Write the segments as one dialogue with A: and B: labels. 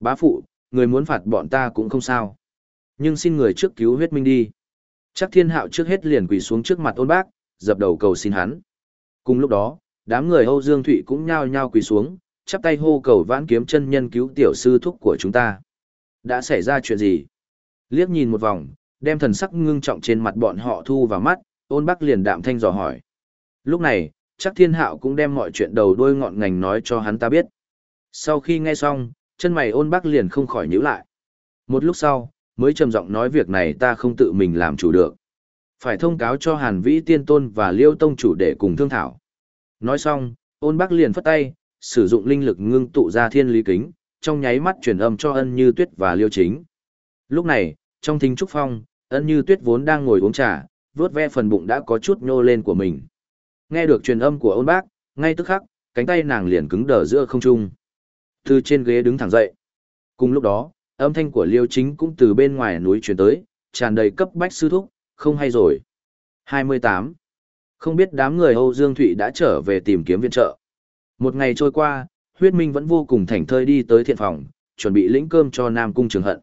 A: Bá phụ, người muốn phạt bọn ta cũng không sao. Nhưng xin người trước cứu huyết minh đi. Chắc thiên hạo trước hết liền quỳ xuống trước mặt ôn bác, dập đầu cầu xin hắn. Cùng lúc đó, đám người Âu Dương Thụy cũng nhao nhao quỳ xuống, chắp tay hô cầu vãn kiếm chân nhân cứu tiểu sư thúc của chúng ta. Đã xảy ra chuyện gì? Liếc nhìn một vòng, đem thần sắc ngưng trọng trên mặt bọn họ thu vào mắt, ôn bác liền đạm thanh dò hỏi. Lúc này, chắc thiên hạo cũng đem mọi chuyện đầu đuôi ngọn ngành nói cho hắn ta biết. Sau khi nghe xong, chân mày ôn bác liền không khỏi nhíu lại. Một lúc sau, mới trầm giọng nói việc này ta không tự mình làm chủ được. Phải thông cáo cho Hàn Vĩ Tiên Tôn và Liêu Tông chủ để cùng thương thảo. Nói xong, ôn bác liền phất tay, sử dụng linh lực ngưng tụ ra thiên lý kính, trong nháy mắt truyền âm cho ân như tuyết và liêu chính. Lúc này, trong thính trúc phong, ân như tuyết vốn đang ngồi uống trà, vớt ve phần bụng đã có chút nhô lên của mình. Nghe được truyền âm của ôn bác, ngay tức khắc, cánh tay nàng liền cứng đờ giữa không trung. Từ trên ghế đứng thẳng dậy. Cùng lúc đó, âm thanh của liêu chính cũng từ bên ngoài núi truyền tới, tràn đầy cấp bách sư thúc, không hay rồi. 28. Không biết đám người Âu Dương Thụy đã trở về tìm kiếm viện trợ. Một ngày trôi qua, huyết minh vẫn vô cùng thảnh thơi đi tới thiện phòng, chuẩn bị lĩnh cơm cho Nam Cung Trường Hận.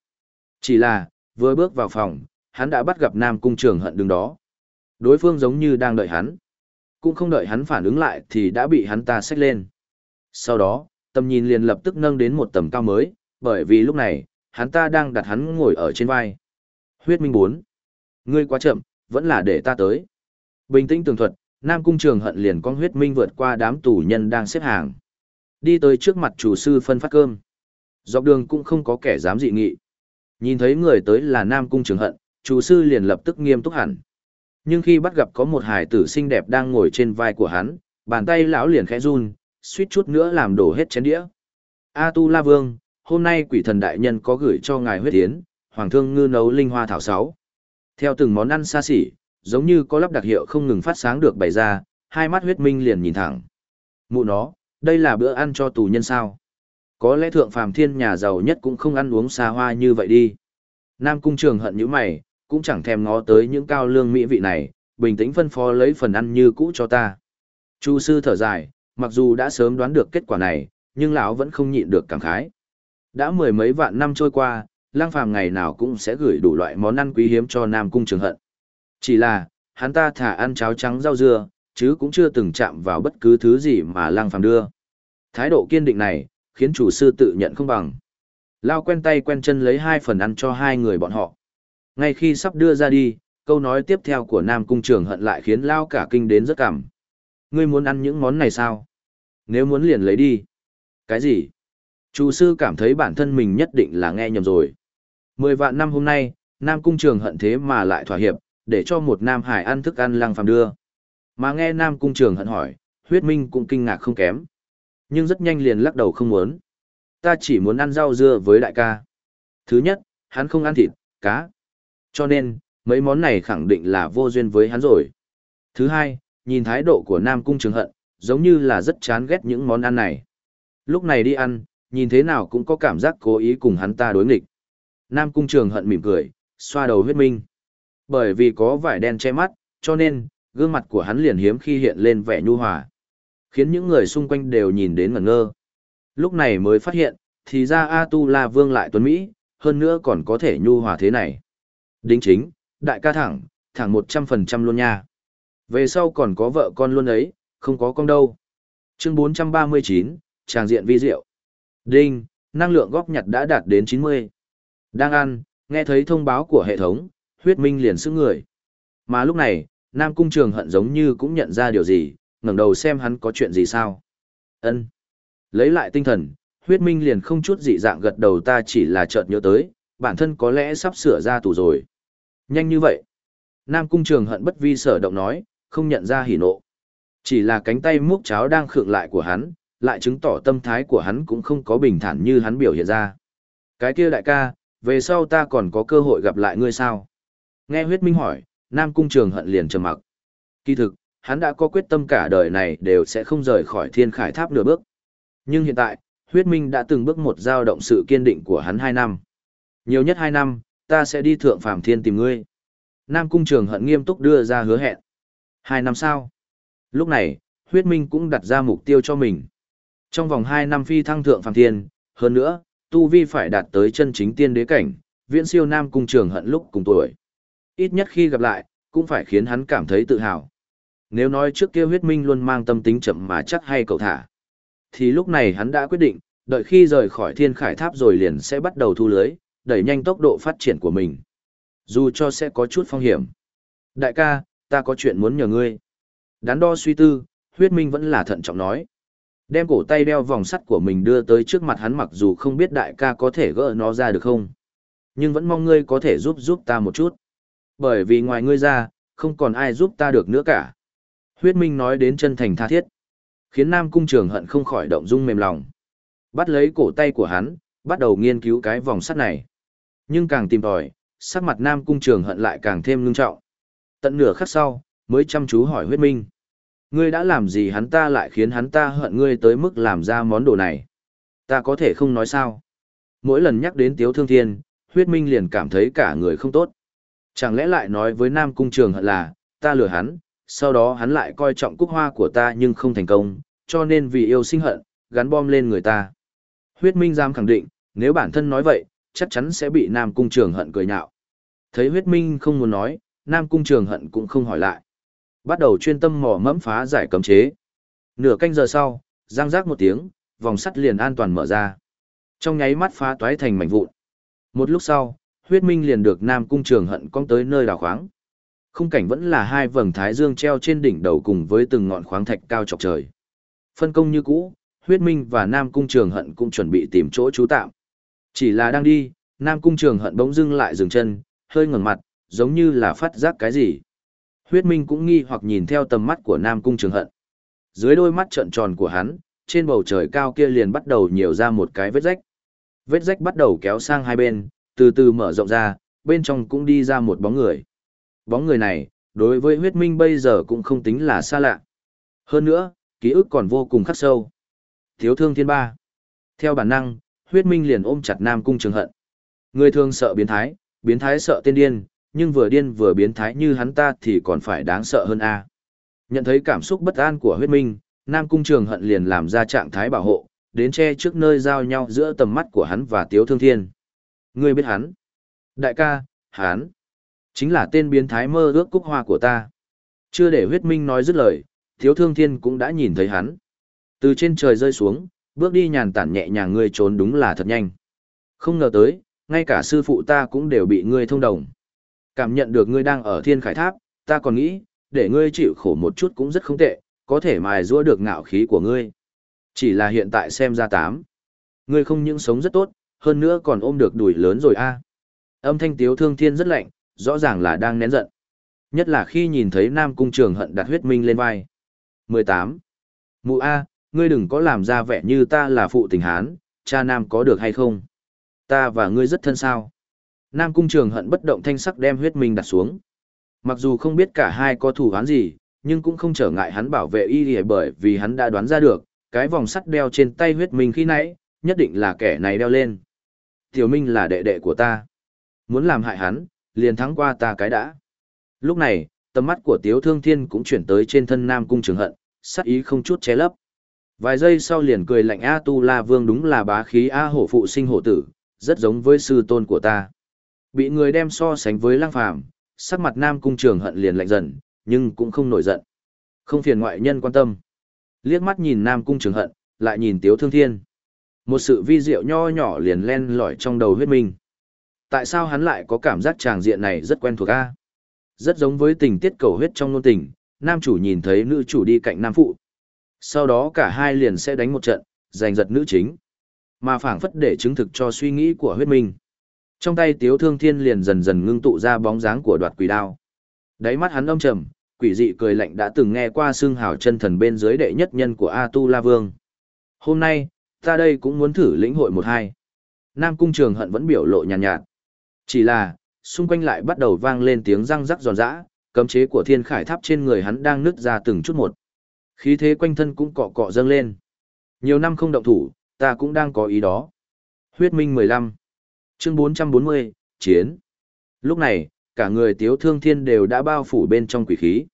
A: Chỉ là, vừa bước vào phòng, hắn đã bắt gặp Nam Cung Trường Hận đứng đó. Đối phương giống như đang đợi hắn. Cũng không đợi hắn phản ứng lại thì đã bị hắn ta xách lên. Sau đó, tầm nhìn liền lập tức nâng đến một tầm cao mới, bởi vì lúc này, hắn ta đang đặt hắn ngồi ở trên vai. Huyết Minh 4. Ngươi quá chậm, vẫn là để ta tới. Bình tĩnh tường thuật, Nam Cung Trường Hận liền con huyết minh vượt qua đám tù nhân đang xếp hàng. Đi tới trước mặt chủ sư phân phát cơm. Dọc đường cũng không có kẻ dám dị nghị. Nhìn thấy người tới là Nam Cung Trường Hận, chủ sư liền lập tức nghiêm túc hẳn. Nhưng khi bắt gặp có một hải tử xinh đẹp đang ngồi trên vai của hắn, bàn tay lão liền khẽ run, suýt chút nữa làm đổ hết chén đĩa. A Tu La Vương, hôm nay quỷ thần đại nhân có gửi cho ngài huyết tiến, hoàng thương ngư nấu linh hoa thảo sáu. Theo từng món ăn xa xỉ, giống như có lắp đặc hiệu không ngừng phát sáng được bày ra, hai mắt huyết minh liền nhìn thẳng. Mụ nó, đây là bữa ăn cho tù nhân sao? Có lẽ thượng phàm thiên nhà giàu nhất cũng không ăn uống xa hoa như vậy đi. Nam cung trường hận như mày, cũng chẳng thèm ngó tới những cao lương mỹ vị này, bình tĩnh phân phó lấy phần ăn như cũ cho ta. Chu sư thở dài, mặc dù đã sớm đoán được kết quả này, nhưng lão vẫn không nhịn được cảm khái. Đã mười mấy vạn năm trôi qua, lang phàm ngày nào cũng sẽ gửi đủ loại món ăn quý hiếm cho Nam cung trường hận. Chỉ là, hắn ta thả ăn cháo trắng rau dưa, chứ cũng chưa từng chạm vào bất cứ thứ gì mà lang phàm đưa. Thái độ kiên định này, khiến chủ sư tự nhận không bằng. Lao quen tay quen chân lấy hai phần ăn cho hai người bọn họ. Ngay khi sắp đưa ra đi, câu nói tiếp theo của Nam Cung Trường hận lại khiến Lao cả kinh đến rất cảm. Ngươi muốn ăn những món này sao? Nếu muốn liền lấy đi. Cái gì? Chủ sư cảm thấy bản thân mình nhất định là nghe nhầm rồi. Mười vạn năm hôm nay, Nam Cung Trường hận thế mà lại thỏa hiệp, để cho một Nam Hải ăn thức ăn lăng phàm đưa. Mà nghe Nam Cung Trường hận hỏi, huyết minh cũng kinh ngạc không kém. Nhưng rất nhanh liền lắc đầu không muốn. Ta chỉ muốn ăn rau dưa với đại ca. Thứ nhất, hắn không ăn thịt, cá. Cho nên, mấy món này khẳng định là vô duyên với hắn rồi. Thứ hai, nhìn thái độ của Nam Cung Trường hận, giống như là rất chán ghét những món ăn này. Lúc này đi ăn, nhìn thế nào cũng có cảm giác cố ý cùng hắn ta đối nghịch. Nam Cung Trường hận mỉm cười, xoa đầu huyết minh. Bởi vì có vải đen che mắt, cho nên, gương mặt của hắn liền hiếm khi hiện lên vẻ nhu hòa. Khiến những người xung quanh đều nhìn đến ngẩn ngơ. Lúc này mới phát hiện, thì ra A Tu La Vương lại tuấn Mỹ, hơn nữa còn có thể nhu hòa thế này. Đính chính, đại ca thẳng, thẳng 100% luôn nha. Về sau còn có vợ con luôn ấy, không có con đâu. Chương 439, tràng diện vi diệu. Đinh, năng lượng góp nhặt đã đạt đến 90. Đang ăn, nghe thấy thông báo của hệ thống, huyết minh liền sức người. Mà lúc này, Nam Cung Trường hận giống như cũng nhận ra điều gì, ngẩng đầu xem hắn có chuyện gì sao. Ân. Lấy lại tinh thần, huyết minh liền không chút dị dạng gật đầu ta chỉ là chợt nhớ tới, bản thân có lẽ sắp sửa ra tù rồi. Nhanh như vậy. Nam Cung Trường hận bất vi sở động nói, không nhận ra hỉ nộ. Chỉ là cánh tay múc cháo đang khượng lại của hắn, lại chứng tỏ tâm thái của hắn cũng không có bình thản như hắn biểu hiện ra. Cái kia đại ca, về sau ta còn có cơ hội gặp lại ngươi sao? Nghe huyết minh hỏi, Nam Cung Trường hận liền trầm mặc. Kỳ thực, hắn đã có quyết tâm cả đời này đều sẽ không rời khỏi thiên khải tháp nửa bước. Nhưng hiện tại, huyết minh đã từng bước một giao động sự kiên định của hắn hai năm. Nhiều nhất hai năm, ta sẽ đi thượng phàm thiên tìm ngươi. Nam Cung Trường hận nghiêm túc đưa ra hứa hẹn. Hai năm sau. Lúc này, huyết minh cũng đặt ra mục tiêu cho mình. Trong vòng hai năm phi thăng thượng phàm thiên, hơn nữa, tu vi phải đạt tới chân chính tiên đế cảnh, viễn siêu Nam Cung Trường hận lúc cùng tuổi. Ít nhất khi gặp lại, cũng phải khiến hắn cảm thấy tự hào. Nếu nói trước kia huyết minh luôn mang tâm tính chậm mà chắc hay cậu thả, thì lúc này hắn đã quyết định, đợi khi rời khỏi thiên khải tháp rồi liền sẽ bắt đầu thu lưới, đẩy nhanh tốc độ phát triển của mình. Dù cho sẽ có chút phong hiểm. Đại ca, ta có chuyện muốn nhờ ngươi. Đắn đo suy tư, huyết minh vẫn là thận trọng nói. Đem cổ tay đeo vòng sắt của mình đưa tới trước mặt hắn mặc dù không biết đại ca có thể gỡ nó ra được không. Nhưng vẫn mong ngươi có thể giúp giúp ta một chút. Bởi vì ngoài ngươi ra, không còn ai giúp ta được nữa cả. Huyết minh nói đến chân thành tha thiết. Khiến Nam Cung Trường hận không khỏi động dung mềm lòng. Bắt lấy cổ tay của hắn, bắt đầu nghiên cứu cái vòng sắt này. Nhưng càng tìm tòi, sắc mặt Nam Cung Trường hận lại càng thêm ngưng trọng. Tận nửa khắc sau, mới chăm chú hỏi huyết minh. Ngươi đã làm gì hắn ta lại khiến hắn ta hận ngươi tới mức làm ra món đồ này? Ta có thể không nói sao? Mỗi lần nhắc đến Tiếu Thương Thiên, huyết minh liền cảm thấy cả người không tốt. Chẳng lẽ lại nói với Nam Cung Trường hận là, ta lừa hắn, sau đó hắn lại coi trọng cúc hoa của ta nhưng không thành công, cho nên vì yêu sinh hận, gắn bom lên người ta. Huyết Minh giam khẳng định, nếu bản thân nói vậy, chắc chắn sẽ bị Nam Cung Trường hận cười nhạo. Thấy Huyết Minh không muốn nói, Nam Cung Trường hận cũng không hỏi lại. Bắt đầu chuyên tâm mò mẫm phá giải cấm chế. Nửa canh giờ sau, giang rác một tiếng, vòng sắt liền an toàn mở ra. Trong nháy mắt phá toái thành mảnh vụn. Một lúc sau, Huyết Minh liền được Nam Cung Trường hận cong tới nơi đào khoáng. Khung cảnh vẫn là hai vầng thái dương treo trên đỉnh đầu cùng với từng ngọn khoáng thạch cao chọc trời. Phân công như cũ, huyết minh và Nam Cung Trường Hận cũng chuẩn bị tìm chỗ trú tạm. Chỉ là đang đi, Nam Cung Trường Hận bỗng dưng lại dừng chân, hơi ngẩng mặt, giống như là phát giác cái gì. Huyết minh cũng nghi hoặc nhìn theo tầm mắt của Nam Cung Trường Hận. Dưới đôi mắt trợn tròn của hắn, trên bầu trời cao kia liền bắt đầu nhiều ra một cái vết rách. Vết rách bắt đầu kéo sang hai bên, từ từ mở rộng ra, bên trong cũng đi ra một bóng người. Bóng người này, đối với huyết minh bây giờ cũng không tính là xa lạ. Hơn nữa, ký ức còn vô cùng khắc sâu. Thiếu thương thiên ba. Theo bản năng, huyết minh liền ôm chặt Nam Cung Trường Hận. Người thường sợ biến thái, biến thái sợ tiên điên, nhưng vừa điên vừa biến thái như hắn ta thì còn phải đáng sợ hơn a. Nhận thấy cảm xúc bất an của huyết minh, Nam Cung Trường Hận liền làm ra trạng thái bảo hộ, đến che trước nơi giao nhau giữa tầm mắt của hắn và Tiếu Thương Thiên. Ngươi biết hắn? Đại ca, hắn. Chính là tên biến thái mơ ước cúc hoa của ta. Chưa để huyết minh nói dứt lời, thiếu thương thiên cũng đã nhìn thấy hắn. Từ trên trời rơi xuống, bước đi nhàn tản nhẹ nhàng ngươi trốn đúng là thật nhanh. Không ngờ tới, ngay cả sư phụ ta cũng đều bị ngươi thông đồng. Cảm nhận được ngươi đang ở thiên khải tháp, ta còn nghĩ, để ngươi chịu khổ một chút cũng rất không tệ, có thể mài rũa được ngạo khí của ngươi. Chỉ là hiện tại xem ra tám. Ngươi không những sống rất tốt, hơn nữa còn ôm được đùi lớn rồi a. Âm thanh tiếu thương thiên rất lạnh, rõ ràng là đang nén giận. Nhất là khi nhìn thấy Nam Cung Trường hận đặt huyết minh lên vai. 18. Mụ A, ngươi đừng có làm ra vẻ như ta là phụ tình hán, cha Nam có được hay không? Ta và ngươi rất thân sao? Nam Cung Trường hận bất động thanh sắc đem huyết minh đặt xuống. Mặc dù không biết cả hai có thủ án gì, nhưng cũng không trở ngại hắn bảo vệ y bởi vì hắn đã đoán ra được, cái vòng sắt đeo trên tay huyết minh khi nãy, nhất định là kẻ này đeo lên. Tiểu Minh là đệ đệ của ta. Muốn làm hại hắn, liền thắng qua ta cái đã. Lúc này, tầm mắt của Tiếu Thương Thiên cũng chuyển tới trên thân Nam Cung Trường Hận, sắc ý không chút che lấp. Vài giây sau liền cười lạnh A Tu La Vương đúng là bá khí A hổ phụ sinh hổ tử, rất giống với sư tôn của ta. Bị người đem so sánh với Lang Phàm, sắc mặt Nam Cung Trường Hận liền lạnh dần, nhưng cũng không nổi giận. Không phiền ngoại nhân quan tâm. Liếc mắt nhìn Nam Cung Trường Hận, lại nhìn Tiếu Thương Thiên. Một sự vi diệu nho nhỏ liền len lỏi trong đầu huyết minh. Tại sao hắn lại có cảm giác tràng diện này rất quen thuộc a? Rất giống với tình tiết cầu huyết trong nôn tình, nam chủ nhìn thấy nữ chủ đi cạnh nam phụ. Sau đó cả hai liền sẽ đánh một trận, giành giật nữ chính. Mà phảng phất để chứng thực cho suy nghĩ của huyết minh. Trong tay tiếu thương thiên liền dần dần ngưng tụ ra bóng dáng của đoạt quỷ đao. Đáy mắt hắn âm trầm, quỷ dị cười lạnh đã từng nghe qua xương hào chân thần bên dưới đệ nhất nhân của A Tu La Vương. Hôm nay, ta đây cũng muốn thử lĩnh hội một hai. Nam Cung Trường Hận vẫn biểu lộ nhàn nhạt, nhạt. Chỉ là, xung quanh lại bắt đầu vang lên tiếng răng rắc giòn giã, cấm chế của thiên khải tháp trên người hắn đang nứt ra từng chút một. Khí thế quanh thân cũng cọ cọ dâng lên. Nhiều năm không động thủ, ta cũng đang có ý đó. Huyết Minh 15 Chương 440, Chiến Lúc này, cả người tiếu thương thiên đều đã bao phủ bên trong quỷ khí.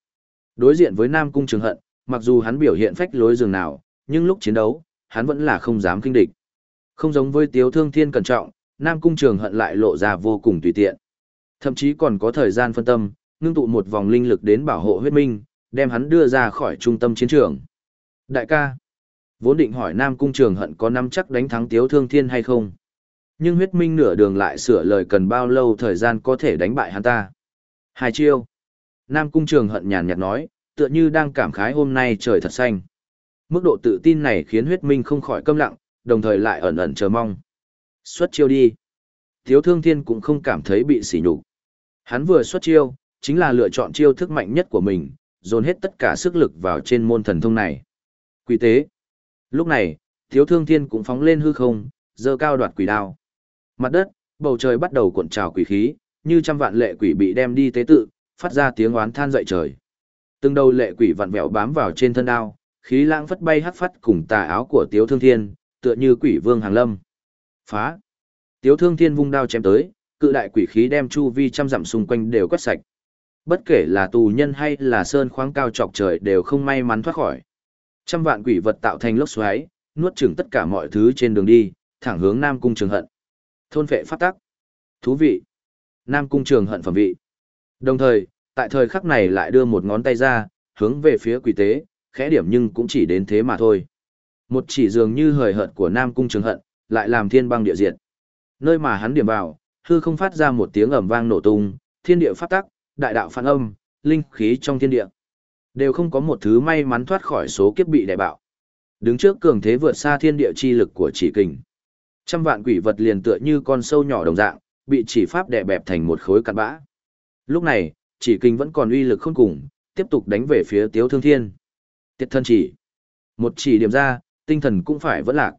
A: Đối diện với Nam Cung Trường Hận, mặc dù hắn biểu hiện phách lối dường nào, nhưng lúc chiến đấu, hắn vẫn là không dám kinh địch. Không giống với Tiếu Thương Thiên cẩn trọng, Nam Cung Trường hận lại lộ ra vô cùng tùy tiện. Thậm chí còn có thời gian phân tâm, ngưng tụ một vòng linh lực đến bảo hộ huyết minh, đem hắn đưa ra khỏi trung tâm chiến trường. Đại ca, vốn định hỏi Nam Cung Trường hận có nắm chắc đánh thắng Tiếu Thương Thiên hay không. Nhưng huyết minh nửa đường lại sửa lời cần bao lâu thời gian có thể đánh bại hắn ta. Hai chiêu. Nam Cung Trường hận nhàn nhạt nói, tựa như đang cảm khái hôm nay trời thật xanh. Mức độ tự tin này khiến huyết minh không khỏi câm lặng, đồng thời lại ẩn ẩn chờ mong. Xuất chiêu đi. Thiếu thương thiên cũng không cảm thấy bị sỉ nhục. Hắn vừa xuất chiêu, chính là lựa chọn chiêu thức mạnh nhất của mình, dồn hết tất cả sức lực vào trên môn thần thông này. Quỷ tế. Lúc này, thiếu thương thiên cũng phóng lên hư không, dơ cao đoạt quỷ đao. Mặt đất, bầu trời bắt đầu cuộn trào quỷ khí, như trăm vạn lệ quỷ bị đem đi tế tự, phát ra tiếng oán than dậy trời. Từng đầu lệ quỷ vặn vẹo bám vào trên thân đao, khí lãng phất bay hắt phát cùng tà áo của Tiếu Thương Thiên, tựa như quỷ vương hàng lâm. Phá! Tiếu Thương Thiên vung đao chém tới, cự đại quỷ khí đem chu vi trăm dặm xung quanh đều quét sạch. Bất kể là tù nhân hay là sơn khoáng cao chọc trời đều không may mắn thoát khỏi. Trăm vạn quỷ vật tạo thành lốc xoáy, nuốt chửng tất cả mọi thứ trên đường đi, thẳng hướng Nam Cung Trường Hận. Thôn vệ phát tắc. Thú vị. Nam Cung Trường Hận phẩm vị. Đồng thời, tại thời khắc này lại đưa một ngón tay ra, hướng về phía quỷ tế, khẽ điểm nhưng cũng chỉ đến thế mà thôi. Một chỉ dường như hời hợt của Nam Cung Trường Hận, lại làm thiên băng địa diệt. Nơi mà hắn điểm vào, hư không phát ra một tiếng ầm vang nổ tung, thiên địa phát tắc, đại đạo phản âm, linh khí trong thiên địa. Đều không có một thứ may mắn thoát khỏi số kiếp bị đại bạo. Đứng trước cường thế vượt xa thiên địa chi lực của chỉ kình. Trăm vạn quỷ vật liền tựa như con sâu nhỏ đồng dạng, bị chỉ pháp đè bẹp thành một khối cặn bã. Lúc này, chỉ kinh vẫn còn uy lực không cùng, tiếp tục đánh về phía Tiếu Thương Thiên. Tiết thân chỉ. Một chỉ điểm ra, tinh thần cũng phải vẫn lạc.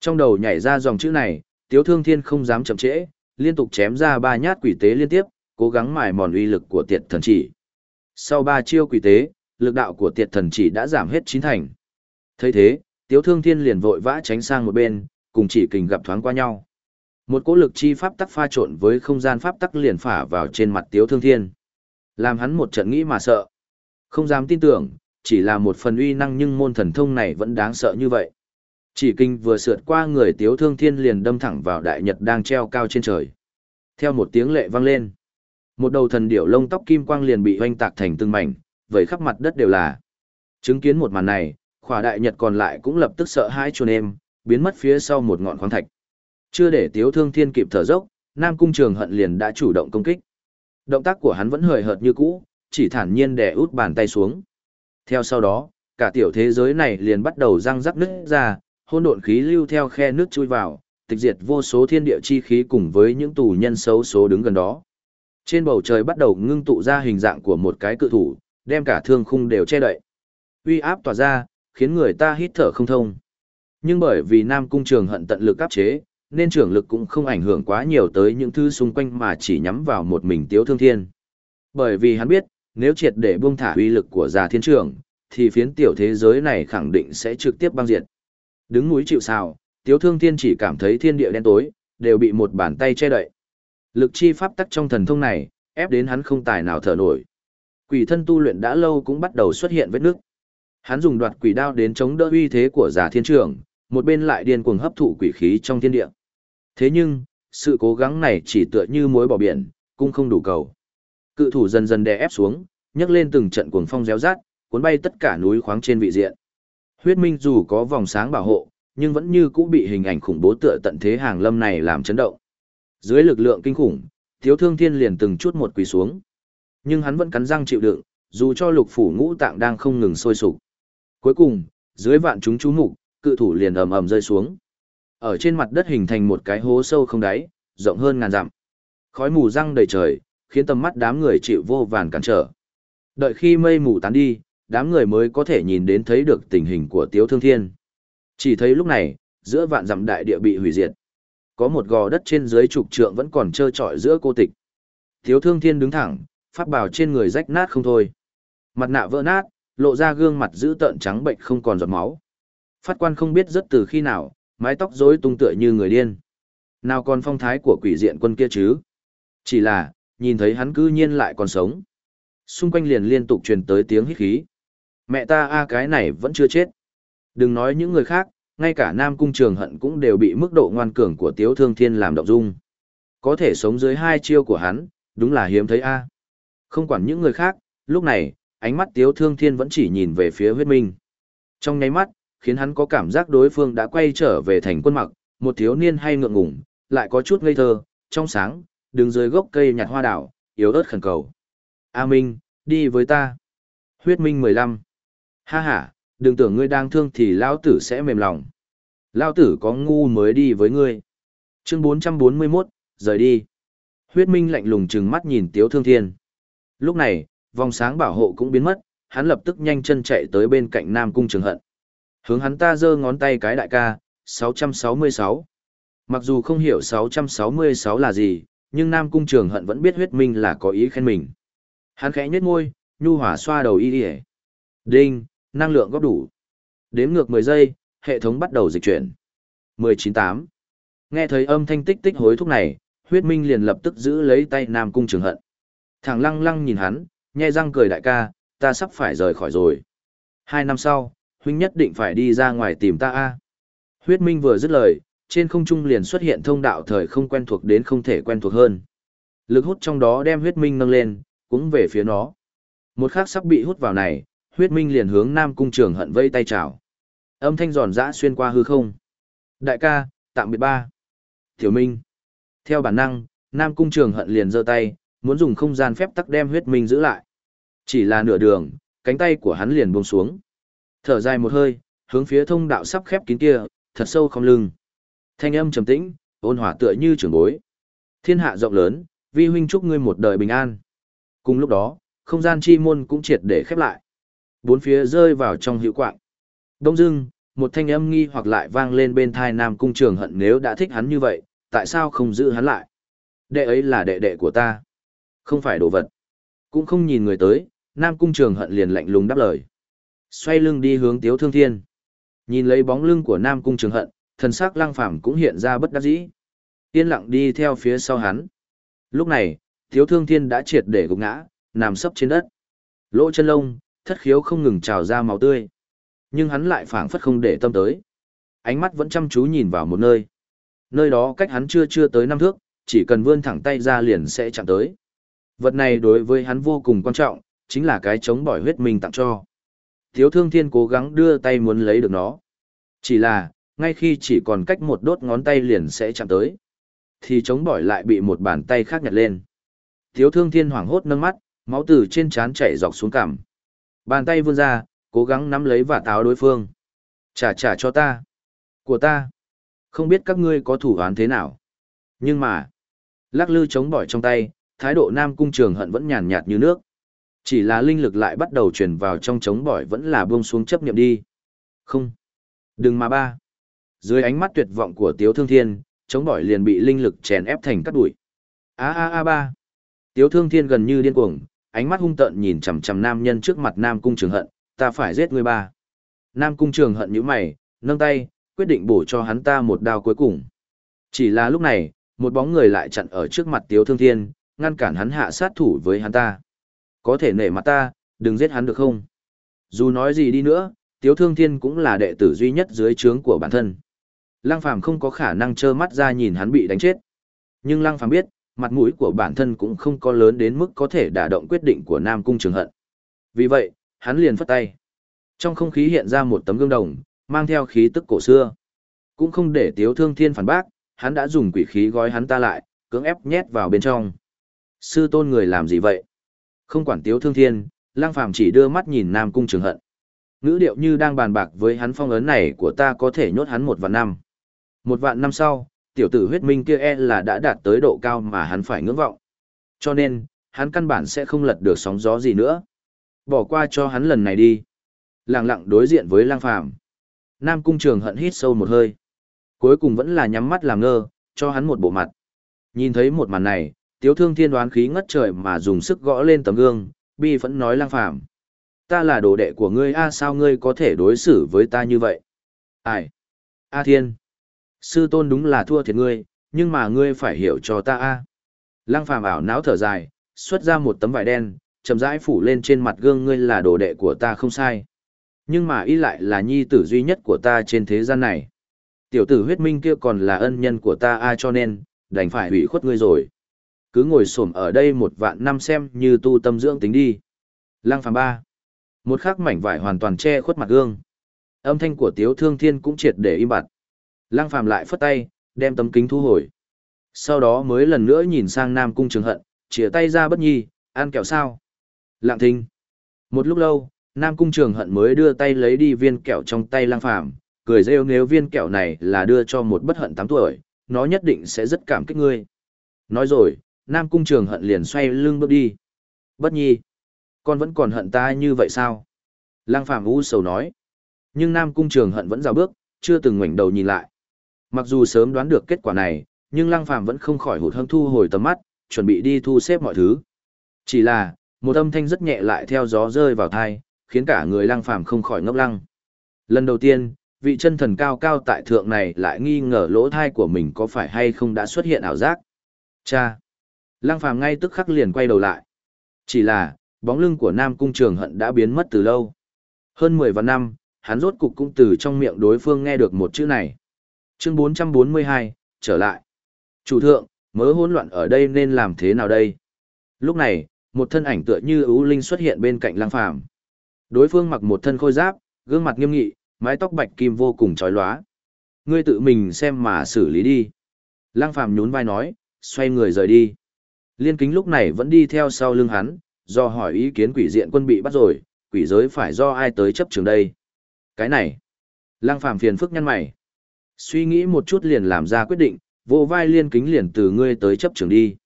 A: Trong đầu nhảy ra dòng chữ này, Tiếu Thương Thiên không dám chậm trễ, liên tục chém ra ba nhát quỷ tế liên tiếp, cố gắng mài mòn uy lực của tiệt thần chỉ. Sau ba chiêu quỷ tế, lực đạo của tiệt thần chỉ đã giảm hết chín thành. thấy thế, Tiếu Thương Thiên liền vội vã tránh sang một bên, cùng chỉ kình gặp thoáng qua nhau. Một cỗ lực chi pháp tắc pha trộn với không gian pháp tắc liền phả vào trên mặt Tiếu Thương Thiên. Làm hắn một trận nghĩ mà sợ. Không dám tin tưởng, chỉ là một phần uy năng nhưng môn thần thông này vẫn đáng sợ như vậy. Chỉ kinh vừa sượt qua người Tiếu Thương Thiên liền đâm thẳng vào đại nhật đang treo cao trên trời. Theo một tiếng lệ vang lên, một đầu thần điểu lông tóc kim quang liền bị hoanh tạc thành từng mảnh, vẩy khắp mặt đất đều là. Chứng kiến một màn này, khỏa đại nhật còn lại cũng lập tức sợ hãi chuồn em, biến mất phía sau một ngọn khoáng thạch. Chưa để Tiếu Thương Thiên kịp thở dốc, Nam Cung Trường Hận liền đã chủ động công kích. Động tác của hắn vẫn hời hợt như cũ, chỉ thản nhiên đè út bàn tay xuống. Theo sau đó, cả tiểu thế giới này liền bắt đầu răng rắc nứt ra, hỗn độn khí lưu theo khe nước chui vào, tịch diệt vô số thiên địa chi khí cùng với những tù nhân xấu số đứng gần đó. Trên bầu trời bắt đầu ngưng tụ ra hình dạng của một cái cự thủ, đem cả thương khung đều che đậy. Uy áp tỏa ra, khiến người ta hít thở không thông. Nhưng bởi vì Nam Cung Trường hận tận lực áp chế, nên trưởng lực cũng không ảnh hưởng quá nhiều tới những thứ xung quanh mà chỉ nhắm vào một mình Tiếu Thương Thiên. Bởi vì hắn biết, nếu triệt để buông thả uy lực của già thiên trưởng, thì phiến tiểu thế giới này khẳng định sẽ trực tiếp băng diệt. Đứng núi chịu sào, Tiếu Thương Thiên chỉ cảm thấy thiên địa đen tối, đều bị một bàn tay che đậy. Lực chi pháp tắc trong thần thông này, ép đến hắn không tài nào thở nổi. Quỷ thân tu luyện đã lâu cũng bắt đầu xuất hiện vết nước. Hắn dùng đoạt quỷ đao đến chống đỡ uy thế của giả thiên trưởng, một bên lại điên cuồng hấp thụ quỷ khí trong thiên địa. Thế nhưng, sự cố gắng này chỉ tựa như muối bỏ biển, cũng không đủ cầu. Cự thủ dần dần đè ép xuống, nhấc lên từng trận cuồng phong réo rát, cuốn bay tất cả núi khoáng trên vị diện. Huyết Minh dù có vòng sáng bảo hộ, nhưng vẫn như cũ bị hình ảnh khủng bố tựa tận thế hàng lâm này làm chấn động. Dưới lực lượng kinh khủng, Thiếu Thương Thiên liền từng chút một quỳ xuống. Nhưng hắn vẫn cắn răng chịu đựng, dù cho lục phủ ngũ tạng đang không ngừng sôi sục. Cuối cùng, dưới vạn chúng chú mục, cự thủ liền ầm ầm rơi xuống. Ở trên mặt đất hình thành một cái hố sâu không đáy, rộng hơn ngàn dặm. Khói mù răng đầy trời, khiến tầm mắt đám người chịu vô vàn cản trở. Đợi khi mây mù tán đi, đám người mới có thể nhìn đến thấy được tình hình của Tiếu Thương Thiên. Chỉ thấy lúc này, giữa vạn dặm đại địa bị hủy diệt. Có một gò đất trên dưới trục trượng vẫn còn trơ trọi giữa cô tịch. Tiếu Thương Thiên đứng thẳng, pháp bào trên người rách nát không thôi. Mặt nạ vỡ nát, lộ ra gương mặt dữ tợn trắng bệnh không còn giọt máu. Phát quan không biết rất từ khi nào, mái tóc rối tung tựa như người điên. Nào còn phong thái của quỷ diện quân kia chứ? Chỉ là, nhìn thấy hắn cư nhiên lại còn sống. Xung quanh liền liên tục truyền tới tiếng hít khí. Mẹ ta a cái này vẫn chưa chết. Đừng nói những người khác, ngay cả Nam Cung Trường Hận cũng đều bị mức độ ngoan cường của Tiếu Thương Thiên làm động dung. Có thể sống dưới hai chiêu của hắn, đúng là hiếm thấy a. Không quản những người khác, lúc này, ánh mắt Tiếu Thương Thiên vẫn chỉ nhìn về phía huyết minh. Trong nháy mắt, khiến hắn có cảm giác đối phương đã quay trở về thành quân mặc, một thiếu niên hay ngượng ngùng, lại có chút ngây thơ, trong sáng, đứng dưới gốc cây nhặt hoa đảo, yếu ớt khẩn cầu. A Minh, đi với ta. Huyết Minh 15. Ha ha, đừng tưởng ngươi đang thương thì lão tử sẽ mềm lòng. Lão tử có ngu mới đi với ngươi. Chương 441, rời đi. Huyết Minh lạnh lùng trừng mắt nhìn Tiếu Thương Thiên. Lúc này, vòng sáng bảo hộ cũng biến mất, hắn lập tức nhanh chân chạy tới bên cạnh Nam Cung Trường Hận. Hướng hắn ta giơ ngón tay cái đại ca, 666. Mặc dù không hiểu 666 là gì, nhưng Nam Cung Trường Hận vẫn biết huyết minh là có ý khen mình. Hắn khẽ nhếch môi, nhu hỏa xoa đầu y y. Đinh, năng lượng góp đủ. Đếm ngược 10 giây, hệ thống bắt đầu dịch chuyển. 198. Nghe thấy âm thanh tích tích hối thúc này, huyết minh liền lập tức giữ lấy tay Nam Cung Trường Hận. Thằng lăng lăng nhìn hắn, nhe răng cười đại ca, ta sắp phải rời khỏi rồi. Hai năm sau, huynh nhất định phải đi ra ngoài tìm ta a. Huyết minh vừa dứt lời, trên không trung liền xuất hiện thông đạo thời không quen thuộc đến không thể quen thuộc hơn. Lực hút trong đó đem huyết minh nâng lên, cũng về phía nó. Một khắc sắp bị hút vào này, huyết minh liền hướng Nam Cung Trường hận vây tay chào. Âm thanh giòn giã xuyên qua hư không. Đại ca, tạm biệt ba. Tiểu Minh. Theo bản năng, Nam Cung Trường hận liền giơ tay, muốn dùng không gian phép tắc đem huyết minh giữ lại. Chỉ là nửa đường, cánh tay của hắn liền buông xuống. Thở dài một hơi, hướng phía thông đạo sắp khép kín kia, thật sâu không lưng. Thanh âm trầm tĩnh, ôn hòa tựa như trưởng bối. Thiên hạ rộng lớn, vi huynh chúc ngươi một đời bình an. Cùng lúc đó, không gian chi môn cũng triệt để khép lại. Bốn phía rơi vào trong hữu quạng. Đông dưng, một thanh âm nghi hoặc lại vang lên bên thai Nam Cung Trường Hận nếu đã thích hắn như vậy, tại sao không giữ hắn lại? Đệ ấy là đệ đệ của ta. Không phải đồ vật. Cũng không nhìn người tới, Nam Cung Trường Hận liền lạnh lùng đáp lời. Xoay lưng đi hướng Tiếu Thương Thiên. Nhìn lấy bóng lưng của Nam Cung Trường Hận, thần sắc lăng phàm cũng hiện ra bất đắc dĩ. Yên lặng đi theo phía sau hắn. Lúc này, Tiếu Thương Thiên đã triệt để gục ngã, nằm sấp trên đất. Lỗ chân lông, thất khiếu không ngừng trào ra máu tươi. Nhưng hắn lại phảng phất không để tâm tới. Ánh mắt vẫn chăm chú nhìn vào một nơi. Nơi đó cách hắn chưa chưa tới năm thước, chỉ cần vươn thẳng tay ra liền sẽ chạm tới. Vật này đối với hắn vô cùng quan trọng, chính là cái chống bỏi huyết mình tặng cho. Thiếu thương thiên cố gắng đưa tay muốn lấy được nó. Chỉ là, ngay khi chỉ còn cách một đốt ngón tay liền sẽ chạm tới. Thì chống bỏi lại bị một bàn tay khác nhặt lên. Thiếu thương thiên hoảng hốt nâng mắt, máu từ trên trán chảy dọc xuống cằm. Bàn tay vươn ra, cố gắng nắm lấy và táo đối phương. Trả trả cho ta. Của ta. Không biết các ngươi có thủ án thế nào. Nhưng mà, lắc lư chống bỏi trong tay, thái độ nam cung trường hận vẫn nhàn nhạt như nước. Chỉ là linh lực lại bắt đầu truyền vào trong chống bỏi vẫn là buông xuống chấp niệm đi. Không. Đừng mà ba. Dưới ánh mắt tuyệt vọng của Tiếu Thương Thiên, chống bỏi liền bị linh lực chèn ép thành cắt bụi A a a ba. Tiếu Thương Thiên gần như điên cuồng, ánh mắt hung tợn nhìn chằm chằm nam nhân trước mặt Nam Cung Trường Hận, ta phải giết ngươi ba. Nam Cung Trường Hận nhíu mày, nâng tay, quyết định bổ cho hắn ta một đao cuối cùng. Chỉ là lúc này, một bóng người lại chặn ở trước mặt Tiếu Thương Thiên, ngăn cản hắn hạ sát thủ với hắn ta. Có thể nể mặt ta, đừng giết hắn được không? Dù nói gì đi nữa, Tiếu Thương Thiên cũng là đệ tử duy nhất dưới trướng của bản thân. Lăng Phàm không có khả năng trơ mắt ra nhìn hắn bị đánh chết. Nhưng Lăng Phàm biết, mặt mũi của bản thân cũng không có lớn đến mức có thể đả động quyết định của Nam Cung Trường Hận. Vì vậy, hắn liền phất tay. Trong không khí hiện ra một tấm gương đồng, mang theo khí tức cổ xưa. Cũng không để Tiếu Thương Thiên phản bác, hắn đã dùng quỷ khí gói hắn ta lại, cưỡng ép nhét vào bên trong. Sư tôn người làm gì vậy? Không quản Tiếu Thương Thiên, Lang Phàm chỉ đưa mắt nhìn Nam Cung Trường Hận. Ngữ điệu như đang bàn bạc với hắn phong ấn này của ta có thể nhốt hắn một vạn năm. Một vạn năm sau, tiểu tử huyết minh kia e là đã đạt tới độ cao mà hắn phải ngưỡng vọng. Cho nên, hắn căn bản sẽ không lật được sóng gió gì nữa. Bỏ qua cho hắn lần này đi. Lặng lặng đối diện với lang phàm. Nam cung trường hận hít sâu một hơi. Cuối cùng vẫn là nhắm mắt làm ngơ, cho hắn một bộ mặt. Nhìn thấy một màn này, tiếu thương thiên đoán khí ngất trời mà dùng sức gõ lên tấm gương, bi vẫn nói lang phàm. Ta là đồ đệ của ngươi a sao ngươi có thể đối xử với ta như vậy? Ai? A thiên. Sư tôn đúng là thua thiệt ngươi, nhưng mà ngươi phải hiểu cho ta a. Lăng phàm ảo não thở dài, xuất ra một tấm vải đen, chậm rãi phủ lên trên mặt gương ngươi là đồ đệ của ta không sai. Nhưng mà y lại là nhi tử duy nhất của ta trên thế gian này. Tiểu tử huyết minh kia còn là ân nhân của ta a cho nên, đành phải hủy khuất ngươi rồi. Cứ ngồi xổm ở đây một vạn năm xem như tu tâm dưỡng tính đi. Lăng phàm ba. Một khắc mảnh vải hoàn toàn che khuất mặt gương. Âm thanh của Tiếu Thương Thiên cũng triệt để im bặt. Lăng phàm lại phất tay, đem tấm kính thu hồi. Sau đó mới lần nữa nhìn sang Nam Cung Trường Hận, chìa tay ra bất nhi, ăn kẹo sao. Lặng thinh. Một lúc lâu, Nam Cung Trường Hận mới đưa tay lấy đi viên kẹo trong tay Lăng Phàm, cười rêu nếu viên kẹo này là đưa cho một bất hận 8 tuổi, nó nhất định sẽ rất cảm kích ngươi. Nói rồi, Nam Cung Trường Hận liền xoay lưng bước đi. Bất nhi, con vẫn còn hận ta như vậy sao? Lăng Phàm u sầu nói. Nhưng Nam Cung Trường Hận vẫn rào bước, chưa từng ngoảnh đầu nhìn lại. Mặc dù sớm đoán được kết quả này, nhưng Lăng Phàm vẫn không khỏi hụt hẫng thu hồi tầm mắt, chuẩn bị đi thu xếp mọi thứ. Chỉ là, một âm thanh rất nhẹ lại theo gió rơi vào tai, khiến cả người Lăng Phàm không khỏi ngốc lăng. Lần đầu tiên, vị chân thần cao cao tại thượng này lại nghi ngờ lỗ thai của mình có phải hay không đã xuất hiện ảo giác. Cha! Lăng Phàm ngay tức khắc liền quay đầu lại. Chỉ là, bóng lưng của Nam Cung Trường Hận đã biến mất từ lâu. Hơn 10 vạn năm, hắn rốt cục cũng từ trong miệng đối phương nghe được một chữ này. Chương 442, trở lại. Chủ thượng, mớ hỗn loạn ở đây nên làm thế nào đây? Lúc này, một thân ảnh tựa như ưu linh xuất hiện bên cạnh Lăng Phàm. Đối phương mặc một thân khôi giáp, gương mặt nghiêm nghị, mái tóc bạch kim vô cùng chói lóa. Ngươi tự mình xem mà xử lý đi. Lăng Phàm nhún vai nói, xoay người rời đi. Liên kính lúc này vẫn đi theo sau lưng hắn, do hỏi ý kiến quỷ diện quân bị bắt rồi, quỷ giới phải do ai tới chấp trường đây. Cái này, Lăng Phàm phiền phức nhăn mày. Suy nghĩ một chút liền làm ra quyết định, vô vai liên kính liền từ ngươi tới chấp trường đi.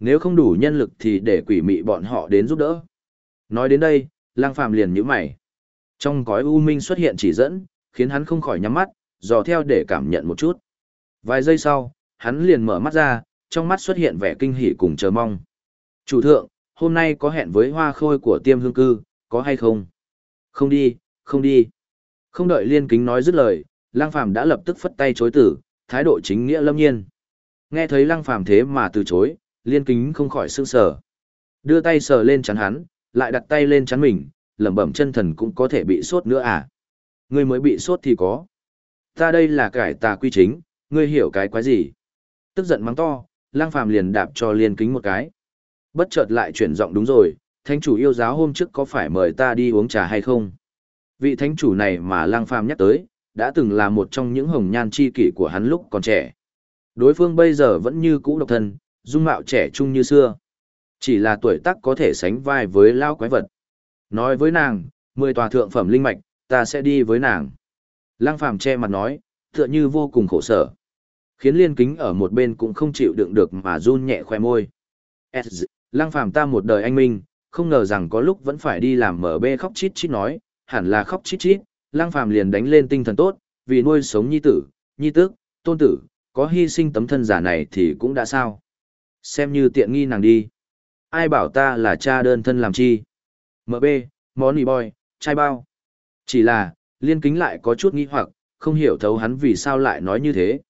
A: Nếu không đủ nhân lực thì để quỷ mị bọn họ đến giúp đỡ. Nói đến đây, Lang Phàm liền nhíu mày. Trong cõi u minh xuất hiện chỉ dẫn, khiến hắn không khỏi nhắm mắt, dò theo để cảm nhận một chút. Vài giây sau, hắn liền mở mắt ra, trong mắt xuất hiện vẻ kinh hỉ cùng chờ mong. Chủ thượng, hôm nay có hẹn với hoa khôi của tiêm hương cư, có hay không? Không đi, không đi. Không đợi liên kính nói dứt lời, Lăng Phàm đã lập tức phất tay chối tử, thái độ chính nghĩa lâm nhiên. Nghe thấy Lăng Phàm thế mà từ chối, liên kính không khỏi sương sờ. Đưa tay sờ lên chắn hắn, lại đặt tay lên chắn mình, lẩm bẩm chân thần cũng có thể bị sốt nữa à? Ngươi mới bị sốt thì có. Ta đây là cải tà quy chính, ngươi hiểu cái quái gì? Tức giận mắng to, lang phàm liền đạp cho liên kính một cái. Bất chợt lại chuyển giọng đúng rồi, thánh chủ yêu giáo hôm trước có phải mời ta đi uống trà hay không? Vị thánh chủ này mà lang phàm nhắc tới, đã từng là một trong những hồng nhan chi kỷ của hắn lúc còn trẻ. Đối phương bây giờ vẫn như cũ độc thân, dung mạo trẻ trung như xưa. Chỉ là tuổi tác có thể sánh vai với lao quái vật. Nói với nàng, mười tòa thượng phẩm linh mạch, ta sẽ đi với nàng. Lăng phàm che mặt nói, tựa như vô cùng khổ sở. Khiến liên kính ở một bên cũng không chịu đựng được mà run nhẹ khoe môi. Lăng phàm ta một đời anh minh, không ngờ rằng có lúc vẫn phải đi làm mở bê khóc chít chít nói, hẳn là khóc chít chít, lăng phàm liền đánh lên tinh thần tốt, vì nuôi sống nhi tử, nhi tước, tôn tử, có hy sinh tấm thân giả này thì cũng đã sao. Xem như tiện nghi nàng đi. Ai bảo ta là cha đơn thân làm chi. MB, Money Boy, trai bao. Chỉ là, liên kính lại có chút nghi hoặc, không hiểu thấu hắn vì sao lại nói như thế.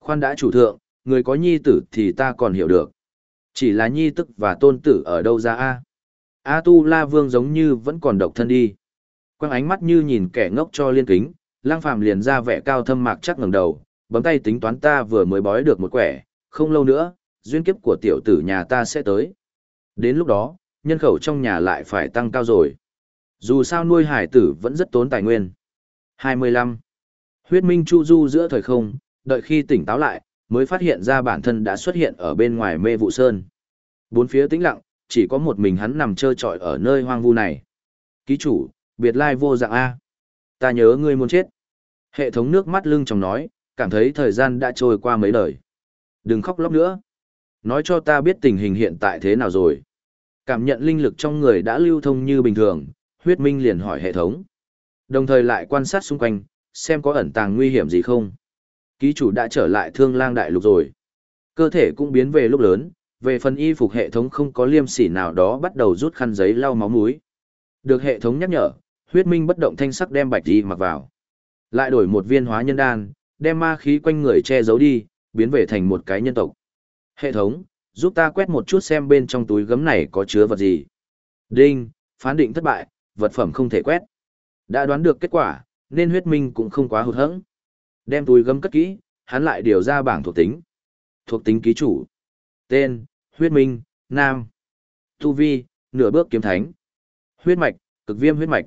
A: Khoan đã chủ thượng, người có nhi tử thì ta còn hiểu được. Chỉ là nhi tức và tôn tử ở đâu ra a? A tu la vương giống như vẫn còn độc thân đi. Quang ánh mắt như nhìn kẻ ngốc cho liên kính, lang phàm liền ra vẻ cao thâm mạc chắc ngẩng đầu, bấm tay tính toán ta vừa mới bói được một quẻ, không lâu nữa, duyên kiếp của tiểu tử nhà ta sẽ tới. Đến lúc đó, nhân khẩu trong nhà lại phải tăng cao rồi. Dù sao nuôi hải tử vẫn rất tốn tài nguyên. 25. Huyết minh chu du giữa thời không, đợi khi tỉnh táo lại, mới phát hiện ra bản thân đã xuất hiện ở bên ngoài mê vụ sơn. Bốn phía tĩnh lặng, chỉ có một mình hắn nằm trơ trọi ở nơi hoang vu này. Ký chủ, biệt lai vô dạng A. Ta nhớ ngươi muốn chết. Hệ thống nước mắt lưng trong nói, cảm thấy thời gian đã trôi qua mấy đời. Đừng khóc lóc nữa. Nói cho ta biết tình hình hiện tại thế nào rồi. Cảm nhận linh lực trong người đã lưu thông như bình thường, huyết minh liền hỏi hệ thống. Đồng thời lại quan sát xung quanh, xem có ẩn tàng nguy hiểm gì không. Ký chủ đã trở lại thương lang đại lục rồi. Cơ thể cũng biến về lúc lớn, về phần y phục hệ thống không có liêm sỉ nào đó bắt đầu rút khăn giấy lau máu mũi. Được hệ thống nhắc nhở, huyết minh bất động thanh sắc đem bạch y mặc vào. Lại đổi một viên hóa nhân đan, đem ma khí quanh người che giấu đi, biến về thành một cái nhân tộc. Hệ thống, giúp ta quét một chút xem bên trong túi gấm này có chứa vật gì. Đinh, phán định thất bại, vật phẩm không thể quét. Đã đoán được kết quả, nên huyết minh cũng không quá hụt hẫng. Đem túi gấm cất kỹ, hắn lại điều ra bảng thuộc tính. Thuộc tính ký chủ. Tên, huyết minh, nam. Tu vi, nửa bước kiếm thánh. Huyết mạch, cực viêm huyết mạch.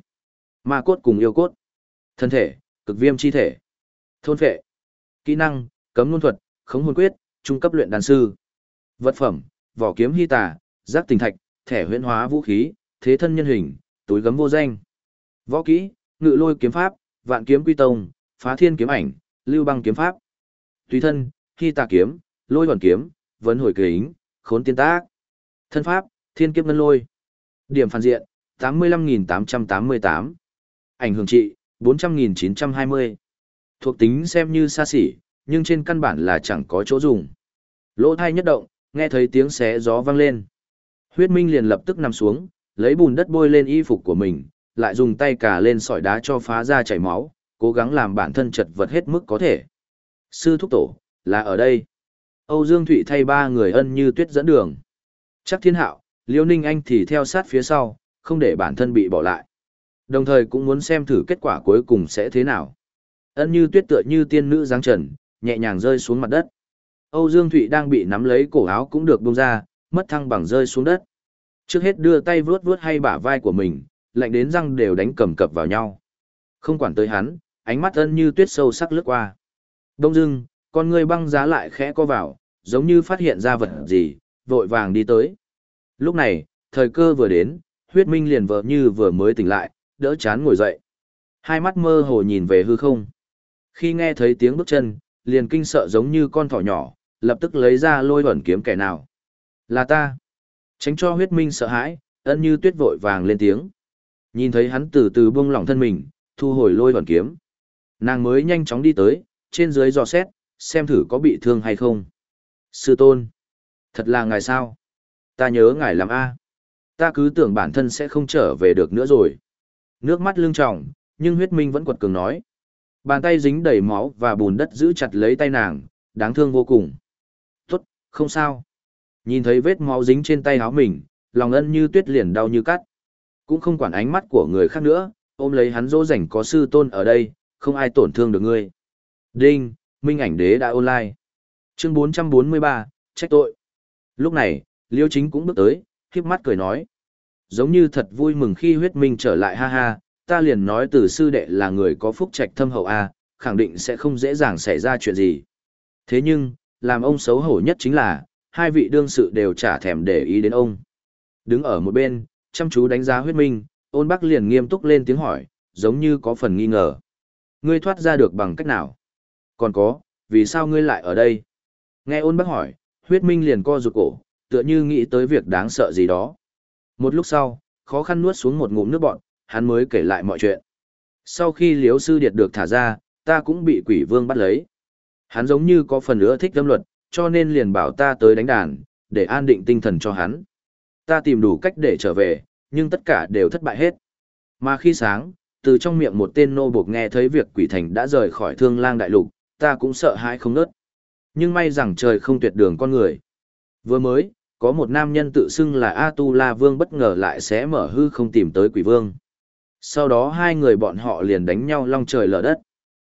A: Ma cốt cùng yêu cốt. Thân thể, cực viêm chi thể. Thôn phệ. Kỹ năng, cấm luân thuật, khống hồn quyết, trung cấp luyện đan sư. Vật phẩm, vỏ kiếm hy tà, giác tình thạch, thẻ huyễn hóa vũ khí, thế thân nhân hình, túi gấm vô danh. Võ kỹ, ngự lôi kiếm pháp, vạn kiếm quy tông, phá thiên kiếm ảnh, lưu băng kiếm pháp. Tùy thân, khi tà kiếm, lôi hoàn kiếm, vấn hồi kính, khốn tiên tác. Thân pháp, thiên kiếp ngân lôi. Điểm phản diện, 85.888. Ảnh hưởng trị, 400.920. Thuộc tính xem như xa xỉ, nhưng trên căn bản là chẳng có chỗ dùng. Lỗ thai nhất động, nghe thấy tiếng xé gió vang lên. Huyết Minh liền lập tức nằm xuống, lấy bùn đất bôi lên y phục của mình, lại dùng tay cà lên sỏi đá cho phá ra chảy máu, cố gắng làm bản thân chật vật hết mức có thể. Sư thúc tổ, là ở đây. Âu Dương Thụy thay ba người ân như tuyết dẫn đường. Chắc thiên hạo, Liêu Ninh Anh thì theo sát phía sau, không để bản thân bị bỏ lại. Đồng thời cũng muốn xem thử kết quả cuối cùng sẽ thế nào. Ân như tuyết tựa như tiên nữ giáng trần, nhẹ nhàng rơi xuống mặt đất. Âu Dương Thụy đang bị nắm lấy cổ áo cũng được buông ra, mất thăng bằng rơi xuống đất. Trước hết đưa tay vuốt vuốt hay bả vai của mình, lạnh đến răng đều đánh cầm cập vào nhau. Không quản tới hắn, ánh mắt ân như tuyết sâu sắc lướt qua. Đông dưng, con người băng giá lại khẽ co vào, giống như phát hiện ra vật gì, vội vàng đi tới. Lúc này, thời cơ vừa đến, huyết minh liền vợ như vừa mới tỉnh lại, đỡ chán ngồi dậy. Hai mắt mơ hồ nhìn về hư không. Khi nghe thấy tiếng bước chân, liền kinh sợ giống như con thỏ nhỏ, lập tức lấy ra lôi ẩn kiếm kẻ nào. Là ta. Tránh cho huyết minh sợ hãi, ân như tuyết vội vàng lên tiếng. Nhìn thấy hắn từ từ buông lỏng thân mình, thu hồi lôi ẩn kiếm. Nàng mới nhanh chóng đi tới, trên dưới dò xét, xem thử có bị thương hay không. Sư tôn. Thật là ngài sao? Ta nhớ ngài làm A. Ta cứ tưởng bản thân sẽ không trở về được nữa rồi. Nước mắt lưng tròng, nhưng huyết minh vẫn quật cường nói. Bàn tay dính đầy máu và bùn đất giữ chặt lấy tay nàng, đáng thương vô cùng. Tốt, không sao. Nhìn thấy vết máu dính trên tay áo mình, lòng ân như tuyết liền đau như cắt. Cũng không quản ánh mắt của người khác nữa, ôm lấy hắn dỗ rảnh có sư tôn ở đây, không ai tổn thương được ngươi. Đinh, minh ảnh đế đã online. Chương 443, trách tội. Lúc này, Liêu Chính cũng bước tới, khiếp mắt cười nói. Giống như thật vui mừng khi huyết minh trở lại ha ha, ta liền nói từ sư đệ là người có phúc trạch thâm hậu A, khẳng định sẽ không dễ dàng xảy ra chuyện gì. Thế nhưng, làm ông xấu hổ nhất chính là, hai vị đương sự đều chả thèm để ý đến ông. Đứng ở một bên, chăm chú đánh giá huyết minh, ôn bắc liền nghiêm túc lên tiếng hỏi, giống như có phần nghi ngờ. Ngươi thoát ra được bằng cách nào? Còn có, vì sao ngươi lại ở đây? Nghe ôn bắc hỏi, huyết minh liền co rụt cổ, tựa như nghĩ tới việc đáng sợ gì đó. Một lúc sau, khó khăn nuốt xuống một ngụm nước bọn, hắn mới kể lại mọi chuyện. Sau khi liếu sư điệt được thả ra, ta cũng bị quỷ vương bắt lấy. Hắn giống như có phần nữa thích âm luật, cho nên liền bảo ta tới đánh đàn, để an định tinh thần cho hắn. Ta tìm đủ cách để trở về, nhưng tất cả đều thất bại hết. Mà khi sáng, từ trong miệng một tên nô buộc nghe thấy việc quỷ thành đã rời khỏi thương lang đại lục, ta cũng sợ hãi không nớt. Nhưng may rằng trời không tuyệt đường con người. Vừa mới, có một nam nhân tự xưng là A Tu La Vương bất ngờ lại sẽ mở hư không tìm tới quỷ vương. Sau đó hai người bọn họ liền đánh nhau long trời lở đất.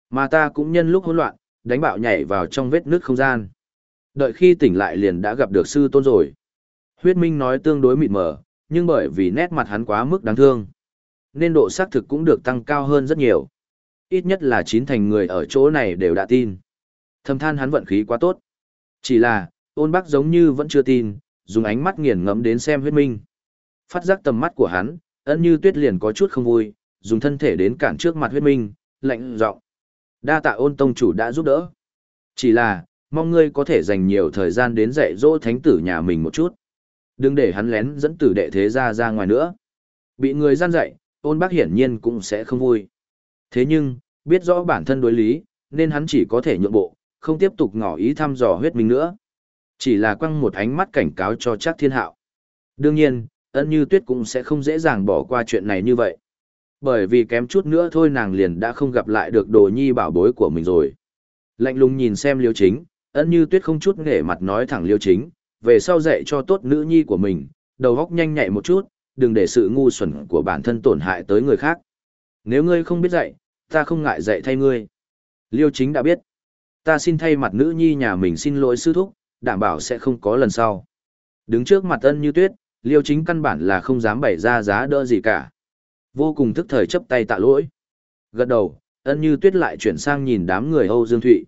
A: Mà ta cũng nhân lúc hỗn loạn, đánh bạo nhảy vào trong vết nước không gian. Đợi khi tỉnh lại liền đã gặp được sư tôn rồi. Huyết Minh nói tương đối mịt mờ, nhưng bởi vì nét mặt hắn quá mức đáng thương. Nên độ xác thực cũng được tăng cao hơn rất nhiều. Ít nhất là chín thành người ở chỗ này đều đã tin. Thầm than hắn vận khí quá tốt. Chỉ là, ôn bác giống như vẫn chưa tin, dùng ánh mắt nghiền ngẫm đến xem huyết minh. Phát giác tầm mắt của hắn, ân như tuyết liền có chút không vui, dùng thân thể đến cản trước mặt huyết minh, lạnh giọng Đa tạ ôn tông chủ đã giúp đỡ. Chỉ là, mong ngươi có thể dành nhiều thời gian đến dạy dỗ thánh tử nhà mình một chút. Đừng để hắn lén dẫn tử đệ thế ra ra ngoài nữa. Bị người gian dạy, ôn bác hiển nhiên cũng sẽ không vui. Thế nhưng, biết rõ bản thân đối lý, nên hắn chỉ có thể nhượng bộ, không tiếp tục ngỏ ý thăm dò huyết minh nữa. Chỉ là quăng một ánh mắt cảnh cáo cho chắc thiên hạo. Đương nhiên, ân như tuyết cũng sẽ không dễ dàng bỏ qua chuyện này như vậy. Bởi vì kém chút nữa thôi nàng liền đã không gặp lại được đồ nhi bảo bối của mình rồi. Lạnh lùng nhìn xem liêu chính, ân như tuyết không chút nghề mặt nói thẳng liêu chính, về sau dạy cho tốt nữ nhi của mình, đầu góc nhanh nhạy một chút, đừng để sự ngu xuẩn của bản thân tổn hại tới người khác. Nếu ngươi không biết dạy, ta không ngại dạy thay ngươi. Liêu chính đã biết. Ta xin thay mặt nữ nhi nhà mình xin lỗi sư thúc, đảm bảo sẽ không có lần sau. Đứng trước mặt ân như tuyết, liêu chính căn bản là không dám bày ra giá đỡ gì cả. Vô cùng thức thời chấp tay tạ lỗi. Gật đầu, ân như tuyết lại chuyển sang nhìn đám người Âu Dương Thụy.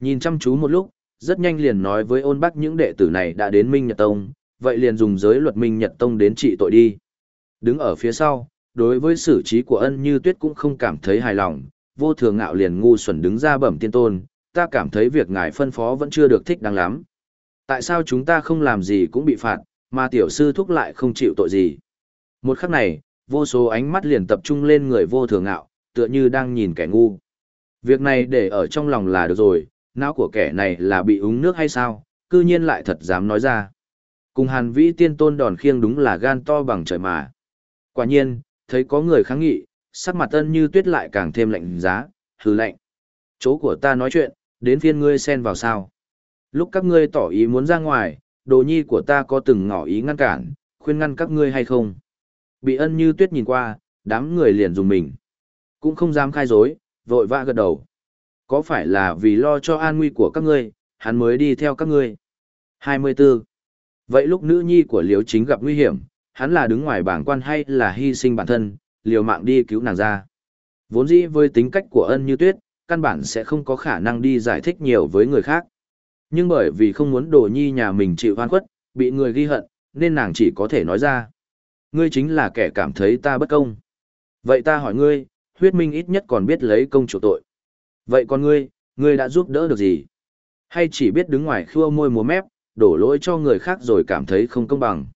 A: Nhìn chăm chú một lúc, rất nhanh liền nói với ôn bắc những đệ tử này đã đến Minh Nhật Tông, vậy liền dùng giới luật Minh Nhật Tông đến trị tội đi. Đứng ở phía sau, đối với xử trí của ân như tuyết cũng không cảm thấy hài lòng, vô thường ngạo liền ngu xuẩn đứng ra bẩm tiên tôn, ta cảm thấy việc ngài phân phó vẫn chưa được thích đáng lắm. Tại sao chúng ta không làm gì cũng bị phạt, mà tiểu sư thúc lại không chịu tội gì? Một khắc này, vô số ánh mắt liền tập trung lên người vô thường ngạo, tựa như đang nhìn kẻ ngu. Việc này để ở trong lòng là được rồi, não của kẻ này là bị uống nước hay sao, cư nhiên lại thật dám nói ra. Cùng hàn vĩ tiên tôn đòn khiêng đúng là gan to bằng trời mà. Quả nhiên, thấy có người kháng nghị, sắc mặt ân như tuyết lại càng thêm lạnh giá, hừ lạnh. Chỗ của ta nói chuyện, đến phiên ngươi xen vào sao. Lúc các ngươi tỏ ý muốn ra ngoài, đồ nhi của ta có từng ngỏ ý ngăn cản, khuyên ngăn các ngươi hay không. Bị ân như tuyết nhìn qua, đám người liền dùng mình. Cũng không dám khai dối, vội vã gật đầu. Có phải là vì lo cho an nguy của các ngươi, hắn mới đi theo các ngươi? 24. Vậy lúc nữ nhi của Liễu Chính gặp nguy hiểm, hắn là đứng ngoài bảng quan hay là hy sinh bản thân, liều mạng đi cứu nàng ra? Vốn dĩ với tính cách của ân như tuyết, căn bản sẽ không có khả năng đi giải thích nhiều với người khác. Nhưng bởi vì không muốn đồ nhi nhà mình chịu hoan khuất, bị người ghi hận, nên nàng chỉ có thể nói ra. Ngươi chính là kẻ cảm thấy ta bất công. Vậy ta hỏi ngươi, huyết minh ít nhất còn biết lấy công chủ tội. Vậy còn ngươi, ngươi đã giúp đỡ được gì? Hay chỉ biết đứng ngoài khua môi múa mép, đổ lỗi cho người khác rồi cảm thấy không công bằng?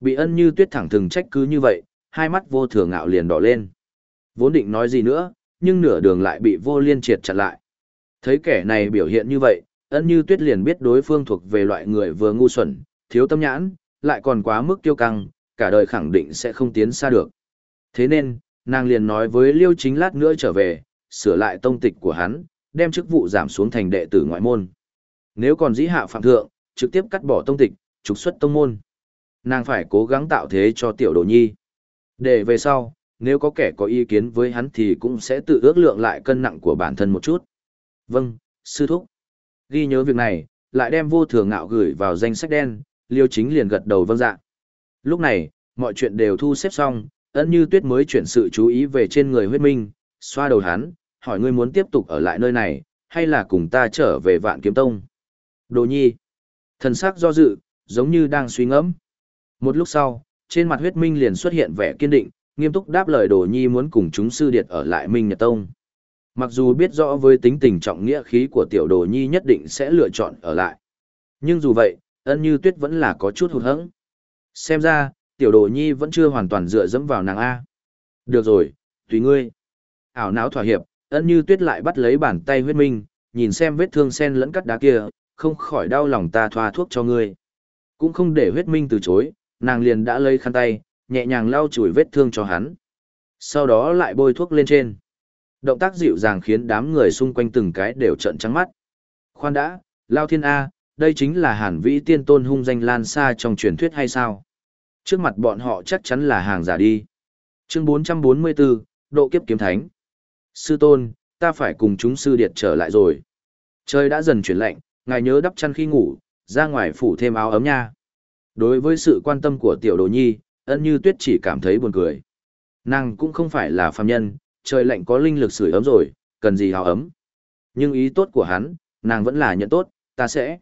A: Bị ân như tuyết thẳng thừng trách cứ như vậy, hai mắt vô thường ngạo liền đỏ lên. Vốn định nói gì nữa, nhưng nửa đường lại bị vô liên triệt chặn lại. Thấy kẻ này biểu hiện như vậy, ân như tuyết liền biết đối phương thuộc về loại người vừa ngu xuẩn, thiếu tâm nhãn, lại còn quá mức kiêu căng, cả đời khẳng định sẽ không tiến xa được. Thế nên, nàng liền nói với Liêu Chính lát nữa trở về, sửa lại tông tịch của hắn, đem chức vụ giảm xuống thành đệ tử ngoại môn. Nếu còn dĩ hạ phạm thượng, trực tiếp cắt bỏ tông tịch, trục xuất tông môn. Nàng phải cố gắng tạo thế cho tiểu đồ nhi. Để về sau, nếu có kẻ có ý kiến với hắn thì cũng sẽ tự ước lượng lại cân nặng của bản thân một chút. Vâng, sư thúc. Ghi nhớ việc này, lại đem vô thường ngạo gửi vào danh sách đen, liêu chính liền gật đầu vâng dạ. Lúc này, mọi chuyện đều thu xếp xong, ấn như tuyết mới chuyển sự chú ý về trên người huyết minh, xoa đầu hắn, hỏi ngươi muốn tiếp tục ở lại nơi này, hay là cùng ta trở về vạn kiếm tông. Đồ nhi. Thần sắc do dự, giống như đang suy ngẫm. Một lúc sau, trên mặt huyết minh liền xuất hiện vẻ kiên định, nghiêm túc đáp lời đồ nhi muốn cùng chúng sư điệt ở lại Minh Nhật Tông. Mặc dù biết rõ với tính tình trọng nghĩa khí của tiểu đồ nhi nhất định sẽ lựa chọn ở lại. Nhưng dù vậy, ân như tuyết vẫn là có chút hụt hẫng. Xem ra, tiểu đồ nhi vẫn chưa hoàn toàn dựa dẫm vào nàng A. Được rồi, tùy ngươi. Ảo não thỏa hiệp, ân như tuyết lại bắt lấy bàn tay huyết minh, nhìn xem vết thương sen lẫn cắt đá kia, không khỏi đau lòng ta thoa thuốc cho ngươi. Cũng không để huyết minh từ chối, nàng liền đã lấy khăn tay, nhẹ nhàng lau chùi vết thương cho hắn. Sau đó lại bôi thuốc lên trên. Động tác dịu dàng khiến đám người xung quanh từng cái đều trợn trắng mắt. Khoan đã, Lao Thiên A, đây chính là hàn vĩ tiên tôn hung danh lan xa trong truyền thuyết hay sao? Trước mặt bọn họ chắc chắn là hàng giả đi. Chương 444, Độ kiếp kiếm thánh. Sư tôn, ta phải cùng chúng sư điệt trở lại rồi. Trời đã dần chuyển lạnh, ngài nhớ đắp chăn khi ngủ, ra ngoài phủ thêm áo ấm nha. Đối với sự quan tâm của tiểu đồ nhi, ân như tuyết chỉ cảm thấy buồn cười. Nàng cũng không phải là phàm nhân, trời lạnh có linh lực sưởi ấm rồi, cần gì áo ấm. Nhưng ý tốt của hắn, nàng vẫn là nhận tốt, ta sẽ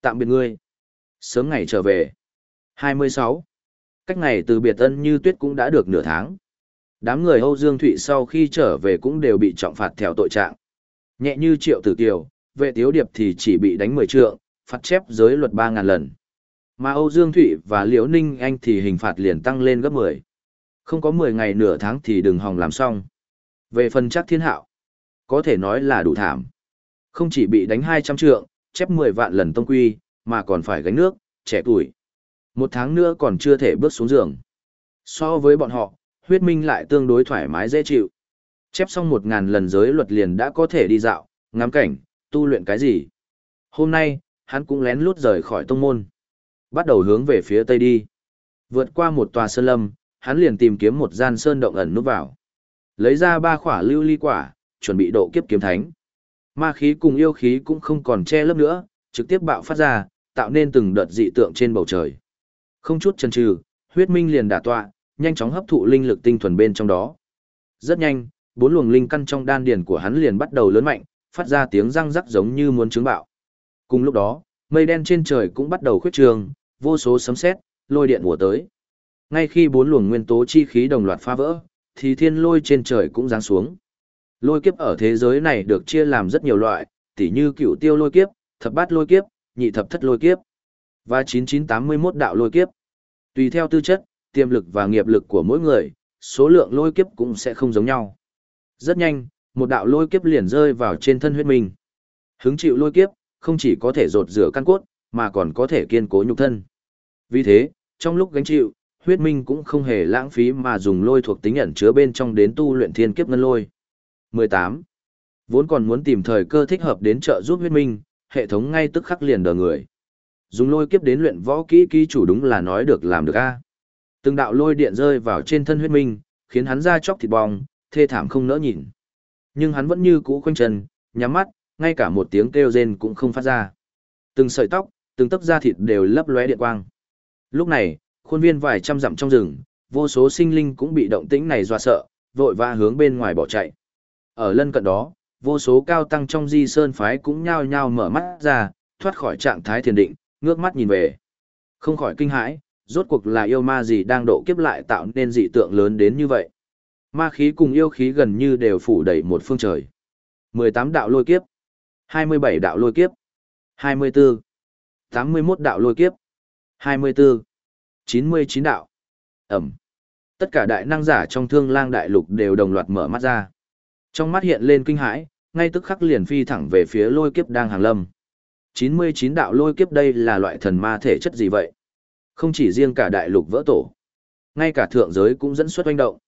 A: tạm biệt ngươi. Sớm ngày trở về. 26. Cách ngày từ biệt ân như tuyết cũng đã được nửa tháng. Đám người Âu Dương Thụy sau khi trở về cũng đều bị trọng phạt theo tội trạng. Nhẹ như triệu tử kiều, vệ tiếu điệp thì chỉ bị đánh 10 trượng, phạt chép giới luật 3.000 lần. Mà Âu Dương Thụy và Liễu Ninh Anh thì hình phạt liền tăng lên gấp 10. Không có 10 ngày nửa tháng thì đừng hòng làm xong. Về phần chắc thiên hạo, có thể nói là đủ thảm. Không chỉ bị đánh 200 trượng, chép 10 vạn lần tông quy, mà còn phải gánh nước, trẻ tuổi. Một tháng nữa còn chưa thể bước xuống giường. So với bọn họ, huyết minh lại tương đối thoải mái dễ chịu. Chép xong một ngàn lần giới luật liền đã có thể đi dạo, ngắm cảnh, tu luyện cái gì. Hôm nay, hắn cũng lén lút rời khỏi tông môn. Bắt đầu hướng về phía tây đi. Vượt qua một tòa sơn lâm, hắn liền tìm kiếm một gian sơn động ẩn núp vào. Lấy ra ba khỏa lưu ly quả, chuẩn bị độ kiếp kiếm thánh. Ma khí cùng yêu khí cũng không còn che lấp nữa, trực tiếp bạo phát ra, tạo nên từng đợt dị tượng trên bầu trời. Không chút chần chừ, huyết minh liền đả tọa, nhanh chóng hấp thụ linh lực tinh thuần bên trong đó. Rất nhanh, bốn luồng linh căn trong đan điền của hắn liền bắt đầu lớn mạnh, phát ra tiếng răng rắc giống như muốn trứng bạo. Cùng lúc đó, mây đen trên trời cũng bắt đầu khuyết trường, vô số sấm sét, lôi điện ùa tới. Ngay khi bốn luồng nguyên tố chi khí đồng loạt phá vỡ, thì thiên lôi trên trời cũng giáng xuống. Lôi kiếp ở thế giới này được chia làm rất nhiều loại, tỉ như cựu tiêu lôi kiếp, thập bát lôi kiếp, nhị thập thất lôi kiếp và 9981 đạo lôi kiếp. Tùy theo tư chất, tiềm lực và nghiệp lực của mỗi người, số lượng lôi kiếp cũng sẽ không giống nhau. Rất nhanh, một đạo lôi kiếp liền rơi vào trên thân huyết minh. Hứng chịu lôi kiếp, không chỉ có thể rột rửa căn cốt, mà còn có thể kiên cố nhục thân. Vì thế, trong lúc gánh chịu, huyết minh cũng không hề lãng phí mà dùng lôi thuộc tính ẩn chứa bên trong đến tu luyện thiên kiếp ngân lôi. 18. Vốn còn muốn tìm thời cơ thích hợp đến trợ giúp huyết minh, hệ thống ngay tức khắc liền đờ người. Dùng lôi kiếp đến luyện võ kỹ ký chủ đúng là nói được làm được a. Từng đạo lôi điện rơi vào trên thân huyết minh, khiến hắn ra chóc thịt bong, thê thảm không nỡ nhìn. Nhưng hắn vẫn như cũ khoanh chân, nhắm mắt, ngay cả một tiếng kêu rên cũng không phát ra. Từng sợi tóc, từng tấc da thịt đều lấp lóe điện quang. Lúc này, khuôn viên vài trăm dặm trong rừng, vô số sinh linh cũng bị động tĩnh này dọa sợ, vội vã hướng bên ngoài bỏ chạy. Ở lân cận đó, vô số cao tăng trong di sơn phái cũng nhao nhao mở mắt ra, thoát khỏi trạng thái thiền định, ngước mắt nhìn về. Không khỏi kinh hãi, rốt cuộc là yêu ma gì đang độ kiếp lại tạo nên dị tượng lớn đến như vậy. Ma khí cùng yêu khí gần như đều phủ đầy một phương trời. 18 đạo lôi kiếp, 27 đạo lôi kiếp, 24, 81 đạo lôi kiếp, 24, 99 đạo. Ẩm. Tất cả đại năng giả trong thương lang đại lục đều đồng loạt mở mắt ra. Trong mắt hiện lên kinh hãi, ngay tức khắc liền phi thẳng về phía lôi kiếp đang hàng lâm. 99 đạo lôi kiếp đây là loại thần ma thể chất gì vậy? Không chỉ riêng cả đại lục vỡ tổ, ngay cả thượng giới cũng dẫn xuất oanh động.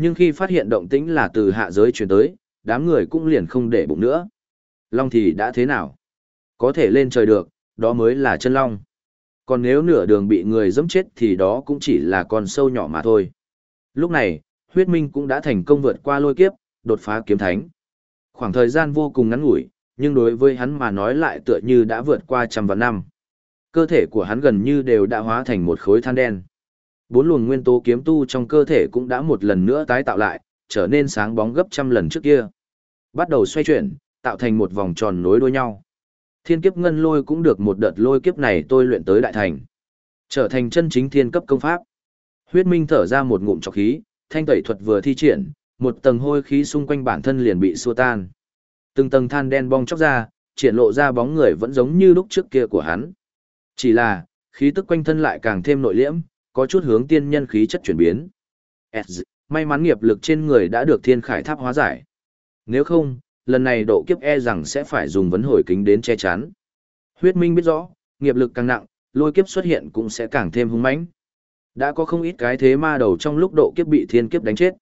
A: Nhưng khi phát hiện động tĩnh là từ hạ giới chuyển tới, đám người cũng liền không để bụng nữa. Long thì đã thế nào? Có thể lên trời được, đó mới là chân long. Còn nếu nửa đường bị người dẫm chết thì đó cũng chỉ là con sâu nhỏ mà thôi. Lúc này, huyết minh cũng đã thành công vượt qua lôi kiếp, đột phá kiếm thánh. Khoảng thời gian vô cùng ngắn ngủi, nhưng đối với hắn mà nói lại tựa như đã vượt qua trăm vạn năm. Cơ thể của hắn gần như đều đã hóa thành một khối than đen. Bốn luồng nguyên tố kiếm tu trong cơ thể cũng đã một lần nữa tái tạo lại, trở nên sáng bóng gấp trăm lần trước kia. Bắt đầu xoay chuyển, tạo thành một vòng tròn nối đuôi nhau. Thiên kiếp ngân lôi cũng được một đợt lôi kiếp này tôi luyện tới đại thành. Trở thành chân chính thiên cấp công pháp. Huyết Minh thở ra một ngụm trọc khí, thanh tẩy thuật vừa thi triển, một tầng hôi khí xung quanh bản thân liền bị xua tan. Từng tầng than đen bong chóc ra, triển lộ ra bóng người vẫn giống như lúc trước kia của hắn. Chỉ là, khí tức quanh thân lại càng thêm nội liễm, có chút hướng tiên nhân khí chất chuyển biến. May mắn nghiệp lực trên người đã được thiên khải tháp hóa giải. Nếu không, lần này độ kiếp e rằng sẽ phải dùng vấn hồi kính đến che chắn. Huyết Minh biết rõ, nghiệp lực càng nặng, lôi kiếp xuất hiện cũng sẽ càng thêm hung mãnh. Đã có không ít cái thế ma đầu trong lúc độ kiếp bị thiên kiếp đánh chết.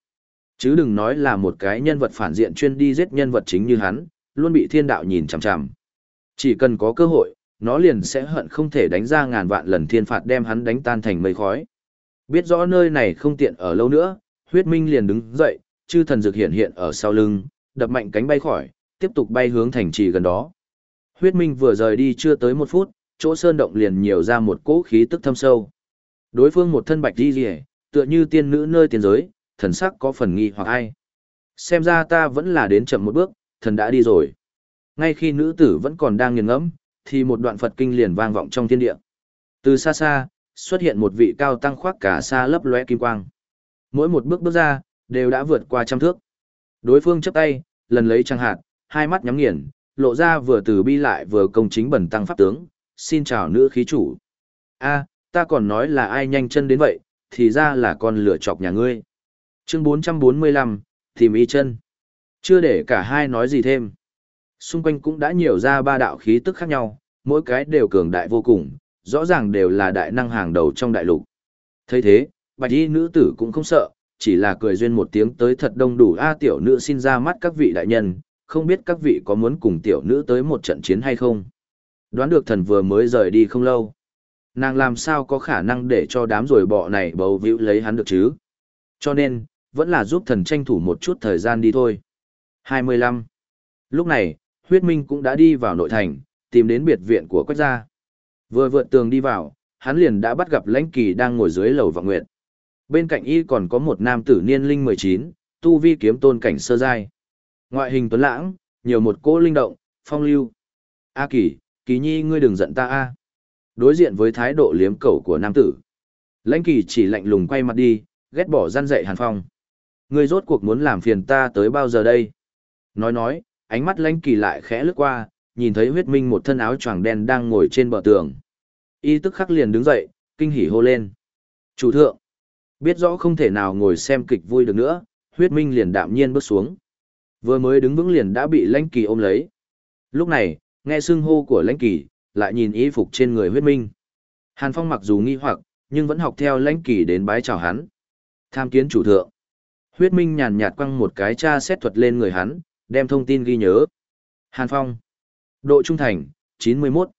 A: Chứ đừng nói là một cái nhân vật phản diện chuyên đi giết nhân vật chính như hắn, luôn bị thiên đạo nhìn chằm chằm. Chỉ cần có cơ hội, nó liền sẽ hận không thể đánh ra ngàn vạn lần thiên phạt đem hắn đánh tan thành mây khói. Biết rõ nơi này không tiện ở lâu nữa, huyết minh liền đứng dậy, chư thần dược hiện hiện ở sau lưng, đập mạnh cánh bay khỏi, tiếp tục bay hướng thành trì gần đó. Huyết minh vừa rời đi chưa tới một phút, chỗ sơn động liền nhiều ra một cỗ khí tức thâm sâu. Đối phương một thân bạch đi rìa, tựa như tiên nữ nơi tiền giới, thần sắc có phần nghi hoặc ai. Xem ra ta vẫn là đến chậm một bước, thần đã đi rồi. Ngay khi nữ tử vẫn còn đang nghiền ngẫm, thì một đoạn Phật kinh liền vang vọng trong thiên địa. Từ xa xa, xuất hiện một vị cao tăng khoác cả xa lấp lóe kim quang. Mỗi một bước bước ra, đều đã vượt qua trăm thước. Đối phương chấp tay, lần lấy trăng hạt, hai mắt nhắm nghiền, lộ ra vừa từ bi lại vừa công chính bẩn tăng pháp tướng. Xin chào nữ khí chủ. a ta còn nói là ai nhanh chân đến vậy, thì ra là con lửa chọc nhà ngươi. Chương 445, tìm y chân. Chưa để cả hai nói gì thêm. Xung quanh cũng đã nhiều ra ba đạo khí tức khác nhau, mỗi cái đều cường đại vô cùng, rõ ràng đều là đại năng hàng đầu trong đại lục. thấy thế, bạch y nữ tử cũng không sợ, chỉ là cười duyên một tiếng tới thật đông đủ a tiểu nữ xin ra mắt các vị đại nhân, không biết các vị có muốn cùng tiểu nữ tới một trận chiến hay không. Đoán được thần vừa mới rời đi không lâu. Nàng làm sao có khả năng để cho đám rồi bọ này bầu víu lấy hắn được chứ? Cho nên, vẫn là giúp thần tranh thủ một chút thời gian đi thôi. 25. Lúc này, huyết minh cũng đã đi vào nội thành, tìm đến biệt viện của quách gia. Vừa vượt tường đi vào, hắn liền đã bắt gặp lãnh kỳ đang ngồi dưới lầu vọng nguyện. Bên cạnh y còn có một nam tử niên linh 19, tu vi kiếm tôn cảnh sơ giai. Ngoại hình tuấn lãng, nhiều một cỗ linh động, phong lưu. A kỳ, kỳ nhi ngươi đừng giận ta a. Đối diện với thái độ liếm cẩu của nam tử. Lãnh kỳ chỉ lạnh lùng quay mặt đi, ghét bỏ gian dạy hàn phong. Ngươi rốt cuộc muốn làm phiền ta tới bao giờ đây? Nói nói, ánh mắt lãnh kỳ lại khẽ lướt qua, nhìn thấy huyết minh một thân áo choàng đen đang ngồi trên bờ tường. Y tức khắc liền đứng dậy, kinh hỉ hô lên. Chủ thượng, biết rõ không thể nào ngồi xem kịch vui được nữa, huyết minh liền đạm nhiên bước xuống. Vừa mới đứng vững liền đã bị lãnh kỳ ôm lấy. Lúc này, nghe xưng hô của lãnh kỳ, lại nhìn y phục trên người huyết minh. Hàn Phong mặc dù nghi hoặc, nhưng vẫn học theo lãnh kỳ đến bái chào hắn. Tham kiến chủ thượng. Huyết minh nhàn nhạt quăng một cái tra xét thuật lên người hắn, đem thông tin ghi nhớ. Hàn Phong. Độ trung thành, 91.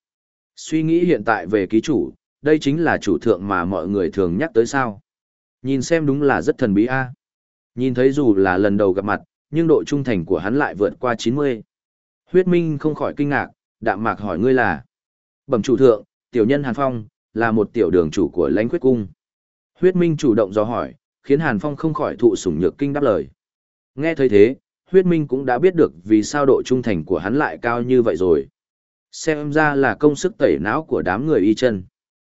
A: Suy nghĩ hiện tại về ký chủ, đây chính là chủ thượng mà mọi người thường nhắc tới sao. Nhìn xem đúng là rất thần bí a. Nhìn thấy dù là lần đầu gặp mặt, nhưng độ trung thành của hắn lại vượt qua 90. Huyết Minh không khỏi kinh ngạc, đạm mạc hỏi ngươi là. Bẩm chủ thượng, tiểu nhân Hàn Phong, là một tiểu đường chủ của lãnh quyết cung. Huyết Minh chủ động do hỏi, khiến Hàn Phong không khỏi thụ sủng nhược kinh đáp lời. Nghe thấy thế, Huyết Minh cũng đã biết được vì sao độ trung thành của hắn lại cao như vậy rồi. Xem ra là công sức tẩy não của đám người y chân.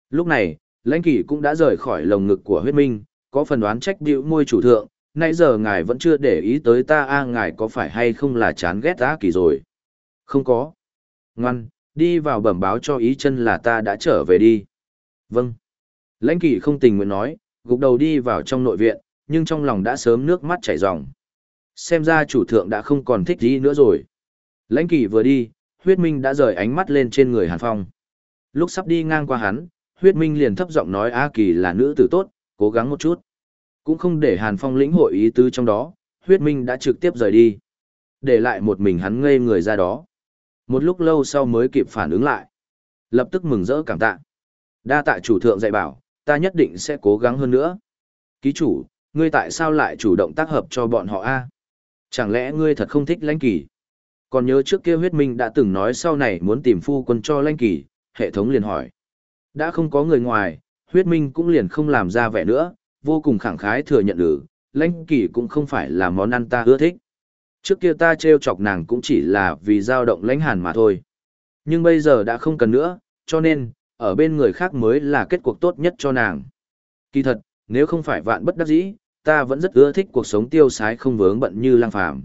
A: Lúc này, lãnh kỷ cũng đã rời khỏi lồng ngực của huyết minh, có phần đoán trách điệu môi chủ thượng, nãy giờ ngài vẫn chưa để ý tới ta a ngài có phải hay không là chán ghét ta kỳ rồi. Không có. Ngoan, đi vào bẩm báo cho ý chân là ta đã trở về đi. Vâng. Lãnh kỷ không tình nguyện nói, gục đầu đi vào trong nội viện, nhưng trong lòng đã sớm nước mắt chảy ròng. Xem ra chủ thượng đã không còn thích gì nữa rồi. Lãnh kỷ vừa đi, huyết minh đã rời ánh mắt lên trên người Hàn Phong. Lúc sắp đi ngang qua hắn, huyết minh liền thấp giọng nói A Kỳ là nữ tử tốt, cố gắng một chút. Cũng không để Hàn Phong lĩnh hội ý tứ trong đó, huyết minh đã trực tiếp rời đi. Để lại một mình hắn ngây người ra đó. Một lúc lâu sau mới kịp phản ứng lại. Lập tức mừng rỡ cảm tạ. Đa tạ chủ thượng dạy bảo, ta nhất định sẽ cố gắng hơn nữa. Ký chủ, ngươi tại sao lại chủ động tác hợp cho bọn họ A? Chẳng lẽ ngươi thật không thích lãnh kỳ? Còn nhớ trước kia huyết minh đã từng nói sau này muốn tìm phu quân cho lãnh kỳ, hệ thống liền hỏi. Đã không có người ngoài, huyết minh cũng liền không làm ra vẻ nữa, vô cùng khẳng khái thừa nhận lử lãnh kỳ cũng không phải là món ăn ta ưa thích. Trước kia ta trêu chọc nàng cũng chỉ là vì dao động lãnh hàn mà thôi. Nhưng bây giờ đã không cần nữa, cho nên, ở bên người khác mới là kết cuộc tốt nhất cho nàng. Kỳ thật, nếu không phải vạn bất đắc dĩ, ta vẫn rất ưa thích cuộc sống tiêu sái không vướng bận như lang phàm.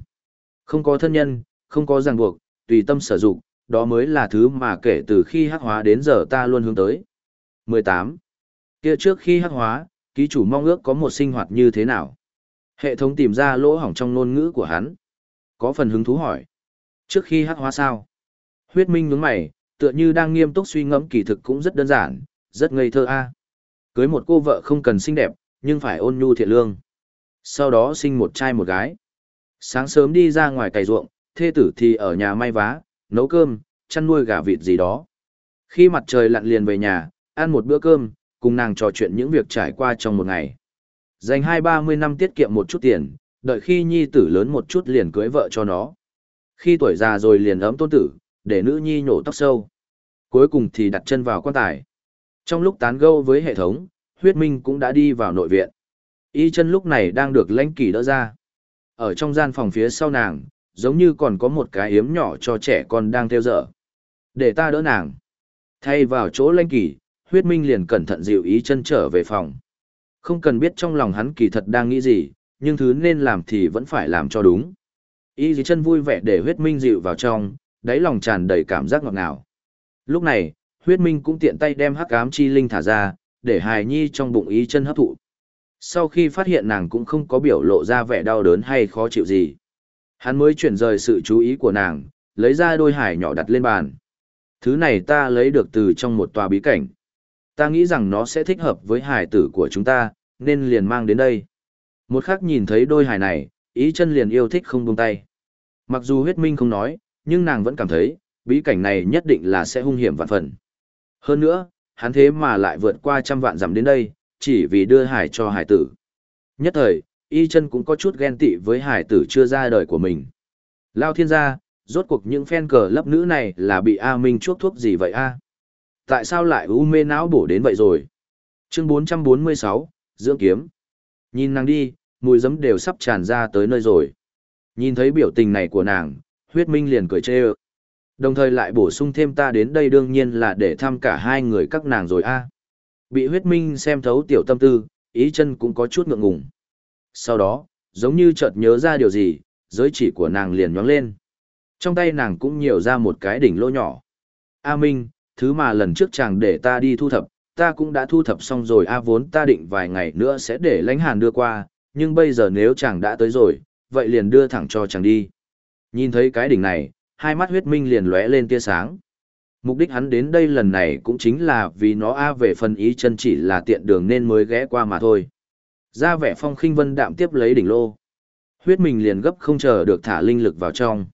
A: Không có thân nhân, không có ràng buộc, tùy tâm sở dụng, đó mới là thứ mà kể từ khi hắc hóa đến giờ ta luôn hướng tới. 18. Kia trước khi hắc hóa, ký chủ mong ước có một sinh hoạt như thế nào? Hệ thống tìm ra lỗ hỏng trong ngôn ngữ của hắn. Có phần hứng thú hỏi. Trước khi hắc hóa sao? Huyết Minh nhướng mày, tựa như đang nghiêm túc suy ngẫm kỳ thực cũng rất đơn giản, rất ngây thơ a. Cưới một cô vợ không cần xinh đẹp, nhưng phải ôn nhu thiện lương. Sau đó sinh một trai một gái. Sáng sớm đi ra ngoài cày ruộng, thê tử thì ở nhà may vá, nấu cơm, chăn nuôi gà vịt gì đó. Khi mặt trời lặn liền về nhà, ăn một bữa cơm, cùng nàng trò chuyện những việc trải qua trong một ngày. Dành hai ba mươi năm tiết kiệm một chút tiền, đợi khi nhi tử lớn một chút liền cưới vợ cho nó. Khi tuổi già rồi liền ấm tôn tử, để nữ nhi nhổ tóc sâu. Cuối cùng thì đặt chân vào quan tài. Trong lúc tán gẫu với hệ thống, huyết minh cũng đã đi vào nội viện. Y chân lúc này đang được lãnh kỳ đỡ ra. Ở trong gian phòng phía sau nàng, giống như còn có một cái yếm nhỏ cho trẻ con đang theo dở. Để ta đỡ nàng. Thay vào chỗ lãnh kỳ, huyết minh liền cẩn thận dịu ý chân trở về phòng. Không cần biết trong lòng hắn kỳ thật đang nghĩ gì, nhưng thứ nên làm thì vẫn phải làm cho đúng. Y dì chân vui vẻ để huyết minh dịu vào trong, đáy lòng tràn đầy cảm giác ngọt ngào. Lúc này, huyết minh cũng tiện tay đem hắc ám chi linh thả ra, để hài nhi trong bụng ý chân hấp thụ. Sau khi phát hiện nàng cũng không có biểu lộ ra vẻ đau đớn hay khó chịu gì. Hắn mới chuyển rời sự chú ý của nàng, lấy ra đôi hải nhỏ đặt lên bàn. Thứ này ta lấy được từ trong một tòa bí cảnh. Ta nghĩ rằng nó sẽ thích hợp với hải tử của chúng ta, nên liền mang đến đây. Một khắc nhìn thấy đôi hải này, ý chân liền yêu thích không buông tay. Mặc dù huyết minh không nói, nhưng nàng vẫn cảm thấy, bí cảnh này nhất định là sẽ hung hiểm vạn phần. Hơn nữa, hắn thế mà lại vượt qua trăm vạn dặm đến đây, chỉ vì đưa hải cho hải tử. Nhất thời, y chân cũng có chút ghen tị với hải tử chưa ra đời của mình. Lao thiên gia, rốt cuộc những fan cờ lấp nữ này là bị A Minh chuốc thuốc gì vậy a? Tại sao lại u mê não bổ đến vậy rồi? Chương 446, Dưỡng Kiếm. Nhìn nàng đi, mùi giấm đều sắp tràn ra tới nơi rồi. Nhìn thấy biểu tình này của nàng, huyết minh liền cười chê ơ. Đồng thời lại bổ sung thêm ta đến đây đương nhiên là để thăm cả hai người các nàng rồi a. Bị huyết minh xem thấu tiểu tâm tư, ý chân cũng có chút ngượng ngùng. Sau đó, giống như chợt nhớ ra điều gì, giới chỉ của nàng liền nhoáng lên. Trong tay nàng cũng nhiều ra một cái đỉnh lô nhỏ. A Minh, thứ mà lần trước chàng để ta đi thu thập, ta cũng đã thu thập xong rồi A vốn ta định vài ngày nữa sẽ để lãnh hàn đưa qua, nhưng bây giờ nếu chàng đã tới rồi, vậy liền đưa thẳng cho chàng đi. Nhìn thấy cái đỉnh này, hai mắt huyết minh liền lóe lên tia sáng. Mục đích hắn đến đây lần này cũng chính là vì nó A về phần ý chân chỉ là tiện đường nên mới ghé qua mà thôi. Ra vẻ phong khinh vân đạm tiếp lấy đỉnh lô. Huyết mình liền gấp không chờ được thả linh lực vào trong.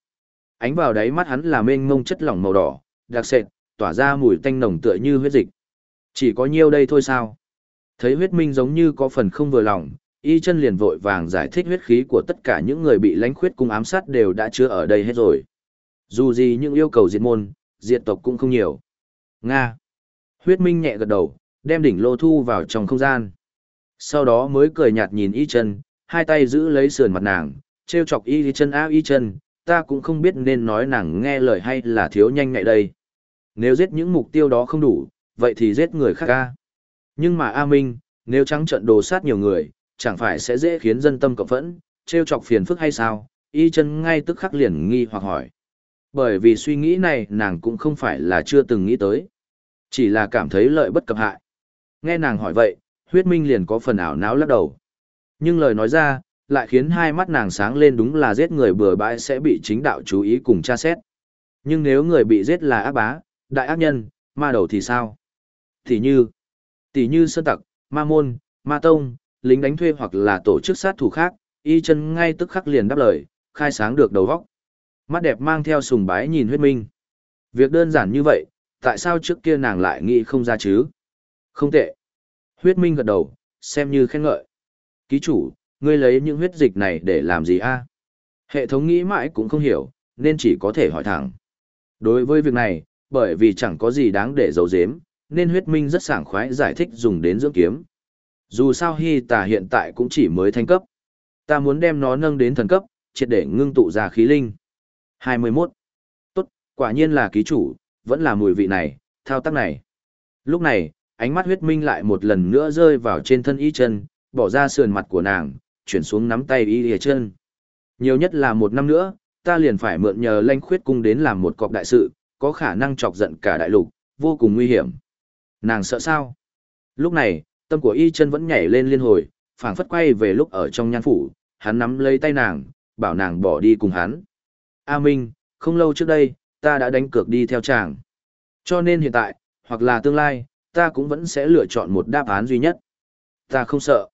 A: Ánh vào đáy mắt hắn là mênh mông chất lỏng màu đỏ, đặc sệt, tỏa ra mùi tanh nồng tựa như huyết dịch. Chỉ có nhiêu đây thôi sao? Thấy huyết minh giống như có phần không vừa lòng, y chân liền vội vàng giải thích huyết khí của tất cả những người bị lãnh khuyết cung ám sát đều đã chứa ở đây hết rồi. Dù gì những yêu cầu diệt môn, diệt tộc cũng không nhiều. Nga. Huyết minh nhẹ gật đầu, đem đỉnh lô thu vào trong không gian. Sau đó mới cười nhạt nhìn y chân, hai tay giữ lấy sườn mặt nàng, treo chọc y chân á y chân, ta cũng không biết nên nói nàng nghe lời hay là thiếu nhanh ngại đây. Nếu giết những mục tiêu đó không đủ, vậy thì giết người khác ca. Nhưng mà A Minh, nếu trắng trận đồ sát nhiều người, chẳng phải sẽ dễ khiến dân tâm cộng phẫn, treo chọc phiền phức hay sao? Y chân ngay tức khắc liền nghi hoặc hỏi. Bởi vì suy nghĩ này nàng cũng không phải là chưa từng nghĩ tới. Chỉ là cảm thấy lợi bất cập hại. Nghe nàng hỏi vậy, huyết minh liền có phần ảo não lắc đầu. Nhưng lời nói ra, lại khiến hai mắt nàng sáng lên đúng là giết người bừa bãi sẽ bị chính đạo chú ý cùng tra xét. Nhưng nếu người bị giết là ác bá, đại ác nhân, ma đầu thì sao? Thì như, tỷ như sơn tặc, ma môn, ma tông, lính đánh thuê hoặc là tổ chức sát thủ khác, y chân ngay tức khắc liền đáp lời, khai sáng được đầu vóc. Mắt đẹp mang theo sùng bái nhìn huyết minh. Việc đơn giản như vậy, tại sao trước kia nàng lại nghĩ không ra chứ? Không tệ. Huyết minh gật đầu, xem như khen ngợi. Ký chủ, ngươi lấy những huyết dịch này để làm gì a? Hệ thống nghĩ mãi cũng không hiểu, nên chỉ có thể hỏi thẳng. Đối với việc này, bởi vì chẳng có gì đáng để giấu giếm, nên huyết minh rất sảng khoái giải thích dùng đến dưỡng kiếm. Dù sao hy tà hiện tại cũng chỉ mới thanh cấp. Ta muốn đem nó nâng đến thần cấp, triệt để ngưng tụ ra khí linh. 21. Tốt, quả nhiên là ký chủ, vẫn là mùi vị này, thao tác này. Lúc này, ánh mắt huyết minh lại một lần nữa rơi vào trên thân y chân, bỏ ra sườn mặt của nàng, chuyển xuống nắm tay y lìa chân. Nhiều nhất là một năm nữa, ta liền phải mượn nhờ lanh khuyết cung đến làm một cọc đại sự, có khả năng chọc giận cả đại lục, vô cùng nguy hiểm. Nàng sợ sao? Lúc này, tâm của y chân vẫn nhảy lên liên hồi, phảng phất quay về lúc ở trong nhan phủ, hắn nắm lấy tay nàng, bảo nàng bỏ đi cùng hắn. A Minh, không lâu trước đây, ta đã đánh cược đi theo chàng. Cho nên hiện tại, hoặc là tương lai, ta cũng vẫn sẽ lựa chọn một đáp án duy nhất. Ta không sợ.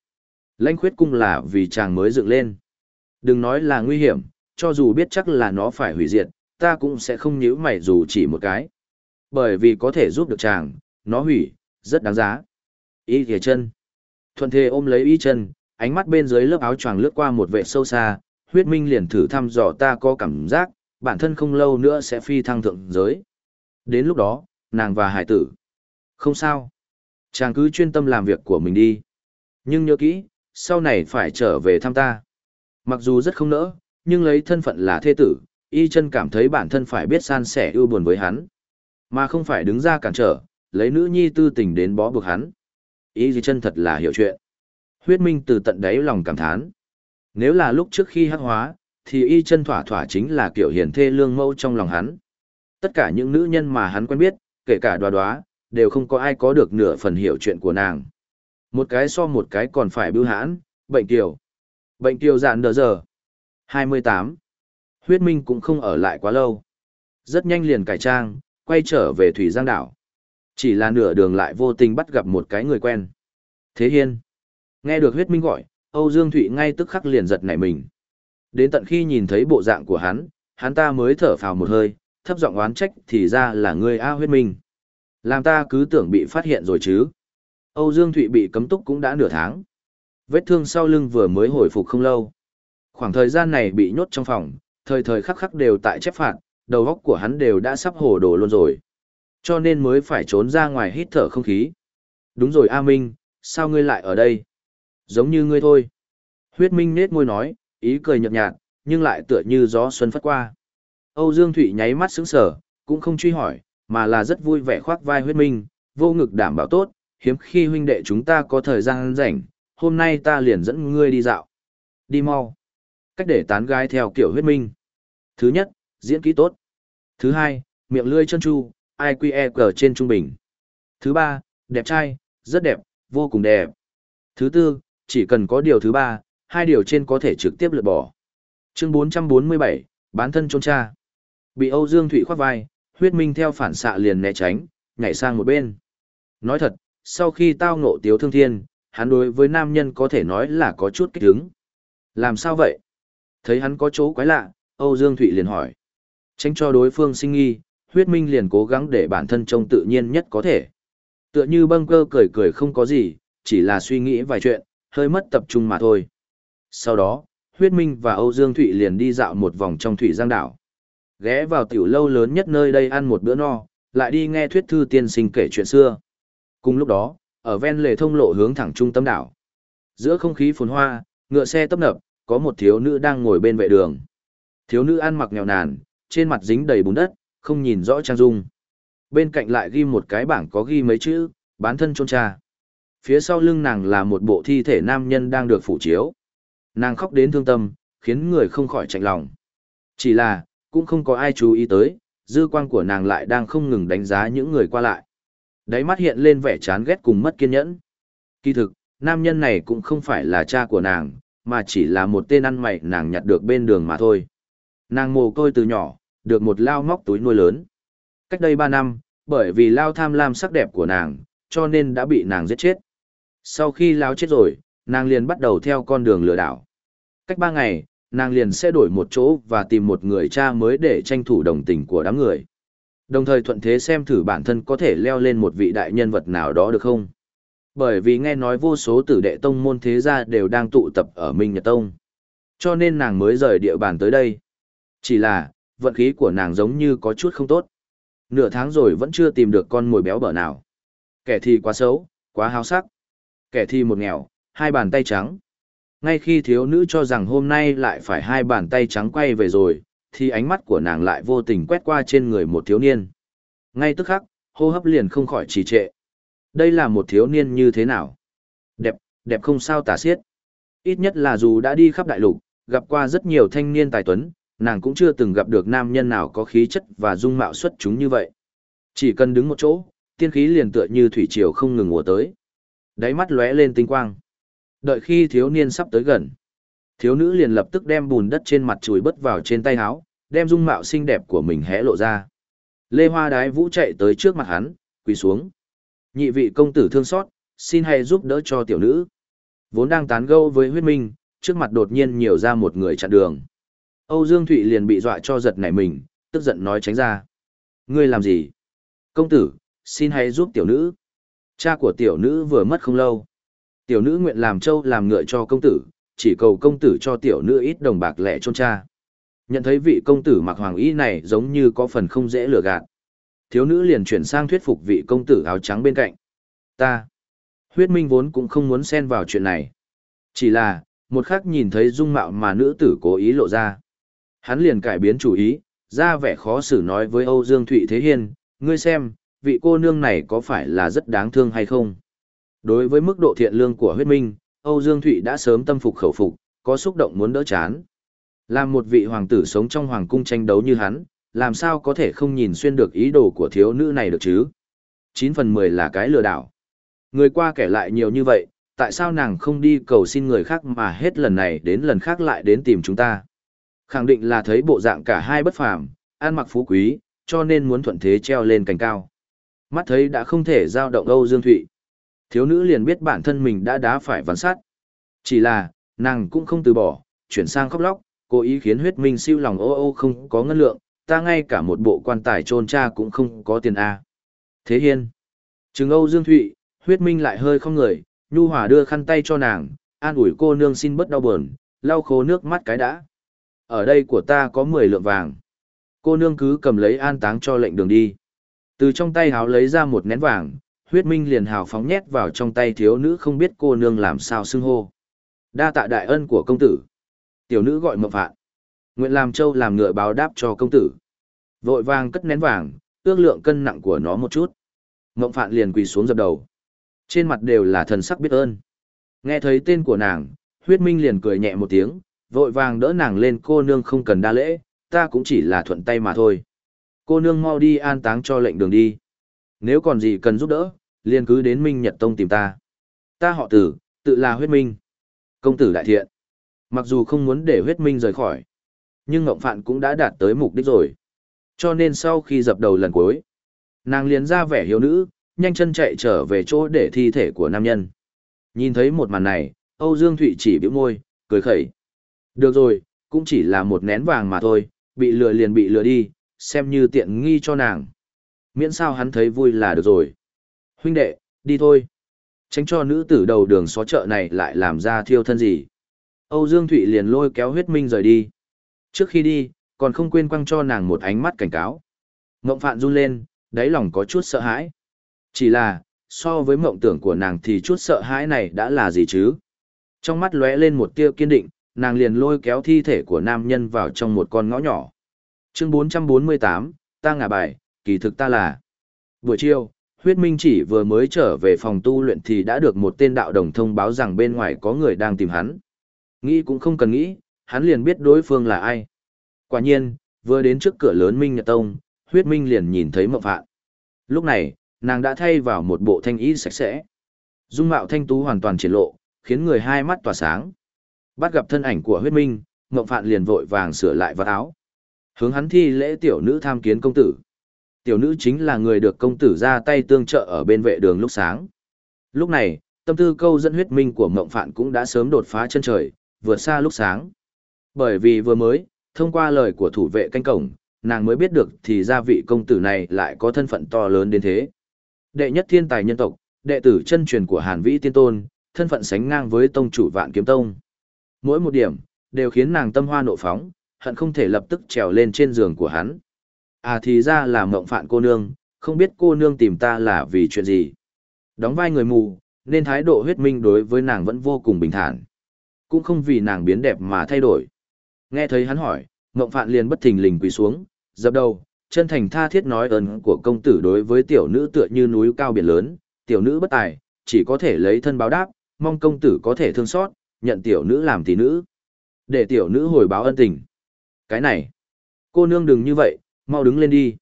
A: Lãnh khuyết cung là vì chàng mới dựng lên. Đừng nói là nguy hiểm, cho dù biết chắc là nó phải hủy diệt, ta cũng sẽ không nhíu mày dù chỉ một cái. Bởi vì có thể giúp được chàng, nó hủy, rất đáng giá. Y thìa chân. Thuận thề ôm lấy y chân, ánh mắt bên dưới lớp áo choàng lướt qua một vệ sâu xa, huyết minh liền thử thăm dò ta có cảm giác, bản thân không lâu nữa sẽ phi thăng thượng giới. Đến lúc đó, nàng và hải tử. Không sao. Chàng cứ chuyên tâm làm việc của mình đi. Nhưng nhớ kỹ, sau này phải trở về thăm ta. Mặc dù rất không nỡ, nhưng lấy thân phận là thê tử, y chân cảm thấy bản thân phải biết san sẻ ưu buồn với hắn. Mà không phải đứng ra cản trở, lấy nữ nhi tư tình đến bó buộc hắn. Y chân thật là hiểu chuyện. Huyết minh từ tận đáy lòng cảm thán. Nếu là lúc trước khi hắc hóa, thì y chân thỏa thỏa chính là kiểu hiền thê lương mẫu trong lòng hắn. Tất cả những nữ nhân mà hắn quen biết, kể cả đoá đoá, đều không có ai có được nửa phần hiểu chuyện của nàng. Một cái so một cái còn phải bưu hãn, bệnh tiểu. Bệnh tiểu dạn đờ giờ. 28. Huyết Minh cũng không ở lại quá lâu. Rất nhanh liền cải trang, quay trở về Thủy Giang đảo. Chỉ là nửa đường lại vô tình bắt gặp một cái người quen. Thế Hiên. Nghe được huyết minh gọi, Âu Dương Thụy ngay tức khắc liền giật nảy mình. Đến tận khi nhìn thấy bộ dạng của hắn, hắn ta mới thở phào một hơi, thấp giọng oán trách thì ra là ngươi, A huyết minh. Làm ta cứ tưởng bị phát hiện rồi chứ. Âu Dương Thụy bị cấm túc cũng đã nửa tháng. Vết thương sau lưng vừa mới hồi phục không lâu. Khoảng thời gian này bị nhốt trong phòng, thời thời khắc khắc đều tại chép phạt, đầu óc của hắn đều đã sắp hồ đồ luôn rồi. Cho nên mới phải trốn ra ngoài hít thở không khí. Đúng rồi A Minh, sao ngươi lại ở đây? Giống như ngươi thôi. Huyết Minh nết môi nói, ý cười nhợt nhạt, nhưng lại tựa như gió xuân phất qua. Âu Dương Thụy nháy mắt sững sờ, cũng không truy hỏi, mà là rất vui vẻ khoác vai Huyết Minh, vô ngực đảm bảo tốt, hiếm khi huynh đệ chúng ta có thời gian rảnh, hôm nay ta liền dẫn ngươi đi dạo. Đi mau. Cách để tán gái theo kiểu huyết minh. Thứ nhất, diễn kỹ tốt. Thứ hai, miệng lươi chân chu, IQE trên trung bình. Thứ ba, đẹp trai, rất đẹp, vô cùng đẹp. Thứ tư, chỉ cần có điều thứ ba, hai điều trên có thể trực tiếp lượt bỏ. Chương 447, bán thân trôn cha. Bị Âu Dương Thụy khoác vai, huyết minh theo phản xạ liền né tránh, nhảy sang một bên. Nói thật, sau khi tao ngộ tiếu thương thiên, hắn đối với nam nhân có thể nói là có chút kích ứng. Làm sao vậy? Thấy hắn có chỗ quái lạ, Âu Dương Thụy liền hỏi. Tránh cho đối phương sinh nghi, huyết minh liền cố gắng để bản thân trông tự nhiên nhất có thể. Tựa như bâng cơ cười cười không có gì, chỉ là suy nghĩ vài chuyện, hơi mất tập trung mà thôi. Sau đó, huyết minh và Âu Dương Thụy liền đi dạo một vòng trong thủy giang đảo. Ghé vào tiểu lâu lớn nhất nơi đây ăn một bữa no, lại đi nghe thuyết thư tiên sinh kể chuyện xưa. Cùng lúc đó, ở ven lề thông lộ hướng thẳng trung tâm đảo. Giữa không khí phồn hoa, ngựa xe tấp nập, có một thiếu nữ đang ngồi bên vệ đường. Thiếu nữ ăn mặc nghèo nàn, trên mặt dính đầy bùn đất, không nhìn rõ trang dung. Bên cạnh lại ghi một cái bảng có ghi mấy chữ, bán thân trôn cha. Phía sau lưng nàng là một bộ thi thể nam nhân đang được phủ chiếu. Nàng khóc đến thương tâm, khiến người không khỏi chạnh lòng. Chỉ là, cũng không có ai chú ý tới, dư quang của nàng lại đang không ngừng đánh giá những người qua lại. Đáy mắt hiện lên vẻ chán ghét cùng mất kiên nhẫn. Kỳ thực, nam nhân này cũng không phải là cha của nàng, mà chỉ là một tên ăn mày nàng nhặt được bên đường mà thôi. Nàng mồ côi từ nhỏ, được một lao móc túi nuôi lớn. Cách đây 3 năm, bởi vì lao tham lam sắc đẹp của nàng, cho nên đã bị nàng giết chết. Sau khi lao chết rồi, nàng liền bắt đầu theo con đường lừa đảo. Cách ba ngày, nàng liền sẽ đổi một chỗ và tìm một người cha mới để tranh thủ đồng tình của đám người. Đồng thời thuận thế xem thử bản thân có thể leo lên một vị đại nhân vật nào đó được không. Bởi vì nghe nói vô số tử đệ tông môn thế gia đều đang tụ tập ở Minh Nhật Tông. Cho nên nàng mới rời địa bàn tới đây. Chỉ là, vận khí của nàng giống như có chút không tốt. Nửa tháng rồi vẫn chưa tìm được con mồi béo bở nào. Kẻ thì quá xấu, quá háo sắc. Kẻ thì một nghèo, hai bàn tay trắng. Ngay khi thiếu nữ cho rằng hôm nay lại phải hai bàn tay trắng quay về rồi, thì ánh mắt của nàng lại vô tình quét qua trên người một thiếu niên. Ngay tức khắc, hô hấp liền không khỏi trì trệ. Đây là một thiếu niên như thế nào? Đẹp, đẹp không sao tả xiết. Ít nhất là dù đã đi khắp đại lục, gặp qua rất nhiều thanh niên tài tuấn, nàng cũng chưa từng gặp được nam nhân nào có khí chất và dung mạo xuất chúng như vậy. Chỉ cần đứng một chỗ, tiên khí liền tựa như thủy triều không ngừng ùa tới. Đáy mắt lóe lên tinh quang. Đợi khi thiếu niên sắp tới gần, thiếu nữ liền lập tức đem bùn đất trên mặt chùi bớt vào trên tay áo, đem dung mạo xinh đẹp của mình hé lộ ra. Lê Hoa Đái Vũ chạy tới trước mặt hắn, quỳ xuống. Nhị vị công tử thương xót, xin hãy giúp đỡ cho tiểu nữ. Vốn đang tán gẫu với huyết minh, trước mặt đột nhiên nhiều ra một người chặn đường. Âu Dương Thụy liền bị dọa cho giật nảy mình, tức giận nói tránh ra. Ngươi làm gì? Công tử, xin hãy giúp tiểu nữ. Cha của tiểu nữ vừa mất không lâu. Tiểu nữ nguyện làm trâu làm ngựa cho công tử, chỉ cầu công tử cho tiểu nữ ít đồng bạc lẻ chôn cha. Nhận thấy vị công tử mặc hoàng y này giống như có phần không dễ lừa gạt. Thiếu nữ liền chuyển sang thuyết phục vị công tử áo trắng bên cạnh. Ta, huyết minh vốn cũng không muốn xen vào chuyện này. Chỉ là, một khắc nhìn thấy dung mạo mà nữ tử cố ý lộ ra. Hắn liền cải biến chủ ý, ra vẻ khó xử nói với Âu Dương Thụy Thế Hiên, ngươi xem, vị cô nương này có phải là rất đáng thương hay không? Đối với mức độ thiện lương của huyết minh, Âu Dương Thụy đã sớm tâm phục khẩu phục, có xúc động muốn đỡ chán. Làm một vị hoàng tử sống trong hoàng cung tranh đấu như hắn, làm sao có thể không nhìn xuyên được ý đồ của thiếu nữ này được chứ? 9 phần 10 là cái lừa đảo. Người qua kể lại nhiều như vậy, tại sao nàng không đi cầu xin người khác mà hết lần này đến lần khác lại đến tìm chúng ta? Khẳng định là thấy bộ dạng cả hai bất phàm, ăn mặc phú quý, cho nên muốn thuận thế treo lên cành cao. Mắt thấy đã không thể giao động Âu Dương Thụy. Thiếu nữ liền biết bản thân mình đã đá phải ván sát. Chỉ là, nàng cũng không từ bỏ, chuyển sang khóc lóc, cố ý khiến huyết minh siêu lòng ô ô không có ngân lượng, ta ngay cả một bộ quan tài trôn cha cũng không có tiền A. Thế hiên. Trừng Âu Dương Thụy, huyết minh lại hơi không người, nhu hòa đưa khăn tay cho nàng, An ủi cô nương xin bớt đau buồn, lau khô nước mắt cái đã. Ở đây của ta có 10 lượng vàng. Cô nương cứ cầm lấy an táng cho lệnh đường đi. Từ trong tay háo lấy ra một nén vàng, huyết minh liền hào phóng nhét vào trong tay thiếu nữ không biết cô nương làm sao xưng hô. Đa tạ đại ân của công tử. Tiểu nữ gọi mộng phạn. Nguyện làm châu làm ngựa báo đáp cho công tử. Vội vàng cất nén vàng, ước lượng cân nặng của nó một chút. Mộng phạn liền quỳ xuống dập đầu. Trên mặt đều là thần sắc biết ơn. Nghe thấy tên của nàng, huyết minh liền cười nhẹ một tiếng, vội vàng đỡ nàng lên cô nương không cần đa lễ, ta cũng chỉ là thuận tay mà thôi. Cô nương mau đi an táng cho lệnh đường đi. Nếu còn gì cần giúp đỡ, liền cứ đến Minh Nhật Tông tìm ta. Ta họ tử, tự là huyết minh. Công tử đại thiện. Mặc dù không muốn để huyết minh rời khỏi, nhưng Ngộng Phạn cũng đã đạt tới mục đích rồi. Cho nên sau khi dập đầu lần cuối, nàng liền ra vẻ hiếu nữ, nhanh chân chạy trở về chỗ để thi thể của nam nhân. Nhìn thấy một màn này, Âu Dương Thụy chỉ bĩu môi, cười khẩy. Được rồi, cũng chỉ là một nén vàng mà thôi, bị lừa liền bị lừa đi, xem như tiện nghi cho nàng. Miễn sao hắn thấy vui là được rồi. Huynh đệ, đi thôi. Tránh cho nữ tử đầu đường xó chợ này lại làm ra thiêu thân gì. Âu Dương Thụy liền lôi kéo huyết minh rời đi. Trước khi đi, còn không quên quăng cho nàng một ánh mắt cảnh cáo. Mộng phạn run lên, đáy lòng có chút sợ hãi. Chỉ là, so với mộng tưởng của nàng thì chút sợ hãi này đã là gì chứ? Trong mắt lóe lên một tia kiên định, nàng liền lôi kéo thi thể của nam nhân vào trong một con ngõ nhỏ. Chương 448, ta ngả bài, kỳ thực ta là. Buổi chiều, huyết minh chỉ vừa mới trở về phòng tu luyện thì đã được một tên đạo đồng thông báo rằng bên ngoài có người đang tìm hắn. Nghĩ cũng không cần nghĩ, hắn liền biết đối phương là ai. Quả nhiên, vừa đến trước cửa lớn Minh Nhật Tông, huyết minh liền nhìn thấy mộng phạn. Lúc này, nàng đã thay vào một bộ thanh y sạch sẽ. Dung mạo thanh tú hoàn toàn triển lộ, khiến người hai mắt tỏa sáng. Bắt gặp thân ảnh của huyết minh, mộng phạn liền vội vàng sửa lại vật áo. Hướng hắn thi lễ tiểu nữ tham kiến công tử. Tiểu nữ chính là người được công tử ra tay tương trợ ở bên vệ đường lúc sáng. Lúc này, tâm tư câu dẫn huyết minh của mộng phạn cũng đã sớm đột phá chân trời, vượt xa lúc sáng. Bởi vì vừa mới, thông qua lời của thủ vệ canh cổng, nàng mới biết được thì gia vị công tử này lại có thân phận to lớn đến thế. Đệ nhất thiên tài nhân tộc, đệ tử chân truyền của Hàn Vĩ Tiên Tôn, thân phận sánh ngang với tông chủ Vạn Kiếm Tông. Mỗi một điểm, đều khiến nàng tâm hoa nộ phóng, hận không thể lập tức trèo lên trên giường của hắn. À thì ra là mộng phạn cô nương, không biết cô nương tìm ta là vì chuyện gì. Đóng vai người mù, nên thái độ huyết minh đối với nàng vẫn vô cùng bình thản. Cũng không vì nàng biến đẹp mà thay đổi. Nghe thấy hắn hỏi, mộng phạn liền bất thình lình quỳ xuống, dập đầu, chân thành tha thiết nói ơn của công tử đối với tiểu nữ tựa như núi cao biển lớn, tiểu nữ bất tài, chỉ có thể lấy thân báo đáp, mong công tử có thể thương xót, nhận tiểu nữ làm tỷ nữ. Để tiểu nữ hồi báo ân tình. Cái này, cô nương đừng như vậy, mau đứng lên đi.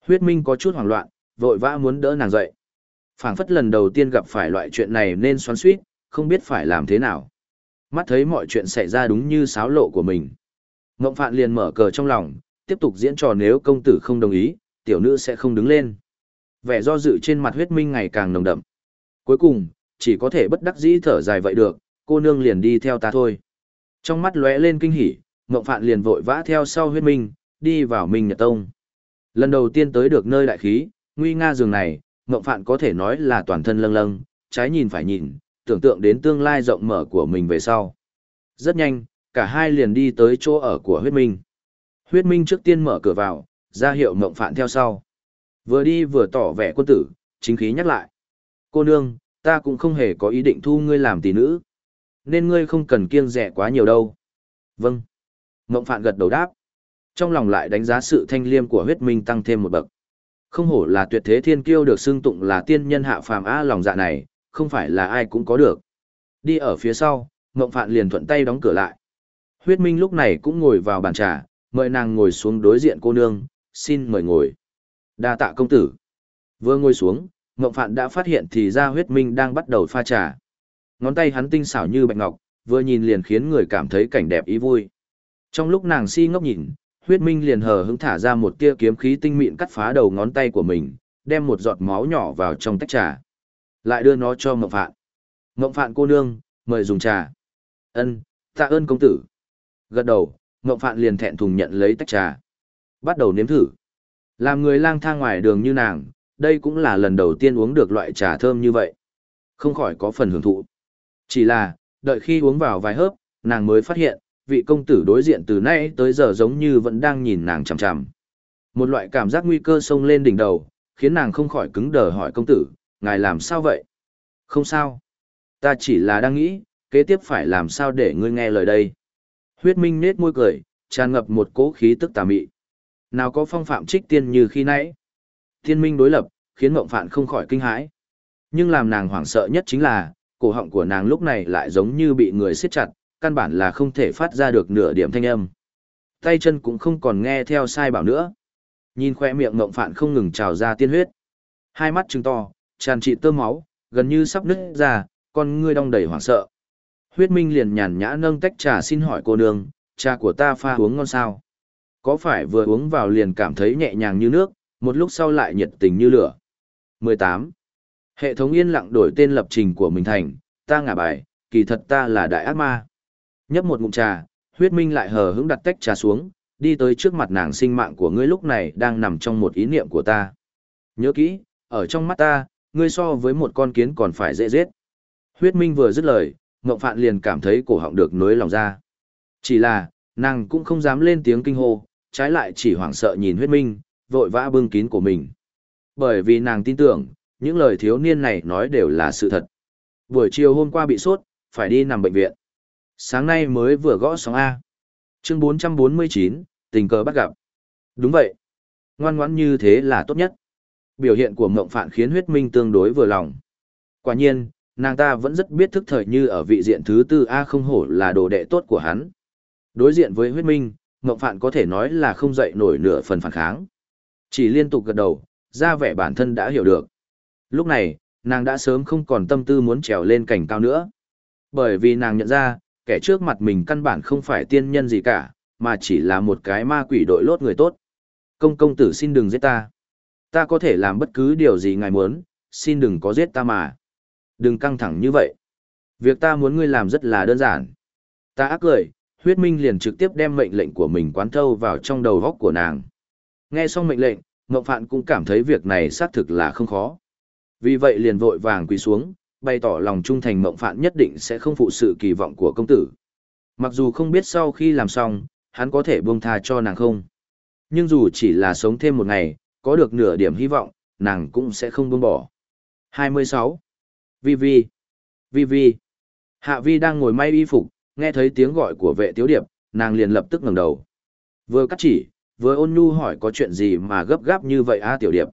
A: Huyết Minh có chút hoảng loạn, vội vã muốn đỡ nàng dậy. phảng phất lần đầu tiên gặp phải loại chuyện này nên xoắn suýt, không biết phải làm thế nào. Mắt thấy mọi chuyện xảy ra đúng như sáo lộ của mình. Ngộng Phạn liền mở cờ trong lòng, tiếp tục diễn trò nếu công tử không đồng ý, tiểu nữ sẽ không đứng lên. Vẻ do dự trên mặt huyết minh ngày càng nồng đậm. Cuối cùng, chỉ có thể bất đắc dĩ thở dài vậy được, cô nương liền đi theo ta thôi. Trong mắt lóe lên kinh hỉ, Ngộng Phạn liền vội vã theo sau huyết minh, đi vào Minh Nhật Tông. Lần đầu tiên tới được nơi đại khí, nguy nga giường này, Ngộng Phạn có thể nói là toàn thân lâng lâng, trái nhìn phải nhìn, tưởng tượng đến tương lai rộng mở của mình về sau. Rất nhanh, cả hai liền đi tới chỗ ở của huyết minh. Huyết minh trước tiên mở cửa vào, ra hiệu Ngộng Phạn theo sau. Vừa đi vừa tỏ vẻ quân tử, chính khí nhắc lại. Cô nương, ta cũng không hề có ý định thu ngươi làm tỷ nữ. Nên ngươi không cần kiêng rẻ quá nhiều đâu. Vâng. Ngộng Phạn gật đầu đáp. Trong lòng lại đánh giá sự thanh liêm của huyết minh tăng thêm một bậc. Không hổ là tuyệt thế thiên kiêu được xưng tụng là tiên nhân hạ phàm á lòng dạ này, không phải là ai cũng có được. Đi ở phía sau, Ngộng Phạn liền thuận tay đóng cửa lại. Huyết Minh lúc này cũng ngồi vào bàn trà, mời nàng ngồi xuống đối diện cô nương, xin mời ngồi. Đa tạ công tử. Vừa ngồi xuống, Ngộng Phạn đã phát hiện thì ra Huyết Minh đang bắt đầu pha trà. Ngón tay hắn tinh xảo như bạch ngọc, vừa nhìn liền khiến người cảm thấy cảnh đẹp ý vui. Trong lúc nàng si ngốc nhìn, huyết minh liền hờ hững thả ra một tia kiếm khí tinh mịn cắt phá đầu ngón tay của mình, đem một giọt máu nhỏ vào trong tách trà. Lại đưa nó cho Ngộng Phạn. Ngộng Phạn cô nương, mời dùng trà. Ân, tạ ơn công tử. Gật đầu, Ngộng Phạn liền thẹn thùng nhận lấy tách trà. Bắt đầu nếm thử. Làm người lang thang ngoài đường như nàng, đây cũng là lần đầu tiên uống được loại trà thơm như vậy. Không khỏi có phần hưởng thụ. Chỉ là, đợi khi uống vào vài hớp, nàng mới phát hiện, vị công tử đối diện từ nay tới giờ giống như vẫn đang nhìn nàng chằm chằm. Một loại cảm giác nguy cơ sông lên đỉnh đầu, khiến nàng không khỏi cứng đờ hỏi công tử, ngài làm sao vậy? Không sao. Ta chỉ là đang nghĩ, kế tiếp phải làm sao để ngươi nghe lời đây. Huyết Minh nết môi cười, tràn ngập một cỗ khí tức tà mị. Nào có phong phạm trích tiên như khi nãy. Thiên minh đối lập, khiến mộng phạn không khỏi kinh hãi. Nhưng làm nàng hoảng sợ nhất chính là, cổ họng của nàng lúc này lại giống như bị người siết chặt, căn bản là không thể phát ra được nửa điểm thanh âm. Tay chân cũng không còn nghe theo sai bảo nữa. Nhìn khoe miệng ngậm phạn không ngừng trào ra tiên huyết. Hai mắt trừng to, tràn trị tơ máu, gần như sắp nứt ra, con ngươi đong đầy hoảng sợ. Huyết Minh liền nhàn nhã nâng tách trà xin hỏi cô nương, trà của ta pha uống ngon sao? Có phải vừa uống vào liền cảm thấy nhẹ nhàng như nước, một lúc sau lại nhiệt tình như lửa? 18. Hệ thống yên lặng đổi tên lập trình của mình thành, ta ngả bài, kỳ thật ta là đại ác ma. Nhấp một ngụm trà, huyết minh lại hờ hững đặt tách trà xuống, đi tới trước mặt nàng sinh mạng của ngươi lúc này đang nằm trong một ý niệm của ta. Nhớ kỹ, ở trong mắt ta, ngươi so với một con kiến còn phải dễ giết. Huyết minh vừa dứt lời, Ngộng Phạn liền cảm thấy cổ họng được nối lòng ra. Chỉ là, nàng cũng không dám lên tiếng kinh hô, trái lại chỉ hoảng sợ nhìn huyết minh, vội vã bưng kín của mình. Bởi vì nàng tin tưởng, những lời thiếu niên này nói đều là sự thật. Buổi chiều hôm qua bị sốt, phải đi nằm bệnh viện. Sáng nay mới vừa gõ sóng A. Chương 449, tình cờ bắt gặp. Đúng vậy. Ngoan ngoãn như thế là tốt nhất. Biểu hiện của mộng phạn khiến huyết minh tương đối vừa lòng. Quả nhiên, nàng ta vẫn rất biết thức thời như ở vị diện thứ tư A không hổ là đồ đệ tốt của hắn. Đối diện với huyết minh, mộng phạn có thể nói là không dậy nổi nửa phần phản kháng. Chỉ liên tục gật đầu, ra vẻ bản thân đã hiểu được. Lúc này, nàng đã sớm không còn tâm tư muốn trèo lên cảnh cao nữa. Bởi vì nàng nhận ra, kẻ trước mặt mình căn bản không phải tiên nhân gì cả, mà chỉ là một cái ma quỷ đội lốt người tốt. Công công tử xin đừng giết ta. Ta có thể làm bất cứ điều gì ngài muốn, xin đừng có giết ta mà. Đừng căng thẳng như vậy. Việc ta muốn ngươi làm rất là đơn giản. Ta ác cười, huyết minh liền trực tiếp đem mệnh lệnh của mình quán thâu vào trong đầu góc của nàng. Nghe xong mệnh lệnh, Ngọc Phạn cũng cảm thấy việc này xác thực là không khó. Vì vậy liền vội vàng quỳ xuống, bày tỏ lòng trung thành Mộng Phạn nhất định sẽ không phụ sự kỳ vọng của công tử. Mặc dù không biết sau khi làm xong, hắn có thể buông tha cho nàng không. Nhưng dù chỉ là sống thêm một ngày, có được nửa điểm hy vọng, nàng cũng sẽ không buông bỏ. 26. Vi Vi. Vi Vi. Hạ Vi đang ngồi may y phục, nghe thấy tiếng gọi của vệ tiếu điệp, nàng liền lập tức ngẩng đầu. Vừa cắt chỉ, vừa ôn nhu hỏi có chuyện gì mà gấp gáp như vậy a tiểu điệp.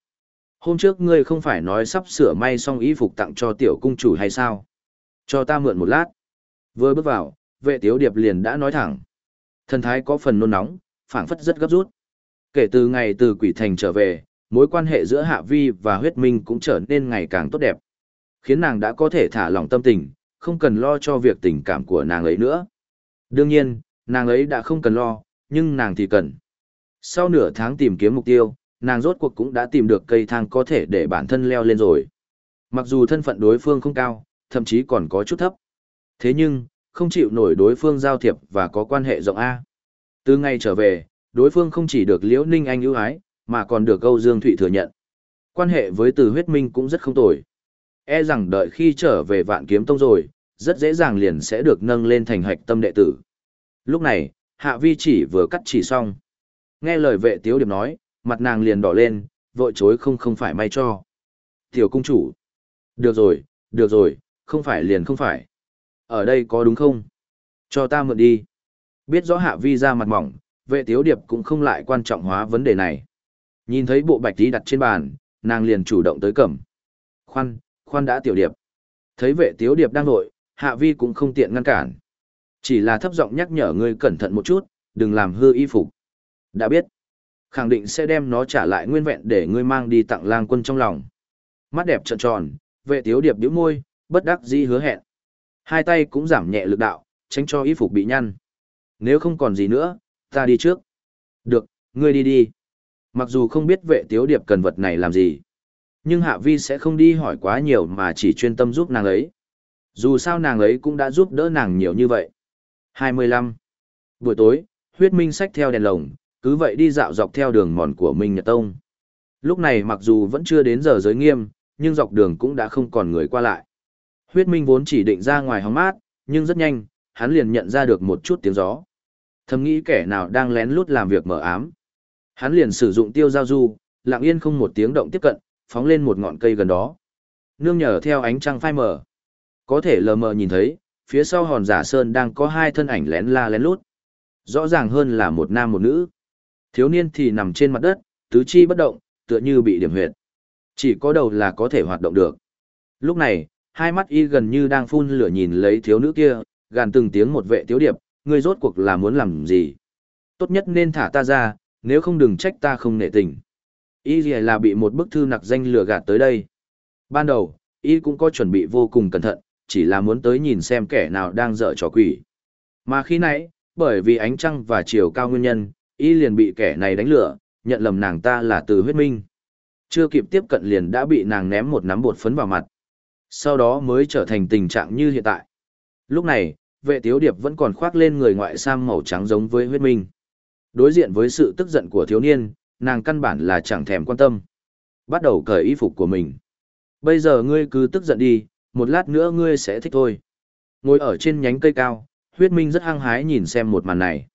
A: Hôm trước ngươi không phải nói sắp sửa may xong y phục tặng cho tiểu cung chủ hay sao? Cho ta mượn một lát. Vừa bước vào, vệ tiếu điệp liền đã nói thẳng. Thần thái có phần nôn nóng, phảng phất rất gấp rút. Kể từ ngày từ quỷ thành trở về, mối quan hệ giữa Hạ Vi và huyết minh cũng trở nên ngày càng tốt đẹp. Khiến nàng đã có thể thả lỏng tâm tình, không cần lo cho việc tình cảm của nàng ấy nữa. Đương nhiên, nàng ấy đã không cần lo, nhưng nàng thì cần. Sau nửa tháng tìm kiếm mục tiêu, nàng rốt cuộc cũng đã tìm được cây thang có thể để bản thân leo lên rồi. Mặc dù thân phận đối phương không cao, thậm chí còn có chút thấp. Thế nhưng, không chịu nổi đối phương giao thiệp và có quan hệ rộng A. Từ ngày trở về, đối phương không chỉ được Liễu Ninh Anh ưu ái, mà còn được Âu Dương Thụy thừa nhận. Quan hệ với từ huyết minh cũng rất không tồi. E rằng đợi khi trở về vạn kiếm tông rồi, rất dễ dàng liền sẽ được nâng lên thành hạch tâm đệ tử. Lúc này, Hạ Vi chỉ vừa cắt chỉ xong. Nghe lời vệ tiếu điệp nói, mặt nàng liền đỏ lên, vội chối không không phải may cho. Tiểu cung chủ. Được rồi, được rồi, không phải liền không phải. Ở đây có đúng không? Cho ta mượn đi. Biết rõ hạ vi ra mặt mỏng, vệ tiếu điệp cũng không lại quan trọng hóa vấn đề này. Nhìn thấy bộ bạch tí đặt trên bàn, nàng liền chủ động tới cầm. Khoan, khoan đã tiểu điệp. Thấy vệ tiếu điệp đang nội, hạ vi cũng không tiện ngăn cản. Chỉ là thấp giọng nhắc nhở ngươi cẩn thận một chút, đừng làm hư y phục. Đã biết. Khẳng định sẽ đem nó trả lại nguyên vẹn để ngươi mang đi tặng lang quân trong lòng. Mắt đẹp trợn tròn, vệ tiếu điệp điếu môi, bất đắc dĩ hứa hẹn. Hai tay cũng giảm nhẹ lực đạo, tránh cho y phục bị nhăn. Nếu không còn gì nữa, ta đi trước. Được, ngươi đi đi. Mặc dù không biết vệ tiếu điệp cần vật này làm gì. Nhưng Hạ Vi sẽ không đi hỏi quá nhiều mà chỉ chuyên tâm giúp nàng ấy. Dù sao nàng ấy cũng đã giúp đỡ nàng nhiều như vậy. 25. Buổi tối, huyết minh sách theo đèn lồng, cứ vậy đi dạo dọc theo đường mòn của Minh Nhật Tông. Lúc này mặc dù vẫn chưa đến giờ giới nghiêm, nhưng dọc đường cũng đã không còn người qua lại. Huyết Minh vốn chỉ định ra ngoài hóng mát, nhưng rất nhanh, hắn liền nhận ra được một chút tiếng gió. Thầm nghĩ kẻ nào đang lén lút làm việc mở ám. Hắn liền sử dụng tiêu giao du, lặng yên không một tiếng động tiếp cận, phóng lên một ngọn cây gần đó. Nương nhờ theo ánh trăng phai mờ. Có thể lờ mờ nhìn thấy, phía sau hòn giả sơn đang có hai thân ảnh lén la lén lút. Rõ ràng hơn là một nam một nữ. Thiếu niên thì nằm trên mặt đất, tứ chi bất động, tựa như bị điểm huyệt. Chỉ có đầu là có thể hoạt động được. Lúc này, hai mắt y gần như đang phun lửa nhìn lấy thiếu nữ kia, gàn từng tiếng một vệ thiếu điệp, ngươi rốt cuộc là muốn làm gì? Tốt nhất nên thả ta ra, nếu không đừng trách ta không nể tình. Y là bị một bức thư nặc danh lừa gạt tới đây. Ban đầu, y cũng có chuẩn bị vô cùng cẩn thận, chỉ là muốn tới nhìn xem kẻ nào đang dở trò quỷ. Mà khi nãy, bởi vì ánh trăng và chiều cao nguyên nhân, y liền bị kẻ này đánh lửa, nhận lầm nàng ta là từ huyết minh. Chưa kịp tiếp cận liền đã bị nàng ném một nắm bột phấn vào mặt. Sau đó mới trở thành tình trạng như hiện tại. Lúc này, vệ tiếu điệp vẫn còn khoác lên người ngoại sam màu trắng giống với huyết minh. Đối diện với sự tức giận của thiếu niên, nàng căn bản là chẳng thèm quan tâm. Bắt đầu cởi y phục của mình. Bây giờ ngươi cứ tức giận đi, một lát nữa ngươi sẽ thích thôi. Ngồi ở trên nhánh cây cao, huyết minh rất hăng hái nhìn xem một màn này.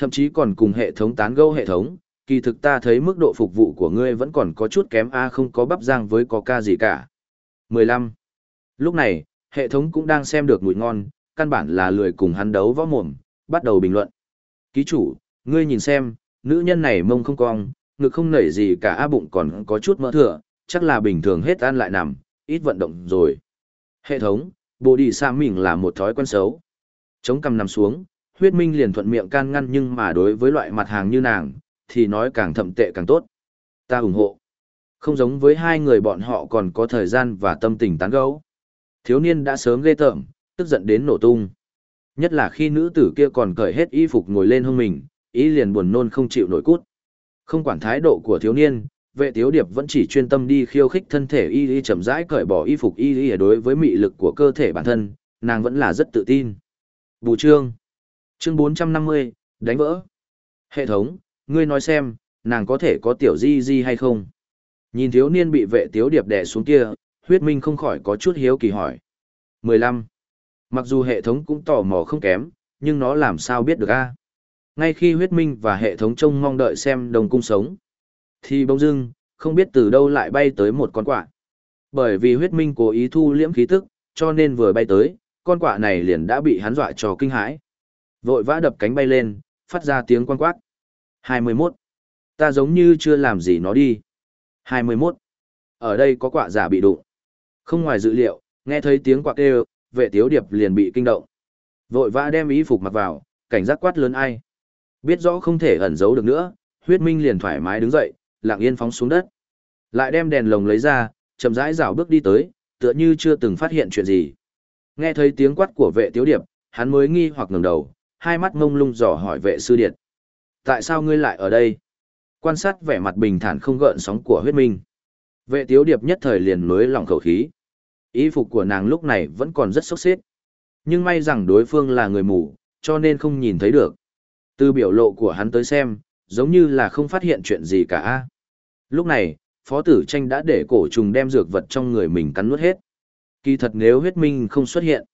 A: Thậm chí còn cùng hệ thống tán gẫu hệ thống, kỳ thực ta thấy mức độ phục vụ của ngươi vẫn còn có chút kém a không có bắp rang với có ca gì cả. 15. Lúc này, hệ thống cũng đang xem được mùi ngon, căn bản là lười cùng hắn đấu võ mồm, bắt đầu bình luận. Ký chủ, ngươi nhìn xem, nữ nhân này mông không cong, ngực không nảy gì cả a bụng còn có chút mỡ thừa, chắc là bình thường hết ăn lại nằm, ít vận động rồi. Hệ thống, bộ đi xa mình là một thói quen xấu. Chống cầm nằm xuống, huyết minh liền thuận miệng can ngăn nhưng mà đối với loại mặt hàng như nàng, thì nói càng thậm tệ càng tốt. Ta ủng hộ. Không giống với hai người bọn họ còn có thời gian và tâm tình tán gẫu. Thiếu niên đã sớm ghê tởm, tức giận đến nổ tung. Nhất là khi nữ tử kia còn cởi hết y phục ngồi lên hông mình, ý liền buồn nôn không chịu nổi cút. Không quản thái độ của thiếu niên, vệ thiếu điệp vẫn chỉ chuyên tâm đi khiêu khích thân thể y y chậm rãi cởi bỏ y phục y y đối với mị lực của cơ thể bản thân, nàng vẫn là rất tự tin. Bù trương. Chương 450, đánh vỡ. Hệ thống, ngươi nói xem, nàng có thể có tiểu di di hay không? Nhìn thiếu niên bị vệ tiếu điệp đè xuống kia, huyết minh không khỏi có chút hiếu kỳ hỏi. 15. Mặc dù hệ thống cũng tò mò không kém, nhưng nó làm sao biết được a? Ngay khi huyết minh và hệ thống trông mong đợi xem đồng cung sống, thì bỗng dưng, không biết từ đâu lại bay tới một con quạ. Bởi vì huyết minh cố ý thu liễm khí tức, cho nên vừa bay tới, con quạ này liền đã bị hắn dọa cho kinh hãi. Vội vã đập cánh bay lên, phát ra tiếng quan quát. 21. Ta giống như chưa làm gì nó đi. 21. Ở đây có quạ giả bị đụng. Không ngoài dự liệu, nghe thấy tiếng quạ kêu, vệ tiếu điệp liền bị kinh động. Vội vã đem ý phục mặc vào, cảnh giác quát lớn ai. Biết rõ không thể ẩn giấu được nữa, huyết minh liền thoải mái đứng dậy, lặng yên phóng xuống đất. Lại đem đèn lồng lấy ra, chậm rãi rảo bước đi tới, tựa như chưa từng phát hiện chuyện gì. Nghe thấy tiếng quát của vệ tiếu điệp, hắn mới nghi hoặc ngẩng đầu, hai mắt ngông lung dò hỏi vệ sư điệt. Tại sao ngươi lại ở đây? Quan sát vẻ mặt bình thản không gợn sóng của huyết minh. Vệ tiếu điệp nhất thời liền mới lỏng khẩu khí. Ý phục của nàng lúc này vẫn còn rất sốc xếp. Nhưng may rằng đối phương là người mù, cho nên không nhìn thấy được. Từ biểu lộ của hắn tới xem, giống như là không phát hiện chuyện gì cả. Lúc này, Phó Tử Tranh đã để cổ trùng đem dược vật trong người mình cắn nuốt hết. Kỳ thật nếu huyết minh không xuất hiện,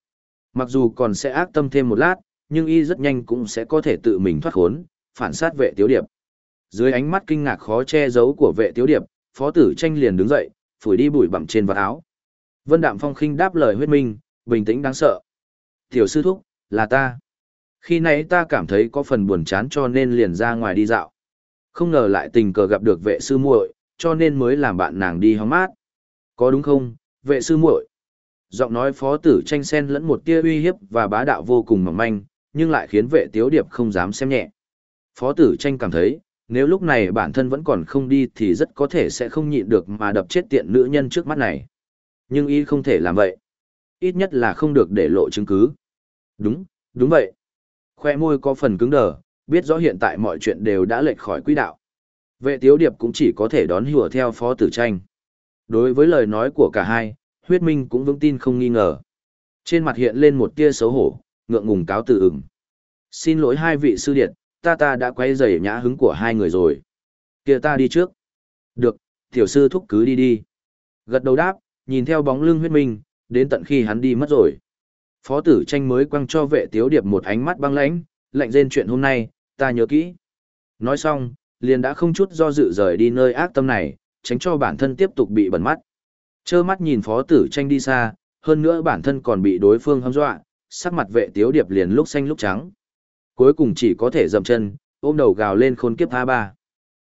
A: mặc dù còn sẽ ác tâm thêm một lát, nhưng y rất nhanh cũng sẽ có thể tự mình thoát khốn, phản sát vệ tiếu điệp. Dưới ánh mắt kinh ngạc khó che giấu của vệ tiếu điệp, Phó Tử Tranh liền đứng dậy, phủi đi bụi bặm trên vạt áo. Vân Đạm Phong khinh đáp lời huyết minh, bình tĩnh đáng sợ. Tiểu sư thúc, là ta. Khi nãy ta cảm thấy có phần buồn chán cho nên liền ra ngoài đi dạo. Không ngờ lại tình cờ gặp được vệ sư muội, cho nên mới làm bạn nàng đi hóng mát. Có đúng không, vệ sư muội? Giọng nói phó tử tranh sen lẫn một tia uy hiếp và bá đạo vô cùng mỏng manh, nhưng lại khiến vệ tiếu điệp không dám xem nhẹ. Phó tử tranh cảm thấy, nếu lúc này bản thân vẫn còn không đi thì rất có thể sẽ không nhịn được mà đập chết tiện nữ nhân trước mắt này. Nhưng y không thể làm vậy. Ít nhất là không được để lộ chứng cứ. Đúng, đúng vậy. Khoe môi có phần cứng đờ, biết rõ hiện tại mọi chuyện đều đã lệch khỏi quỹ đạo. Vệ tiếu điệp cũng chỉ có thể đón hùa theo phó tử tranh. Đối với lời nói của cả hai, huyết minh cũng vững tin không nghi ngờ. Trên mặt hiện lên một tia xấu hổ, ngượng ngùng cáo từ ửng. Xin lỗi hai vị sư điện, ta ta đã quay rầy nhã hứng của hai người rồi. kia ta đi trước. Được, tiểu sư thúc cứ đi đi. Gật đầu đáp, nhìn theo bóng lưng huyết minh, đến tận khi hắn đi mất rồi. Phó tử tranh mới quăng cho vệ tiếu điệp một ánh mắt băng lãnh, lạnh rên chuyện hôm nay, ta nhớ kỹ. Nói xong, liền đã không chút do dự rời đi nơi ác tâm này, tránh cho bản thân tiếp tục bị bẩn mắt. Chơ mắt nhìn phó tử tranh đi xa, hơn nữa bản thân còn bị đối phương hâm dọa, sắc mặt vệ tiếu điệp liền lúc xanh lúc trắng. Cuối cùng chỉ có thể dậm chân, ôm đầu gào lên khốn kiếp A3.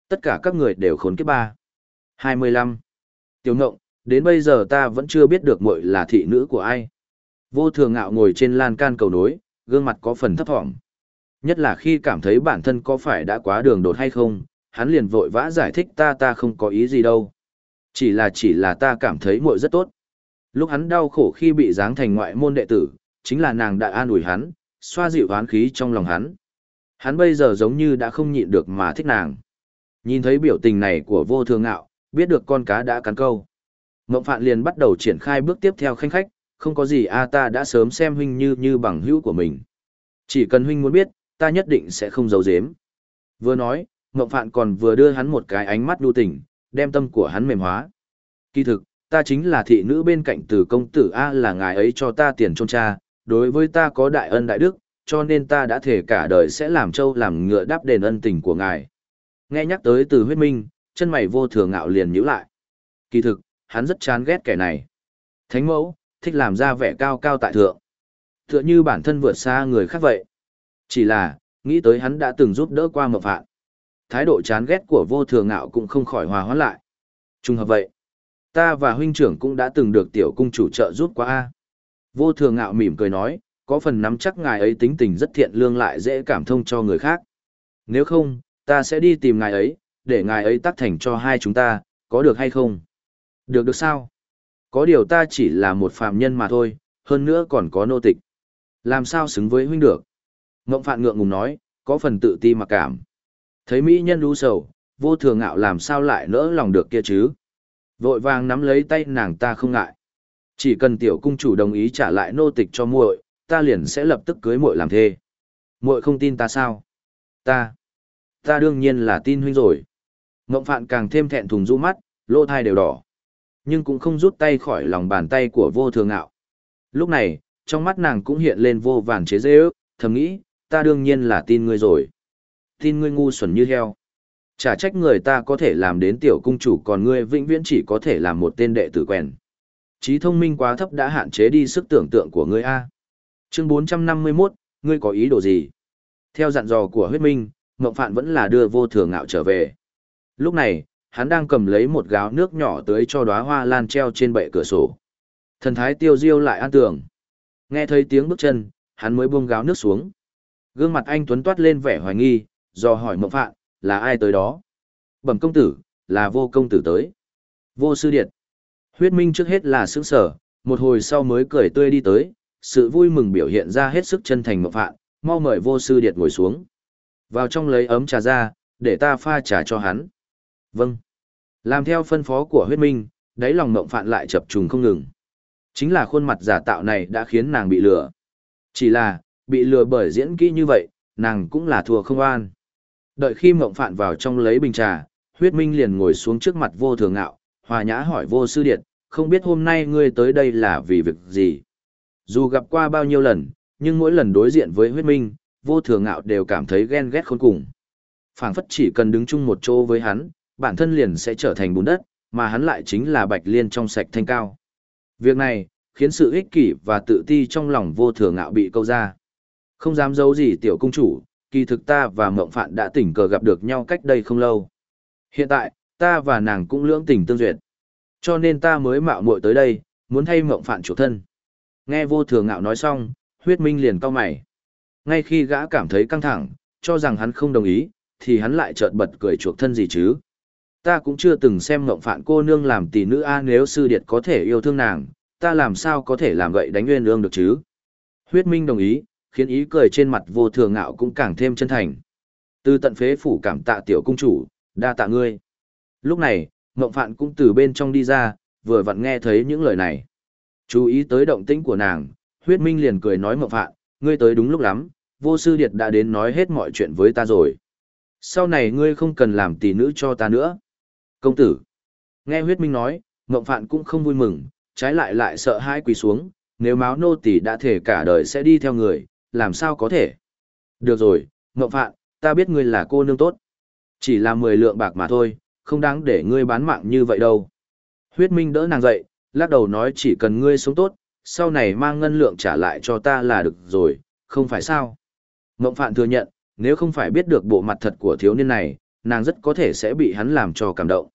A: Tất cả các người đều khốn kiếp ba. 25. Tiểu ngộng, đến bây giờ ta vẫn chưa biết được muội là thị nữ của ai. Vô thường ngạo ngồi trên lan can cầu nối, gương mặt có phần thấp thỏm. Nhất là khi cảm thấy bản thân có phải đã quá đường đột hay không, hắn liền vội vã giải thích ta ta không có ý gì đâu. Chỉ là chỉ là ta cảm thấy muội rất tốt. Lúc hắn đau khổ khi bị giáng thành ngoại môn đệ tử, chính là nàng đã an ủi hắn, xoa dịu hoán khí trong lòng hắn. Hắn bây giờ giống như đã không nhịn được mà thích nàng. Nhìn thấy biểu tình này của vô thường ngạo, biết được con cá đã cắn câu. Mộng Phạn liền bắt đầu triển khai bước tiếp theo khanh khách, không có gì a ta đã sớm xem huynh như như bằng hữu của mình. Chỉ cần huynh muốn biết, ta nhất định sẽ không giấu giếm. Vừa nói, Mộng Phạn còn vừa đưa hắn một cái ánh mắt đu tình, đem tâm của hắn mềm hóa. Kỳ thực, ta chính là thị nữ bên cạnh từ công tử A là ngài ấy cho ta tiền trôn cha, đối với ta có đại ân đại đức, cho nên ta đã thể cả đời sẽ làm trâu làm ngựa đáp đền ân tình của ngài. Nghe nhắc tới từ huyết minh, chân mày vô thường ngạo liền nhíu lại. Kỳ thực, hắn rất chán ghét kẻ này. Thánh mẫu, thích làm ra vẻ cao cao tại thượng. Tựa như bản thân vượt xa người khác vậy. Chỉ là, nghĩ tới hắn đã từng giúp đỡ qua mập phạn. Thái độ chán ghét của vô thường ngạo cũng không khỏi hòa hoãn lại. Trùng hợp vậy. Ta và huynh trưởng cũng đã từng được tiểu cung chủ trợ giúp qua A. Vô thường ngạo mỉm cười nói, có phần nắm chắc ngài ấy tính tình rất thiện lương lại dễ cảm thông cho người khác. Nếu không, ta sẽ đi tìm ngài ấy, để ngài ấy tác thành cho hai chúng ta, có được hay không? Được được sao? Có điều ta chỉ là một phàm nhân mà thôi, hơn nữa còn có nô tịch. Làm sao xứng với huynh được? Ngộng phạn ngượng ngùng nói, có phần tự ti mặc cảm. Thấy mỹ nhân đu sầu, vô thường ngạo làm sao lại nỡ lòng được kia chứ? Vội vàng nắm lấy tay nàng ta không ngại. Chỉ cần tiểu cung chủ đồng ý trả lại nô tịch cho muội, ta liền sẽ lập tức cưới muội làm thê. Muội không tin ta sao? Ta, ta đương nhiên là tin huynh rồi. Ngộng phạn càng thêm thẹn thùng rũ mắt, lỗ thai đều đỏ. Nhưng cũng không rút tay khỏi lòng bàn tay của vô thường ngạo. Lúc này, trong mắt nàng cũng hiện lên vô vàn chế dễ ước, thầm nghĩ, ta đương nhiên là tin ngươi rồi. Tin ngươi ngu xuẩn như heo. Chả trách người ta có thể làm đến tiểu cung chủ còn ngươi vĩnh viễn chỉ có thể làm một tên đệ tử quèn. Trí thông minh quá thấp đã hạn chế đi sức tưởng tượng của ngươi A. Chương 451, ngươi có ý đồ gì? Theo dặn dò của huyết minh, Ngộng Phạn vẫn là đưa vô thường ngạo trở về. Lúc này, hắn đang cầm lấy một gáo nước nhỏ tới cho đóa hoa lan treo trên bệ cửa sổ. Thần thái tiêu diêu lại an tường. Nghe thấy tiếng bước chân, hắn mới buông gáo nước xuống. Gương mặt anh Tuấn toát lên vẻ hoài nghi, do hỏi Mộng Phạn, là ai tới đó? Bẩm công tử, là vô công tử tới. Vô sư điện. Huyết minh trước hết là sững sở, một hồi sau mới cười tươi đi tới, sự vui mừng biểu hiện ra hết sức chân thành Mộng Phạn, mau mời vô sư điện ngồi xuống. Vào trong lấy ấm trà ra, để ta pha trà cho hắn. Vâng. Làm theo phân phó của huyết minh, đáy lòng mộng phạn lại chập trùng không ngừng. Chính là khuôn mặt giả tạo này đã khiến nàng bị lừa. Chỉ là, bị lừa bởi diễn kỹ như vậy, nàng cũng là thua không an. Đợi khi mộng phạn vào trong lấy bình trà, huyết minh liền ngồi xuống trước mặt vô thường ngạo, hòa nhã hỏi vô sư điện, không biết hôm nay ngươi tới đây là vì việc gì. Dù gặp qua bao nhiêu lần, nhưng mỗi lần đối diện với huyết minh, vô thường ngạo đều cảm thấy ghen ghét khôn cùng. phảng phất chỉ cần đứng chung một chỗ với hắn, bản thân liền sẽ trở thành bùn đất, mà hắn lại chính là bạch liên trong sạch thanh cao. Việc này, khiến sự ích kỷ và tự ti trong lòng vô thường ngạo bị câu ra. Không dám giấu gì tiểu công chủ, kỳ thực ta và mộng phạn đã tình cờ gặp được nhau cách đây không lâu. Hiện tại, ta và nàng cũng lưỡng tình tương duyệt. Cho nên ta mới mạo muội tới đây, muốn thay mộng phản chủ thân. Nghe vô thường ngạo nói xong, huyết minh liền cau mày. Ngay khi gã cảm thấy căng thẳng, cho rằng hắn không đồng ý, thì hắn lại chợt bật cười chuộc thân gì chứ. Ta cũng chưa từng xem mộng phản cô nương làm tỷ nữ A nếu sư điệt có thể yêu thương nàng, ta làm sao có thể làm gậy đánh nguyên ương được chứ. Huyết Minh đồng ý, khiến ý cười trên mặt vô thường ngạo cũng càng thêm chân thành. Từ tận phế phủ cảm tạ tiểu cung chủ, đa tạ ngươi. Lúc này, mộng phạn cũng từ bên trong đi ra, vừa vặn nghe thấy những lời này. Chú ý tới động tĩnh của nàng, huyết minh liền cười nói mộng phạn, ngươi tới đúng lúc lắm, vô sư điệt đã đến nói hết mọi chuyện với ta rồi. Sau này ngươi không cần làm tỷ nữ cho ta nữa. Công tử. Nghe huyết minh nói, Ngộng Phạn cũng không vui mừng, trái lại lại sợ hãi quỳ xuống, nếu máu nô tỳ đã thể cả đời sẽ đi theo người, làm sao có thể? Được rồi, Ngộng Phạn, ta biết ngươi là cô nương tốt. Chỉ là 10 lượng bạc mà thôi, không đáng để ngươi bán mạng như vậy đâu. Huyết Minh đỡ nàng dậy, lắc đầu nói chỉ cần ngươi sống tốt, sau này mang ngân lượng trả lại cho ta là được rồi, không phải sao. Mộng Phạn thừa nhận, nếu không phải biết được bộ mặt thật của thiếu niên này, nàng rất có thể sẽ bị hắn làm cho cảm động.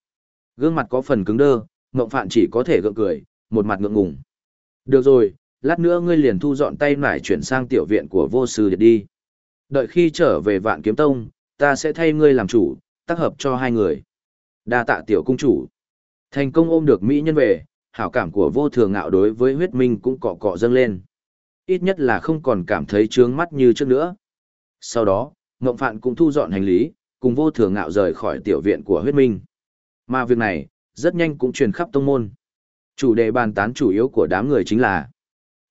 A: Gương mặt có phần cứng đơ, Mộng Phạn chỉ có thể gượng cười, một mặt ngượng ngùng. Được rồi, lát nữa ngươi liền thu dọn tay nải chuyển sang tiểu viện của vô sư điệt đi. Đợi khi trở về vạn kiếm tông, ta sẽ thay ngươi làm chủ, tác hợp cho hai người đa tạ tiểu cung chủ. Thành công ôm được Mỹ nhân về, hảo cảm của vô thường ngạo đối với huyết minh cũng cọ cọ dâng lên. Ít nhất là không còn cảm thấy trướng mắt như trước nữa. Sau đó, Ngộng Phạn cũng thu dọn hành lý, cùng vô thường ngạo rời khỏi tiểu viện của huyết minh. Mà việc này, rất nhanh cũng truyền khắp tông môn. Chủ đề bàn tán chủ yếu của đám người chính là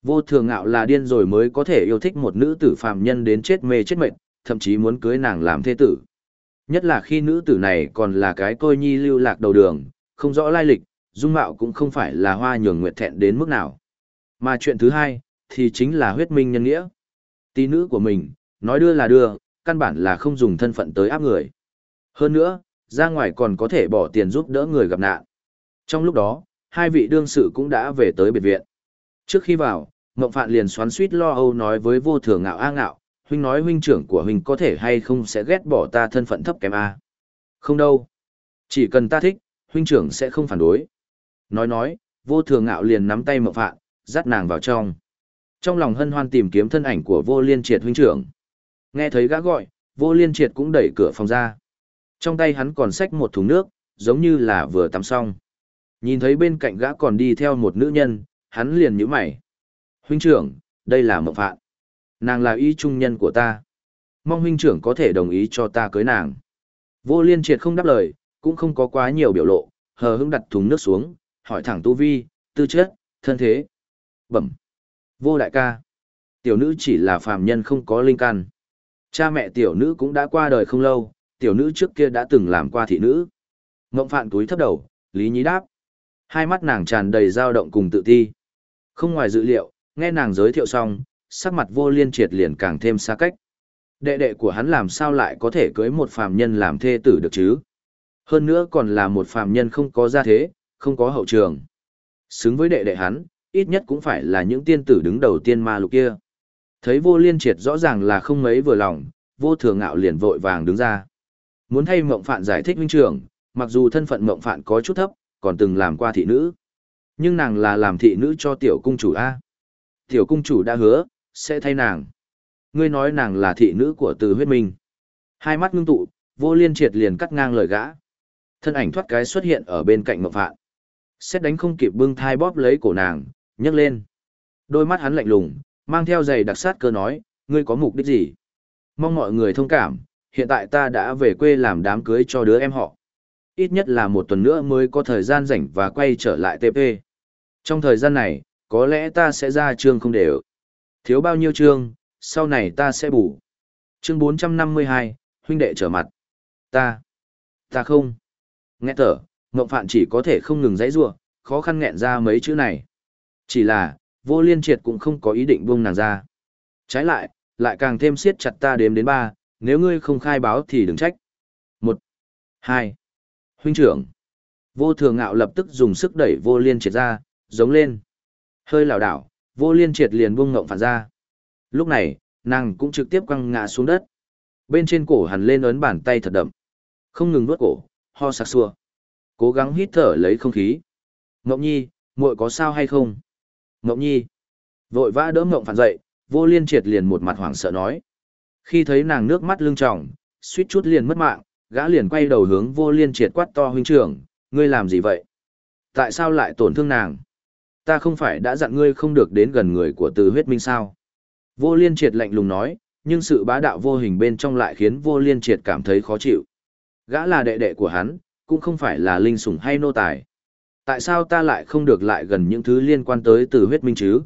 A: Vô thường ngạo là điên rồi mới có thể yêu thích một nữ tử phàm nhân đến chết mê chết mệnh, thậm chí muốn cưới nàng làm thế tử. Nhất là khi nữ tử này còn là cái côi nhi lưu lạc đầu đường, không rõ lai lịch, dung mạo cũng không phải là hoa nhường nguyệt thẹn đến mức nào. Mà chuyện thứ hai, thì chính là huyết minh nhân nghĩa. Tí nữ của mình, nói đưa là đưa, căn bản là không dùng thân phận tới áp người. Hơn nữa, ra ngoài còn có thể bỏ tiền giúp đỡ người gặp nạn. Trong lúc đó, hai vị đương sự cũng đã về tới biệt viện. Trước khi vào, Ngộng Phạn liền xoắn suýt lo âu nói với vô thường ngạo a ngạo, huynh nói huynh trưởng của huynh có thể hay không sẽ ghét bỏ ta thân phận thấp kém a. Không đâu. Chỉ cần ta thích, huynh trưởng sẽ không phản đối. Nói nói, vô thường ngạo liền nắm tay Ngộng Phạn, dắt nàng vào trong. Trong lòng hân hoan tìm kiếm thân ảnh của vô liên triệt huynh trưởng. Nghe thấy gã gọi, vô liên triệt cũng đẩy cửa phòng ra. Trong tay hắn còn xách một thùng nước, giống như là vừa tắm xong. Nhìn thấy bên cạnh gã còn đi theo một nữ nhân, hắn liền nhíu mày. Huynh trưởng, đây là mộng phạn. Nàng là ý trung nhân của ta. Mong huynh trưởng có thể đồng ý cho ta cưới nàng. Vô liên triệt không đáp lời, cũng không có quá nhiều biểu lộ, hờ hững đặt thùng nước xuống, hỏi thẳng tu vi, tư chất, thân thế. Bẩm. Vô đại ca. Tiểu nữ chỉ là phàm nhân không có linh căn. Cha mẹ tiểu nữ cũng đã qua đời không lâu, tiểu nữ trước kia đã từng làm qua thị nữ. Ngộng phạn túi thấp đầu, lý nhí đáp. Hai mắt nàng tràn đầy dao động cùng tự ti. Không ngoài dự liệu, nghe nàng giới thiệu xong, sắc mặt vô liên triệt liền càng thêm xa cách. Đệ đệ của hắn làm sao lại có thể cưới một phàm nhân làm thê tử được chứ? Hơn nữa còn là một phàm nhân không có gia thế, không có hậu trường. Xứng với đệ đệ hắn, ít nhất cũng phải là những tiên tử đứng đầu tiên ma lục kia. Thấy vô liên triệt rõ ràng là không mấy vừa lòng, vô thường ngạo liền vội vàng đứng ra. Muốn thay mộng phạn giải thích huynh trưởng, mặc dù thân phận mộng phạn có chút thấp, còn từng làm qua thị nữ. Nhưng nàng là làm thị nữ cho tiểu cung chủ A. Tiểu cung chủ đã hứa, sẽ thay nàng. Ngươi nói nàng là thị nữ của từ huyết minh. Hai mắt ngưng tụ, vô liên triệt liền cắt ngang lời gã. Thân ảnh thoát cái xuất hiện ở bên cạnh mộng phạn. Xét đánh không kịp bưng thai bóp lấy cổ nàng, nhấc lên. Đôi mắt hắn lạnh lùng, mang theo giày đặc sát cơ nói, ngươi có mục đích gì? Mong mọi người thông cảm, hiện tại ta đã về quê làm đám cưới cho đứa em họ. Ít nhất là một tuần nữa mới có thời gian rảnh và quay trở lại TP. Trong thời gian này, có lẽ ta sẽ ra trường không đều. Thiếu bao nhiêu chương, sau này ta sẽ bù. Chương 452, huynh đệ trở mặt. Ta, ta không. Nghe thở, Ngộng Phạn chỉ có thể không ngừng dãy rủa, khó khăn nghẹn ra mấy chữ này. Chỉ là, vô liên triệt cũng không có ý định buông nàng ra. Trái lại, lại càng thêm siết chặt ta đếm đến ba, nếu ngươi không khai báo thì đừng trách. Một, hai, huynh trưởng. Vô thường ngạo lập tức dùng sức đẩy vô liên triệt ra, giống lên. Hơi lảo đảo, vô liên triệt liền buông ngộng phản ra. Lúc này, nàng cũng trực tiếp quăng ngã xuống đất. Bên trên cổ hắn lên ấn bàn tay thật đậm. Không ngừng nuốt cổ, ho sặc xua. Cố gắng hít thở lấy không khí. Ngộng nhi, muội có sao hay không? Ngộng nhi. Vội vã đỡ ngộng phản dậy, vô liên triệt liền một mặt hoảng sợ nói. Khi thấy nàng nước mắt lưng tròng, suýt chút liền mất mạng, gã liền quay đầu hướng vô liên triệt quát to huynh trưởng, ngươi làm gì vậy? Tại sao lại tổn thương nàng? Ta không phải đã dặn ngươi không được đến gần người của từ huyết minh sao? Vô liên triệt lạnh lùng nói, nhưng sự bá đạo vô hình bên trong lại khiến vô liên triệt cảm thấy khó chịu. Gã là đệ đệ của hắn, cũng không phải là linh sủng hay nô tài. Tại sao ta lại không được lại gần những thứ liên quan tới từ huyết minh chứ?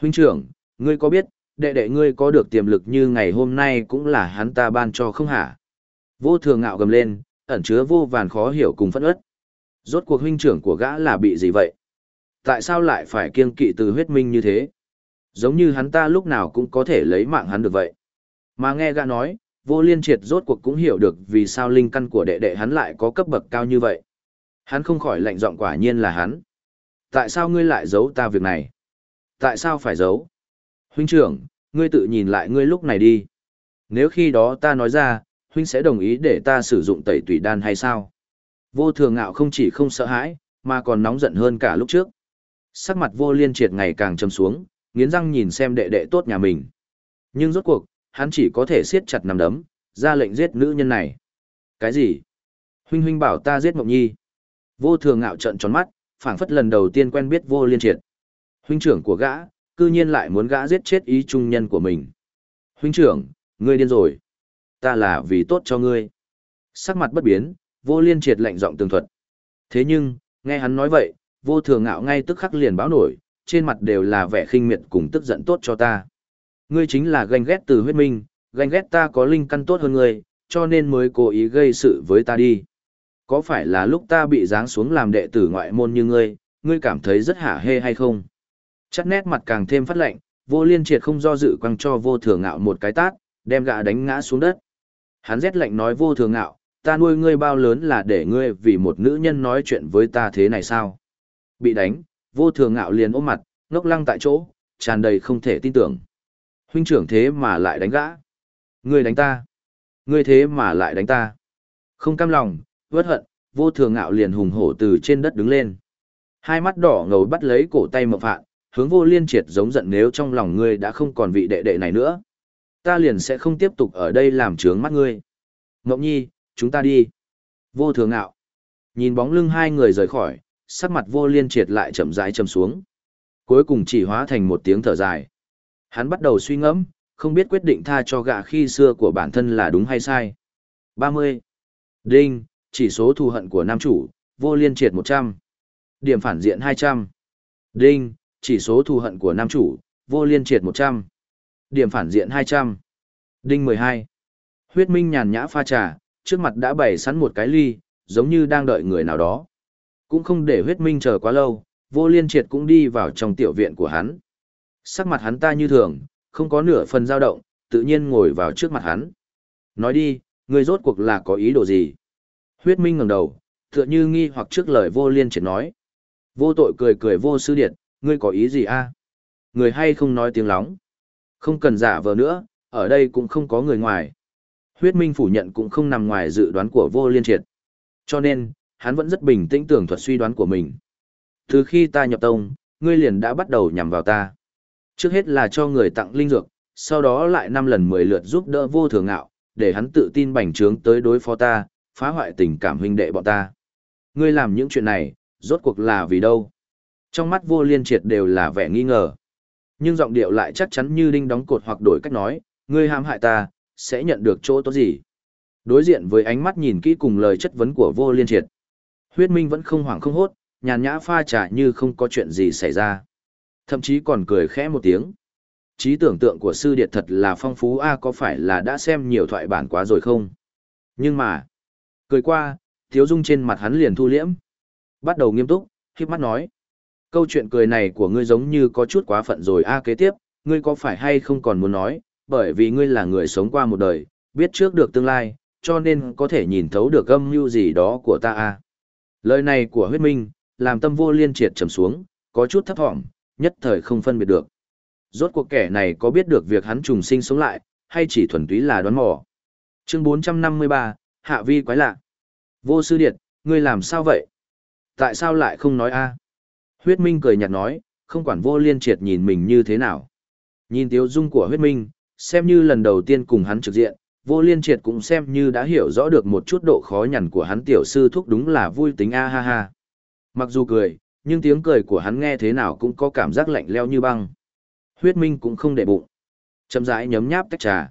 A: Huynh trưởng, ngươi có biết, đệ đệ ngươi có được tiềm lực như ngày hôm nay cũng là hắn ta ban cho không hả? Vô thường ngạo gầm lên, ẩn chứa vô vàn khó hiểu cùng phẫn ớt. Rốt cuộc huynh trưởng của gã là bị gì vậy? Tại sao lại phải kiêng kỵ từ huyết minh như thế? Giống như hắn ta lúc nào cũng có thể lấy mạng hắn được vậy. Mà nghe gã nói, vô liên triệt rốt cuộc cũng hiểu được vì sao linh căn của đệ đệ hắn lại có cấp bậc cao như vậy. Hắn không khỏi lạnh giọng quả nhiên là hắn. Tại sao ngươi lại giấu ta việc này? Tại sao phải giấu? Huynh trưởng, ngươi tự nhìn lại ngươi lúc này đi. Nếu khi đó ta nói ra, huynh sẽ đồng ý để ta sử dụng tẩy tùy đan hay sao? Vô thường ngạo không chỉ không sợ hãi, mà còn nóng giận hơn cả lúc trước. Sắc mặt vô liên triệt ngày càng trầm xuống, nghiến răng nhìn xem đệ đệ tốt nhà mình. Nhưng rốt cuộc, hắn chỉ có thể siết chặt nằm đấm, ra lệnh giết nữ nhân này. Cái gì? Huynh huynh bảo ta giết Mộng Nhi. Vô thường ngạo trận tròn mắt, phảng phất lần đầu tiên quen biết vô liên triệt. Huynh trưởng của gã, cư nhiên lại muốn gã giết chết ý trung nhân của mình. Huynh trưởng, ngươi điên rồi. Ta là vì tốt cho ngươi. Sắc mặt bất biến, vô liên triệt lệnh giọng tường thuật. Thế nhưng, nghe hắn nói vậy, vô thường ngạo ngay tức khắc liền báo nổi, trên mặt đều là vẻ khinh miệt cùng tức giận tốt cho ta. Ngươi chính là ganh ghét từ huyết minh, ganh ghét ta có linh căn tốt hơn ngươi, cho nên mới cố ý gây sự với ta đi. Có phải là lúc ta bị giáng xuống làm đệ tử ngoại môn như ngươi, ngươi cảm thấy rất hả hê hay không? Chắc nét mặt càng thêm phát lạnh, vô liên triệt không do dự quăng cho vô thường ngạo một cái tát, đem gã đánh ngã xuống đất. Hắn rét lạnh nói vô thường ngạo, ta nuôi ngươi bao lớn là để ngươi vì một nữ nhân nói chuyện với ta thế này sao? Bị đánh, vô thường ngạo liền ôm mặt, ngốc lăng tại chỗ, tràn đầy không thể tin tưởng. Huynh trưởng thế mà lại đánh gã. Ngươi đánh ta. Ngươi thế mà lại đánh ta. Không cam lòng, vớt hận, vô thường ngạo liền hùng hổ từ trên đất đứng lên. Hai mắt đỏ ngầu bắt lấy cổ tay mộng phạn, hướng vô liên triệt giống giận nếu trong lòng ngươi đã không còn vị đệ đệ này nữa. Ta liền sẽ không tiếp tục ở đây làm trướng mắt ngươi. Ngọc nhi, chúng ta đi. Vô thường ngạo. Nhìn bóng lưng hai người rời khỏi, sắc mặt vô liên triệt lại chậm rãi chầm xuống. Cuối cùng chỉ hóa thành một tiếng thở dài. Hắn bắt đầu suy ngẫm, không biết quyết định tha cho gạ khi xưa của bản thân là đúng hay sai. 30. Đinh, chỉ số thù hận của nam chủ, vô liên triệt 100. Điểm phản diện 200. Đinh, chỉ số thù hận của nam chủ, vô liên triệt 100. Điểm phản diện 200. Đinh 12. Huyết Minh nhàn nhã pha trà, trước mặt đã bày sẵn một cái ly, giống như đang đợi người nào đó. Cũng không để huyết minh chờ quá lâu, vô liên triệt cũng đi vào trong tiểu viện của hắn. Sắc mặt hắn ta như thường, không có nửa phần dao động, tự nhiên ngồi vào trước mặt hắn. Nói đi, người rốt cuộc là có ý đồ gì? Huyết minh ngẩng đầu, tựa như nghi hoặc trước lời vô liên triệt nói. Vô tội cười cười vô sư điệt, ngươi có ý gì a? À? Người hay không nói tiếng lóng. Không cần giả vờ nữa, ở đây cũng không có người ngoài. Huyết minh phủ nhận cũng không nằm ngoài dự đoán của vô liên triệt. Cho nên, hắn vẫn rất bình tĩnh tưởng thuật suy đoán của mình. Từ khi ta nhập tông, ngươi liền đã bắt đầu nhằm vào ta. Trước hết là cho người tặng linh dược, sau đó lại năm lần mười lượt giúp đỡ vô thường ngạo, để hắn tự tin bành trướng tới đối phó ta, phá hoại tình cảm huynh đệ bọn ta. Ngươi làm những chuyện này, rốt cuộc là vì đâu? Trong mắt vô liên triệt đều là vẻ nghi ngờ. Nhưng giọng điệu lại chắc chắn như đinh đóng cột hoặc đổi cách nói, ngươi hãm hại ta, sẽ nhận được chỗ tốt gì? Đối diện với ánh mắt nhìn kỹ cùng lời chất vấn của vô liên triệt. Huyết Minh vẫn không hoảng không hốt, nhàn nhã pha trà như không có chuyện gì xảy ra. Thậm chí còn cười khẽ một tiếng. Trí tưởng tượng của sư điệt thật là phong phú a có phải là đã xem nhiều thoại bản quá rồi không? Nhưng mà, cười qua, thiếu dung trên mặt hắn liền thu liễm. Bắt đầu nghiêm túc, khiếp mắt nói. Câu chuyện cười này của ngươi giống như có chút quá phận rồi a kế tiếp, ngươi có phải hay không còn muốn nói, bởi vì ngươi là người sống qua một đời, biết trước được tương lai, cho nên có thể nhìn thấu được âm mưu gì đó của ta a. Lời này của huyết minh, làm tâm vô liên triệt trầm xuống, có chút thấp thỏm, nhất thời không phân biệt được. Rốt cuộc kẻ này có biết được việc hắn trùng sinh sống lại, hay chỉ thuần túy là đoán mò. Chương 453, Hạ Vi quái lạ. Vô sư điệt, ngươi làm sao vậy? Tại sao lại không nói a? Huyết Minh cười nhạt nói, không quản vô liên triệt nhìn mình như thế nào. Nhìn tiếu dung của huyết minh, xem như lần đầu tiên cùng hắn trực diện, vô liên triệt cũng xem như đã hiểu rõ được một chút độ khó nhằn của hắn tiểu sư thúc đúng là vui tính a ha ha. Mặc dù cười, nhưng tiếng cười của hắn nghe thế nào cũng có cảm giác lạnh leo như băng. Huyết minh cũng không để bụng. Chậm rãi nhấm nháp tách trà.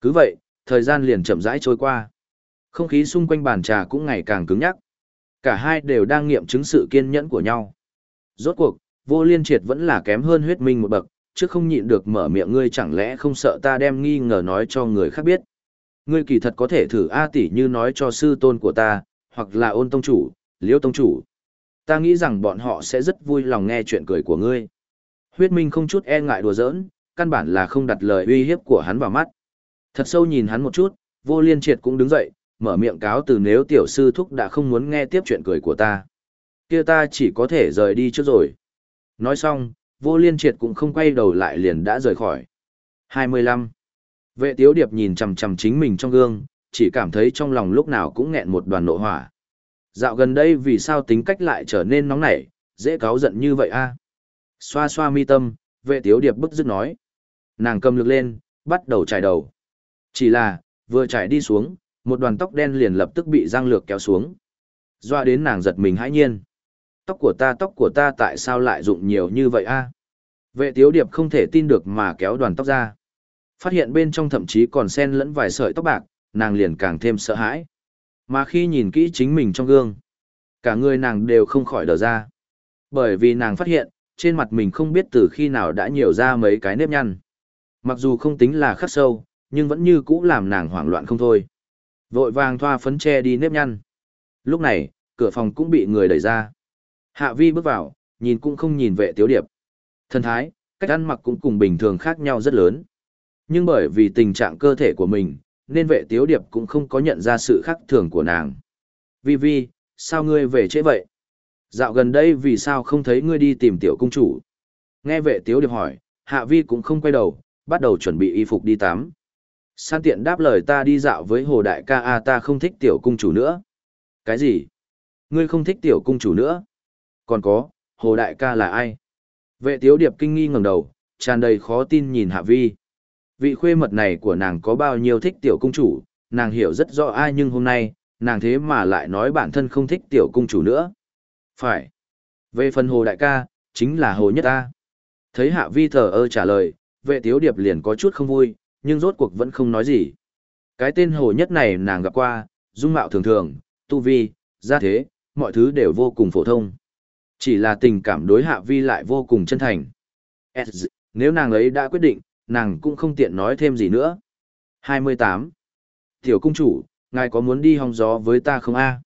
A: Cứ vậy, thời gian liền chậm rãi trôi qua. Không khí xung quanh bàn trà cũng ngày càng cứng nhắc. Cả hai đều đang nghiệm chứng sự kiên nhẫn của nhau. Rốt cuộc, vô liên triệt vẫn là kém hơn huyết minh một bậc, chứ không nhịn được mở miệng ngươi chẳng lẽ không sợ ta đem nghi ngờ nói cho người khác biết. Ngươi kỳ thật có thể thử A tỷ như nói cho sư tôn của ta, hoặc là ôn tông chủ, liễu tông chủ. Ta nghĩ rằng bọn họ sẽ rất vui lòng nghe chuyện cười của ngươi. Huyết Minh không chút e ngại đùa giỡn, căn bản là không đặt lời uy hiếp của hắn vào mắt. Thật sâu nhìn hắn một chút, vô liên triệt cũng đứng dậy, mở miệng cáo từ nếu tiểu sư thúc đã không muốn nghe tiếp chuyện cười của ta. kia ta chỉ có thể rời đi trước rồi. Nói xong, vô liên triệt cũng không quay đầu lại liền đã rời khỏi. 25. Vệ tiếu điệp nhìn chằm chằm chính mình trong gương, chỉ cảm thấy trong lòng lúc nào cũng nghẹn một đoàn nộ hỏa. Dạo gần đây vì sao tính cách lại trở nên nóng nảy, dễ cáu giận như vậy a? Xoa xoa mi tâm, vệ tiếu điệp bức dứt nói. Nàng cầm lực lên, bắt đầu trải đầu. Chỉ là, vừa trải đi xuống, một đoàn tóc đen liền lập tức bị giang lược kéo xuống. Doa đến nàng giật mình hãi nhiên. Tóc của ta tóc của ta tại sao lại rụng nhiều như vậy a? Vệ tiếu điệp không thể tin được mà kéo đoàn tóc ra. Phát hiện bên trong thậm chí còn sen lẫn vài sợi tóc bạc, nàng liền càng thêm sợ hãi. Mà khi nhìn kỹ chính mình trong gương, cả người nàng đều không khỏi đờ ra. Bởi vì nàng phát hiện, trên mặt mình không biết từ khi nào đã nhiều ra mấy cái nếp nhăn. Mặc dù không tính là khắc sâu, nhưng vẫn như cũ làm nàng hoảng loạn không thôi. Vội vàng thoa phấn che đi nếp nhăn. Lúc này, cửa phòng cũng bị người đẩy ra. Hạ vi bước vào, nhìn cũng không nhìn vệ tiếu điệp. Thân thái, cách ăn mặc cũng cùng bình thường khác nhau rất lớn. Nhưng bởi vì tình trạng cơ thể của mình, nên vệ tiếu điệp cũng không có nhận ra sự khác thường của nàng. Vi Vi, sao ngươi về trễ vậy? Dạo gần đây vì sao không thấy ngươi đi tìm tiểu cung chủ? Nghe vệ tiếu điệp hỏi, Hạ Vi cũng không quay đầu, bắt đầu chuẩn bị y phục đi tắm. San tiện đáp lời ta đi dạo với hồ đại ca a ta không thích tiểu cung chủ nữa. Cái gì? Ngươi không thích tiểu cung chủ nữa? Còn có, hồ đại ca là ai? Vệ tiếu điệp kinh nghi ngẩng đầu, tràn đầy khó tin nhìn Hạ Vi. Vị khuê mật này của nàng có bao nhiêu thích tiểu cung chủ, nàng hiểu rất rõ ai nhưng hôm nay, nàng thế mà lại nói bản thân không thích tiểu cung chủ nữa. Phải. Về phần hồ đại ca, chính là hồ nhất ta. Thấy hạ vi thờ ơ trả lời, vệ tiếu điệp liền có chút không vui, nhưng rốt cuộc vẫn không nói gì. Cái tên hồ nhất này nàng gặp qua, dung mạo thường thường, tu vi, gia thế, mọi thứ đều vô cùng phổ thông. Chỉ là tình cảm đối hạ vi lại vô cùng chân thành. Nếu nàng ấy đã quyết định, nàng cũng không tiện nói thêm gì nữa. 28. Tiểu cung chủ, ngài có muốn đi hong gió với ta không a?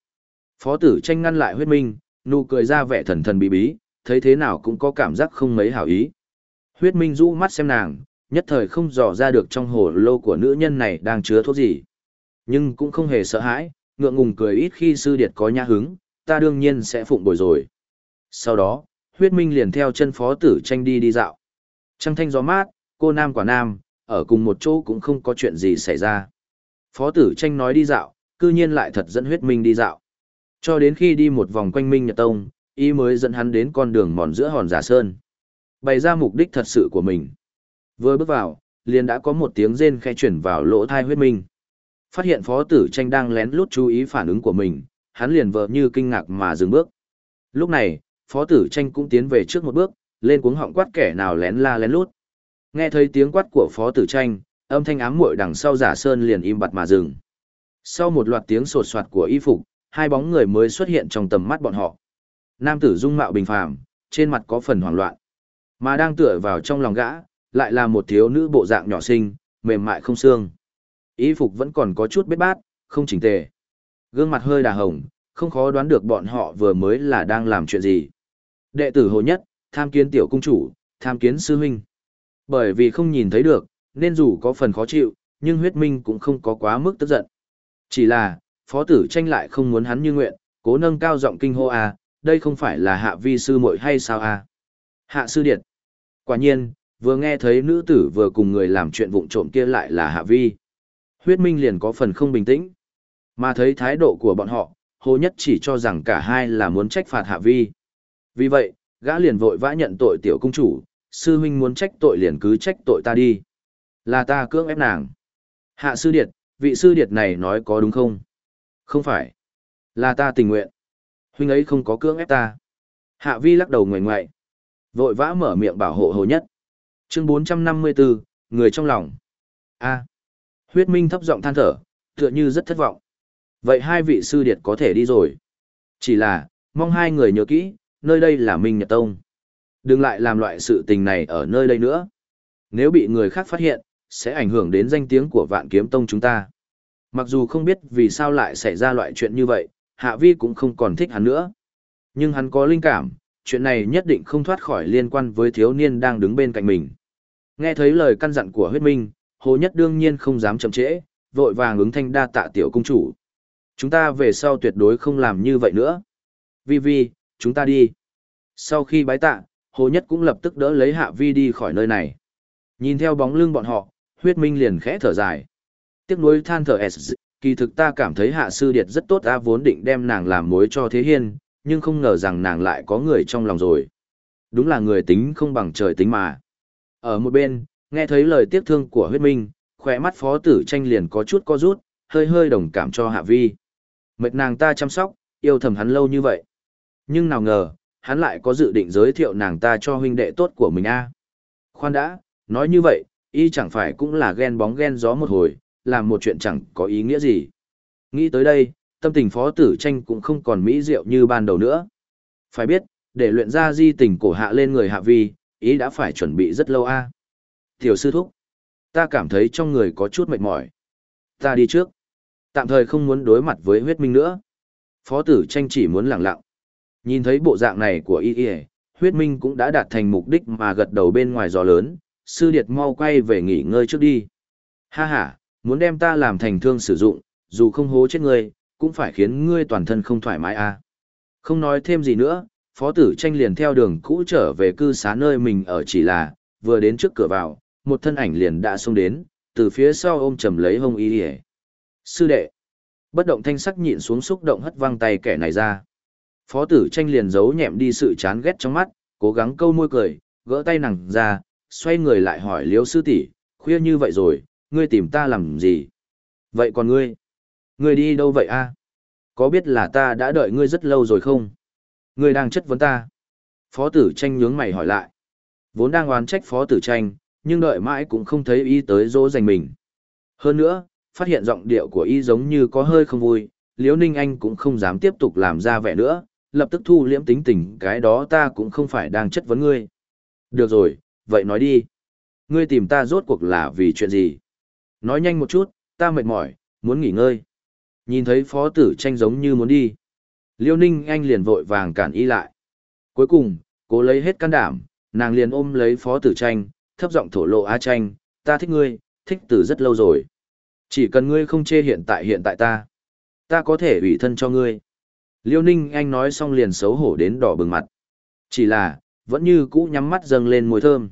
A: Phó tử tranh ngăn lại huyết minh, nụ cười ra vẻ thần thần bí bí, thấy thế nào cũng có cảm giác không mấy hảo ý. Huyết minh rũ mắt xem nàng, nhất thời không dò ra được trong hồ lô của nữ nhân này đang chứa thuốc gì. Nhưng cũng không hề sợ hãi, ngượng ngùng cười ít khi sư điệt có nhã hứng, ta đương nhiên sẽ phụng bồi rồi. Sau đó, huyết minh liền theo chân phó tử tranh đi đi dạo. Trăng thanh gió mát, cô nam quả nam, ở cùng một chỗ cũng không có chuyện gì xảy ra. Phó tử tranh nói đi dạo, cư nhiên lại thật dẫn huyết minh đi dạo. Cho đến khi đi một vòng quanh minh nhật tông, y mới dẫn hắn đến con đường mòn giữa hòn giả sơn. Bày ra mục đích thật sự của mình. Vừa bước vào, liền đã có một tiếng rên khẽ chuyển vào lỗ thai huyết minh. Phát hiện phó tử tranh đang lén lút chú ý phản ứng của mình, hắn liền vợ như kinh ngạc mà dừng bước. Lúc này, phó tử tranh cũng tiến về trước một bước, lên cuống họng quát kẻ nào lén la lén lút. Nghe thấy tiếng quát của Phó Tử Tranh, âm thanh ám muội đằng sau giả sơn liền im bặt mà dừng. Sau một loạt tiếng sột soạt của y phục, hai bóng người mới xuất hiện trong tầm mắt bọn họ. Nam tử dung mạo bình phàm, trên mặt có phần hoảng loạn. Mà đang tựa vào trong lòng gã, lại là một thiếu nữ bộ dạng nhỏ xinh, mềm mại không xương. Y phục vẫn còn có chút bết bát, không chỉnh tề. Gương mặt hơi đà hồng, không khó đoán được bọn họ vừa mới là đang làm chuyện gì. Đệ tử hồ nhất, tham kiến tiểu cung chủ, tham kiến sư huynh. Bởi vì không nhìn thấy được, nên dù có phần khó chịu, nhưng huyết minh cũng không có quá mức tức giận. Chỉ là, phó tử tranh lại không muốn hắn như nguyện, cố nâng cao giọng kinh hô à, đây không phải là hạ vi sư muội hay sao à? Hạ sư điệt. Quả nhiên, vừa nghe thấy nữ tử vừa cùng người làm chuyện vụng trộm kia lại là hạ vi. Huyết minh liền có phần không bình tĩnh. Mà thấy thái độ của bọn họ, hồ nhất chỉ cho rằng cả hai là muốn trách phạt hạ vi. Vì vậy, gã liền vội vã nhận tội tiểu cung chủ, sư huynh muốn trách tội liền cứ trách tội ta đi. Là ta cưỡng ép nàng. Hạ sư điệt, vị sư điệt này nói có đúng không? Không phải. Là ta tình nguyện. Huynh ấy không có cưỡng ép ta. Hạ vi lắc đầu ngoài ngoại. Vội vã mở miệng bảo hộ hồ nhất. Chương 454, người trong lòng. A. Huyết minh thấp giọng than thở, tựa như rất thất vọng. Vậy hai vị sư điệt có thể đi rồi. Chỉ là, mong hai người nhớ kỹ, nơi đây là Minh Nhật Tông. Đừng lại làm loại sự tình này ở nơi đây nữa. Nếu bị người khác phát hiện, sẽ ảnh hưởng đến danh tiếng của vạn kiếm tông chúng ta. Mặc dù không biết vì sao lại xảy ra loại chuyện như vậy, Hạ Vi cũng không còn thích hắn nữa. Nhưng hắn có linh cảm, chuyện này nhất định không thoát khỏi liên quan với thiếu niên đang đứng bên cạnh mình. Nghe thấy lời căn dặn của huyết minh, Hồ Nhất đương nhiên không dám chậm trễ, vội vàng ứng thanh đa tạ tiểu cung chủ. Chúng ta về sau tuyệt đối không làm như vậy nữa. Vi Vi, chúng ta đi. Sau khi bái tạ, Hồ Nhất cũng lập tức đỡ lấy Hạ Vi đi khỏi nơi này. Nhìn theo bóng lưng bọn họ, huyết minh liền khẽ thở dài. Tiếc nuối than thở S, kỳ thực ta cảm thấy Hạ Sư Điệt rất tốt ta vốn định đem nàng làm mối cho Thế Hiên, nhưng không ngờ rằng nàng lại có người trong lòng rồi. Đúng là người tính không bằng trời tính mà. Ở một bên, nghe thấy lời tiếc thương của huyết minh, khỏe mắt phó tử tranh liền có chút co rút, hơi hơi đồng cảm cho Hạ Vi. Mệt nàng ta chăm sóc, yêu thầm hắn lâu như vậy. Nhưng nào ngờ, hắn lại có dự định giới thiệu nàng ta cho huynh đệ tốt của mình a. Khoan đã, nói như vậy, y chẳng phải cũng là ghen bóng ghen gió một hồi, làm một chuyện chẳng có ý nghĩa gì. Nghĩ tới đây, tâm tình phó tử tranh cũng không còn mỹ diệu như ban đầu nữa. Phải biết, để luyện ra di tình cổ hạ lên người hạ vi, ý đã phải chuẩn bị rất lâu a. Tiểu sư thúc, ta cảm thấy trong người có chút mệt mỏi. Ta đi trước. Tạm thời không muốn đối mặt với huyết minh nữa. Phó tử tranh chỉ muốn lặng lặng. Nhìn thấy bộ dạng này của y y, huyết minh cũng đã đạt thành mục đích mà gật đầu bên ngoài gió lớn, sư điệt mau quay về nghỉ ngơi trước đi. Ha ha, muốn đem ta làm thành thương sử dụng, dù không hố chết ngươi, cũng phải khiến ngươi toàn thân không thoải mái a. À. Không nói thêm gì nữa, phó tử tranh liền theo đường cũ trở về cư xá nơi mình ở chỉ là, vừa đến trước cửa vào, một thân ảnh liền đã xông đến, từ phía sau ôm chầm lấy hông y y. Sư đệ, bất động thanh sắc nhịn xuống xúc động hất văng tay kẻ này ra. Phó tử tranh liền giấu nhẹm đi sự chán ghét trong mắt, cố gắng câu môi cười, gỡ tay nàng ra, xoay người lại hỏi liêu sư tỷ khuya như vậy rồi, ngươi tìm ta làm gì? Vậy còn ngươi? Ngươi đi đâu vậy a? Có biết là ta đã đợi ngươi rất lâu rồi không? Ngươi đang chất vấn ta. Phó tử tranh nhướng mày hỏi lại. Vốn đang oán trách phó tử tranh, nhưng đợi mãi cũng không thấy y tới dỗ dành mình. Hơn nữa, phát hiện giọng điệu của y giống như có hơi không vui, liễu ninh anh cũng không dám tiếp tục làm ra vẻ nữa, lập tức thu liễm tính tình cái đó ta cũng không phải đang chất vấn ngươi. Được rồi, vậy nói đi. Ngươi tìm ta rốt cuộc là vì chuyện gì? Nói nhanh một chút, ta mệt mỏi, muốn nghỉ ngơi. Nhìn thấy phó tử tranh giống như muốn đi. Liêu ninh anh liền vội vàng cản y lại. Cuối cùng, cố lấy hết can đảm, nàng liền ôm lấy phó tử tranh, thấp giọng thổ lộ a tranh, ta thích ngươi, thích từ rất lâu rồi. Chỉ cần ngươi không chê hiện tại hiện tại ta. Ta có thể ủy thân cho ngươi. Liêu ninh anh nói xong liền xấu hổ đến đỏ bừng mặt. Chỉ là, vẫn như cũ nhắm mắt dâng lên mùi thơm.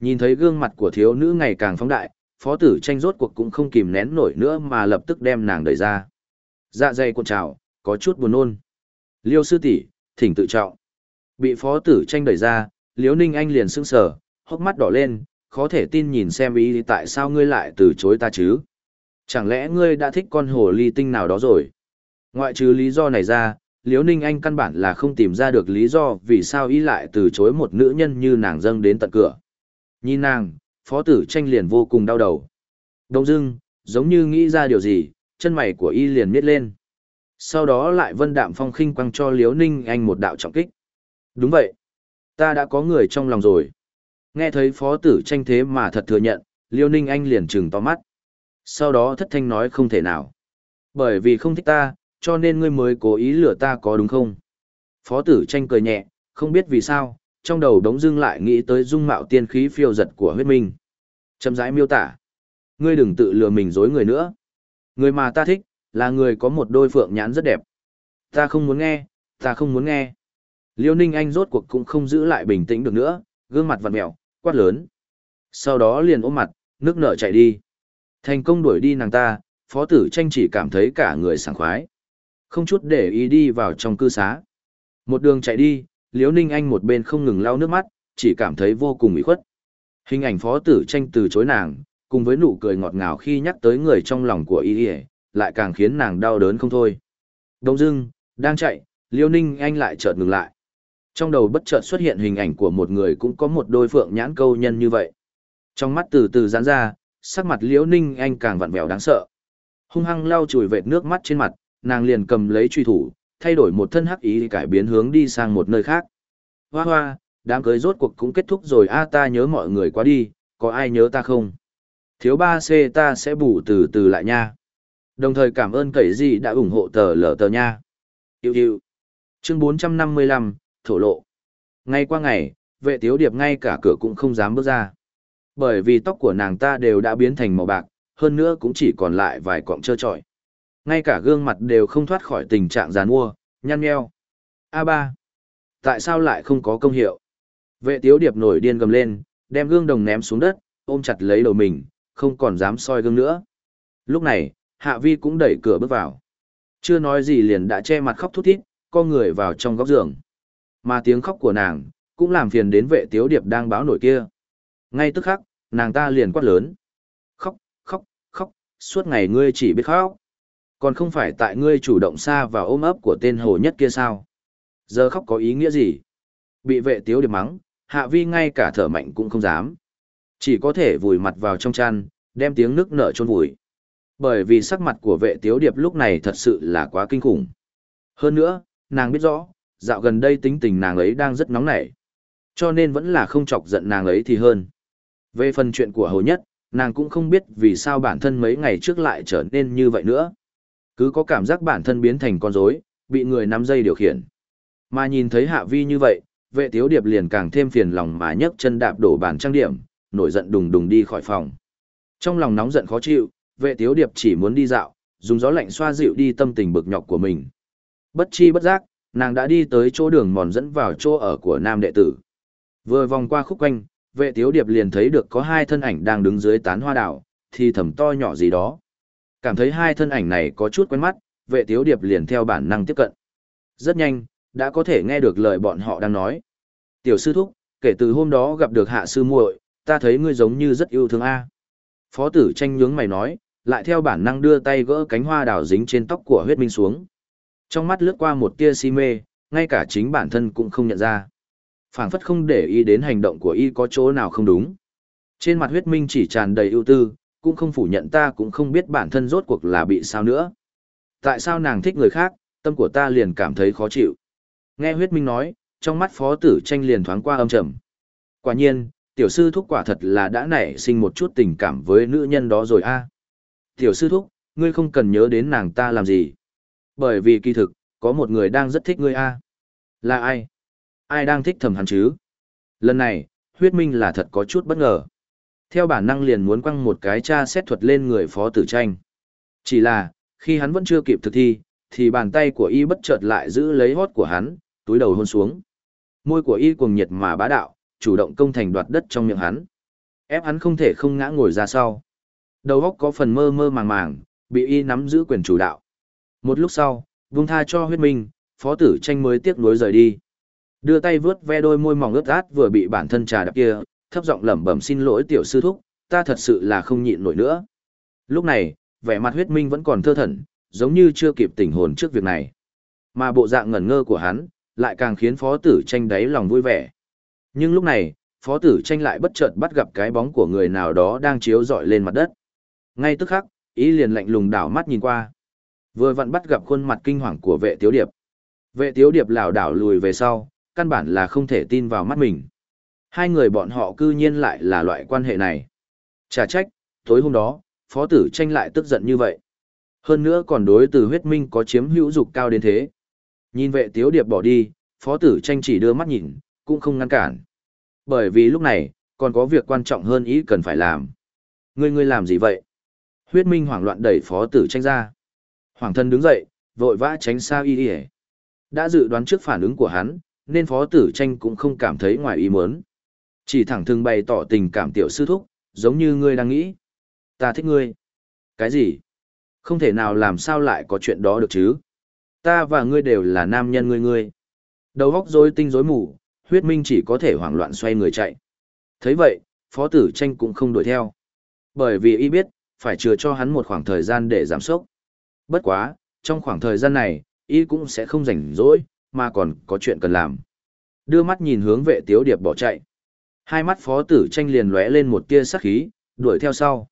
A: Nhìn thấy gương mặt của thiếu nữ ngày càng phóng đại, phó tử tranh rốt cuộc cũng không kìm nén nổi nữa mà lập tức đem nàng đẩy ra. Dạ dày cuộn trào, có chút buồn nôn. Liêu sư tỷ, thỉnh tự trọng. Bị phó tử tranh đẩy ra, liêu ninh anh liền sững sờ, hốc mắt đỏ lên, khó thể tin nhìn xem ý tại sao ngươi lại từ chối ta chứ. Chẳng lẽ ngươi đã thích con hồ ly tinh nào đó rồi? Ngoại trừ lý do này ra, Liễu Ninh Anh căn bản là không tìm ra được lý do vì sao y lại từ chối một nữ nhân như nàng dâng đến tận cửa. Nhìn nàng, phó tử tranh liền vô cùng đau đầu. Đông dưng, giống như nghĩ ra điều gì, chân mày của y liền miết lên. Sau đó lại vân đạm phong khinh quăng cho Liễu Ninh Anh một đạo trọng kích. Đúng vậy. Ta đã có người trong lòng rồi. Nghe thấy phó tử tranh thế mà thật thừa nhận, Liễu Ninh Anh liền trừng to mắt. Sau đó thất thanh nói không thể nào. Bởi vì không thích ta, cho nên ngươi mới cố ý lừa ta có đúng không? Phó tử tranh cười nhẹ, không biết vì sao, trong đầu đống dưng lại nghĩ tới dung mạo tiên khí phiêu giật của huyết minh. Châm rãi miêu tả. Ngươi đừng tự lừa mình dối người nữa. Người mà ta thích, là người có một đôi phượng nhãn rất đẹp. Ta không muốn nghe, ta không muốn nghe. Liêu ninh anh rốt cuộc cũng không giữ lại bình tĩnh được nữa, gương mặt vặn mẹo, quát lớn. Sau đó liền ôm mặt, nước nở chạy đi. Thành công đuổi đi nàng ta, phó tử tranh chỉ cảm thấy cả người sảng khoái. Không chút để ý đi vào trong cư xá. Một đường chạy đi, Liễu Ninh Anh một bên không ngừng lau nước mắt, chỉ cảm thấy vô cùng ủy khuất. Hình ảnh phó tử tranh từ chối nàng, cùng với nụ cười ngọt ngào khi nhắc tới người trong lòng của y lại càng khiến nàng đau đớn không thôi. Đông dưng, đang chạy, Liễu Ninh Anh lại chợt ngừng lại. Trong đầu bất chợt xuất hiện hình ảnh của một người cũng có một đôi phượng nhãn câu nhân như vậy. Trong mắt từ từ giãn ra, sắc mặt Liễu Ninh Anh càng vặn vẹo đáng sợ. Hung hăng lau chùi vệt nước mắt trên mặt, nàng liền cầm lấy truy thủ, thay đổi một thân hắc ý cải biến hướng đi sang một nơi khác. Hoa hoa, đám cưới rốt cuộc cũng kết thúc rồi a ta nhớ mọi người quá đi, có ai nhớ ta không? Thiếu ba c ta sẽ bù từ từ lại nha. Đồng thời cảm ơn cậy gì đã ủng hộ tờ lở tờ nha. Yêu yêu. Chương 455, thổ lộ. Ngay qua ngày, vệ tiếu điệp ngay cả cửa cũng không dám bước ra. Bởi vì tóc của nàng ta đều đã biến thành màu bạc, hơn nữa cũng chỉ còn lại vài cọng trơ trọi. Ngay cả gương mặt đều không thoát khỏi tình trạng giàn mua, nhăn nheo. A3. Tại sao lại không có công hiệu? Vệ tiếu điệp nổi điên gầm lên, đem gương đồng ném xuống đất, ôm chặt lấy đầu mình, không còn dám soi gương nữa. Lúc này, Hạ Vi cũng đẩy cửa bước vào. Chưa nói gì liền đã che mặt khóc thút thít, co người vào trong góc giường. Mà tiếng khóc của nàng, cũng làm phiền đến vệ tiếu điệp đang báo nổi kia. Ngay tức khắc, nàng ta liền quát lớn. Khóc, khóc, khóc, suốt ngày ngươi chỉ biết khóc. Còn không phải tại ngươi chủ động xa và ôm ấp của tên hồ nhất kia sao? Giờ khóc có ý nghĩa gì? Bị vệ tiếu điệp mắng, hạ vi ngay cả thở mạnh cũng không dám. Chỉ có thể vùi mặt vào trong chăn, đem tiếng nước nở trôn vùi. Bởi vì sắc mặt của vệ tiếu điệp lúc này thật sự là quá kinh khủng. Hơn nữa, nàng biết rõ, dạo gần đây tính tình nàng ấy đang rất nóng nảy. Cho nên vẫn là không chọc giận nàng ấy thì hơn. Về phần chuyện của hầu nhất, nàng cũng không biết vì sao bản thân mấy ngày trước lại trở nên như vậy nữa. Cứ có cảm giác bản thân biến thành con rối, bị người nắm dây điều khiển. Mà nhìn thấy hạ vi như vậy, vệ tiếu điệp liền càng thêm phiền lòng mà nhấc chân đạp đổ bàn trang điểm, nổi giận đùng đùng đi khỏi phòng. Trong lòng nóng giận khó chịu, vệ tiếu điệp chỉ muốn đi dạo, dùng gió lạnh xoa dịu đi tâm tình bực nhọc của mình. Bất chi bất giác, nàng đã đi tới chỗ đường mòn dẫn vào chỗ ở của nam đệ tử. Vừa vòng qua khúc quanh, vệ tiếu điệp liền thấy được có hai thân ảnh đang đứng dưới tán hoa đảo, thì thầm to nhỏ gì đó. Cảm thấy hai thân ảnh này có chút quen mắt, vệ tiếu điệp liền theo bản năng tiếp cận. Rất nhanh, đã có thể nghe được lời bọn họ đang nói. Tiểu sư thúc, kể từ hôm đó gặp được hạ sư muội, ta thấy ngươi giống như rất yêu thương A. Phó tử tranh nhướng mày nói, lại theo bản năng đưa tay gỡ cánh hoa đào dính trên tóc của huyết minh xuống. Trong mắt lướt qua một tia si mê, ngay cả chính bản thân cũng không nhận ra. phảng phất không để ý đến hành động của y có chỗ nào không đúng. Trên mặt huyết minh chỉ tràn đầy ưu tư, cũng không phủ nhận ta cũng không biết bản thân rốt cuộc là bị sao nữa. Tại sao nàng thích người khác, tâm của ta liền cảm thấy khó chịu. Nghe huyết minh nói, trong mắt phó tử tranh liền thoáng qua âm trầm. Quả nhiên, tiểu sư thúc quả thật là đã nảy sinh một chút tình cảm với nữ nhân đó rồi a. Tiểu sư thúc, ngươi không cần nhớ đến nàng ta làm gì. Bởi vì kỳ thực, có một người đang rất thích ngươi a. Là ai? Ai đang thích thầm hắn chứ? Lần này, huyết minh là thật có chút bất ngờ. Theo bản năng liền muốn quăng một cái tra xét thuật lên người phó tử tranh. Chỉ là, khi hắn vẫn chưa kịp thực thi, thì bàn tay của y bất chợt lại giữ lấy hót của hắn, túi đầu hôn xuống. Môi của y cuồng nhiệt mà bá đạo, chủ động công thành đoạt đất trong miệng hắn. Ép hắn không thể không ngã ngồi ra sau. Đầu óc có phần mơ mơ màng màng, bị y nắm giữ quyền chủ đạo. Một lúc sau, vung tha cho huyết minh, phó tử tranh mới tiếc nuối rời đi. Đưa tay vướt ve đôi môi mỏng ướt át vừa bị bản thân trà đập kia, thấp giọng lẩm bẩm xin lỗi tiểu sư thúc, ta thật sự là không nhịn nổi nữa. Lúc này, vẻ mặt huyết minh vẫn còn thơ thẩn, giống như chưa kịp tỉnh hồn trước việc này. Mà bộ dạng ngẩn ngơ của hắn, lại càng khiến phó tử tranh đáy lòng vui vẻ. Nhưng lúc này, phó tử tranh lại bất chợt bắt gặp cái bóng của người nào đó đang chiếu rọi lên mặt đất. Ngay tức khắc, ý liền lạnh lùng đảo mắt nhìn qua. Vừa vặn bắt gặp khuôn mặt kinh hoàng của vệ tiếu điệp. Vệ tiếu điệp lảo đảo lùi về sau, căn bản là không thể tin vào mắt mình. Hai người bọn họ cư nhiên lại là loại quan hệ này. Chả trách, tối hôm đó, phó tử tranh lại tức giận như vậy. Hơn nữa còn đối từ huyết minh có chiếm hữu dục cao đến thế. Nhìn vệ tiếu điệp bỏ đi, phó tử tranh chỉ đưa mắt nhìn, cũng không ngăn cản. Bởi vì lúc này, còn có việc quan trọng hơn ý cần phải làm. Ngươi ngươi làm gì vậy? Huyết minh hoảng loạn đẩy phó tử tranh ra. Hoàng thân đứng dậy, vội vã tránh xa y y Đã dự đoán trước phản ứng của hắn, nên phó tử tranh cũng không cảm thấy ngoài ý muốn. Chỉ thẳng thừng bày tỏ tình cảm tiểu sư thúc, giống như ngươi đang nghĩ. Ta thích ngươi. Cái gì? Không thể nào làm sao lại có chuyện đó được chứ? Ta và ngươi đều là nam nhân ngươi ngươi. Đầu óc rối tinh rối mù, huyết minh chỉ có thể hoảng loạn xoay người chạy. thấy vậy, phó tử tranh cũng không đuổi theo. Bởi vì y biết, phải chừa cho hắn một khoảng thời gian để giảm sốc. Bất quá, trong khoảng thời gian này, y cũng sẽ không rảnh rỗi, mà còn có chuyện cần làm. Đưa mắt nhìn hướng vệ tiếu điệp bỏ chạy. Hai mắt phó tử tranh liền lóe lên một tia sắc khí, đuổi theo sau.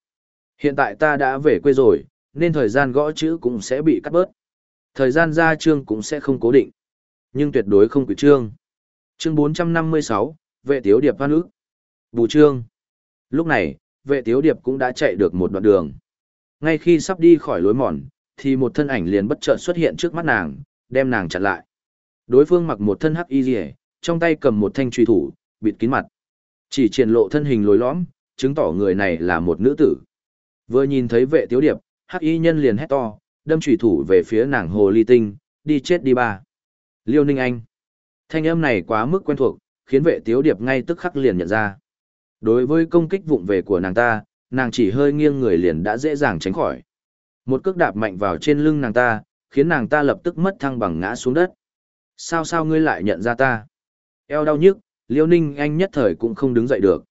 A: Hiện tại ta đã về quê rồi, nên thời gian gõ chữ cũng sẽ bị cắt bớt. Thời gian ra chương cũng sẽ không cố định. Nhưng tuyệt đối không quỷ chương. Chương 456, vệ tiếu điệp hoan ức. Bù chương. Lúc này, vệ tiếu điệp cũng đã chạy được một đoạn đường. Ngay khi sắp đi khỏi lối mòn, thì một thân ảnh liền bất chợt xuất hiện trước mắt nàng, đem nàng chặn lại. Đối phương mặc một thân hắc y rìa, trong tay cầm một thanh truy thủ, bịt kín mặt. Chỉ triển lộ thân hình lồi lõm, chứng tỏ người này là một nữ tử. Vừa nhìn thấy vệ tiếu điệp, hắc y nhân liền hét to, đâm chủy thủ về phía nàng hồ ly tinh, đi chết đi ba. Liêu Ninh Anh. Thanh âm này quá mức quen thuộc, khiến vệ tiếu điệp ngay tức khắc liền nhận ra. Đối với công kích vụng về của nàng ta, nàng chỉ hơi nghiêng người liền đã dễ dàng tránh khỏi. Một cước đạp mạnh vào trên lưng nàng ta, khiến nàng ta lập tức mất thăng bằng ngã xuống đất. Sao sao ngươi lại nhận ra ta? Eo đau nhức, Liêu Ninh Anh nhất thời cũng không đứng dậy được.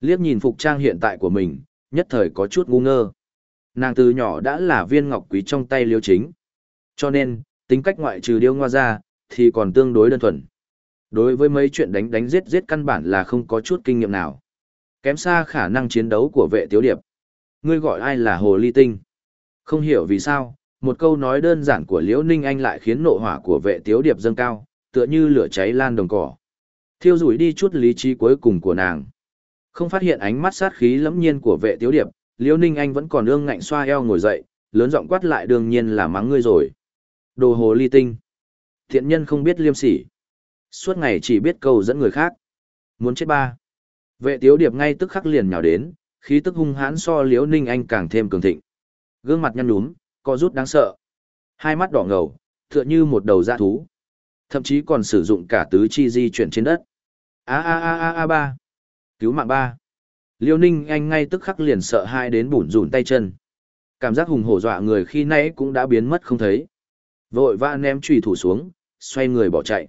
A: Liếc nhìn phục trang hiện tại của mình, nhất thời có chút ngu ngơ. Nàng từ nhỏ đã là viên ngọc quý trong tay Liêu Chính. Cho nên, tính cách ngoại trừ điêu ngoa ra, thì còn tương đối đơn thuần. Đối với mấy chuyện đánh đánh giết giết căn bản là không có chút kinh nghiệm nào. Kém xa khả năng chiến đấu của vệ tiếu điệp. Ngươi gọi ai là hồ ly tinh? Không hiểu vì sao, một câu nói đơn giản của Liễu Ninh Anh lại khiến nộ hỏa của vệ tiếu điệp dâng cao, tựa như lửa cháy lan đồng cỏ. Thiêu rủi đi chút lý trí cuối cùng của nàng. Không phát hiện ánh mắt sát khí lẫm nhiên của vệ tiếu điệp, Liễu Ninh Anh vẫn còn ương ngạnh xoa eo ngồi dậy, lớn giọng quát lại đương nhiên là mắng ngươi rồi. Đồ hồ ly tinh. Thiện nhân không biết liêm sỉ. Suốt ngày chỉ biết câu dẫn người khác. Muốn chết ba. Vệ tiếu điệp ngay tức khắc liền nhào đến, khí tức hung hãn so liễu ninh anh càng thêm cường thịnh. Gương mặt nhăn nhúm, co rút đáng sợ. Hai mắt đỏ ngầu, tựa như một đầu dã thú. Thậm chí còn sử dụng cả tứ chi di chuyển trên đất. A a a a a ba. Cứu mạng ba. Liêu ninh anh ngay tức khắc liền sợ hai đến bủn rủn tay chân. Cảm giác hùng hổ dọa người khi nãy cũng đã biến mất không thấy. Vội vã ném trùy thủ xuống, xoay người bỏ chạy.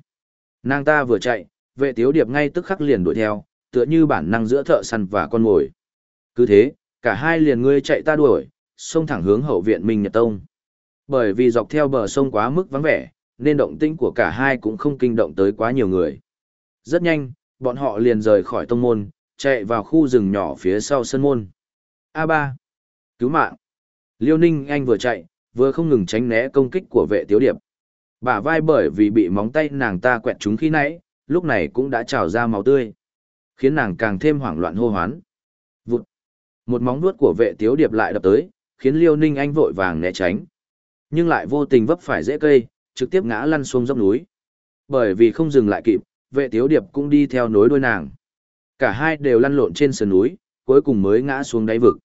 A: Nàng ta vừa chạy, vệ tiếu điệp ngay tức khắc liền đuổi theo, tựa như bản năng giữa thợ săn và con mồi. Cứ thế, cả hai liền ngươi chạy ta đuổi, xông thẳng hướng hậu viện Minh Nhật Tông. Bởi vì dọc theo bờ sông quá mức vắng vẻ, nên động tĩnh của cả hai cũng không kinh động tới quá nhiều người. Rất nhanh, bọn họ liền rời khỏi tông môn, chạy vào khu rừng nhỏ phía sau sân môn. A3. Cứu mạng. Liêu Ninh Anh vừa chạy, vừa không ngừng tránh né công kích của vệ tiếu điệp. Bả vai bởi vì bị móng tay nàng ta quẹt trúng khi nãy, lúc này cũng đã trào ra máu tươi. Khiến nàng càng thêm hoảng loạn hô hoán. Vụt. Một móng vuốt của vệ tiếu điệp lại đập tới, khiến Liêu Ninh Anh vội vàng né tránh. Nhưng lại vô tình vấp phải rễ cây, trực tiếp ngã lăn xuống dốc núi. Bởi vì không dừng lại kịp, vệ tiếu điệp cũng đi theo nối đuôi nàng. Cả hai đều lăn lộn trên sườn núi, cuối cùng mới ngã xuống đáy vực.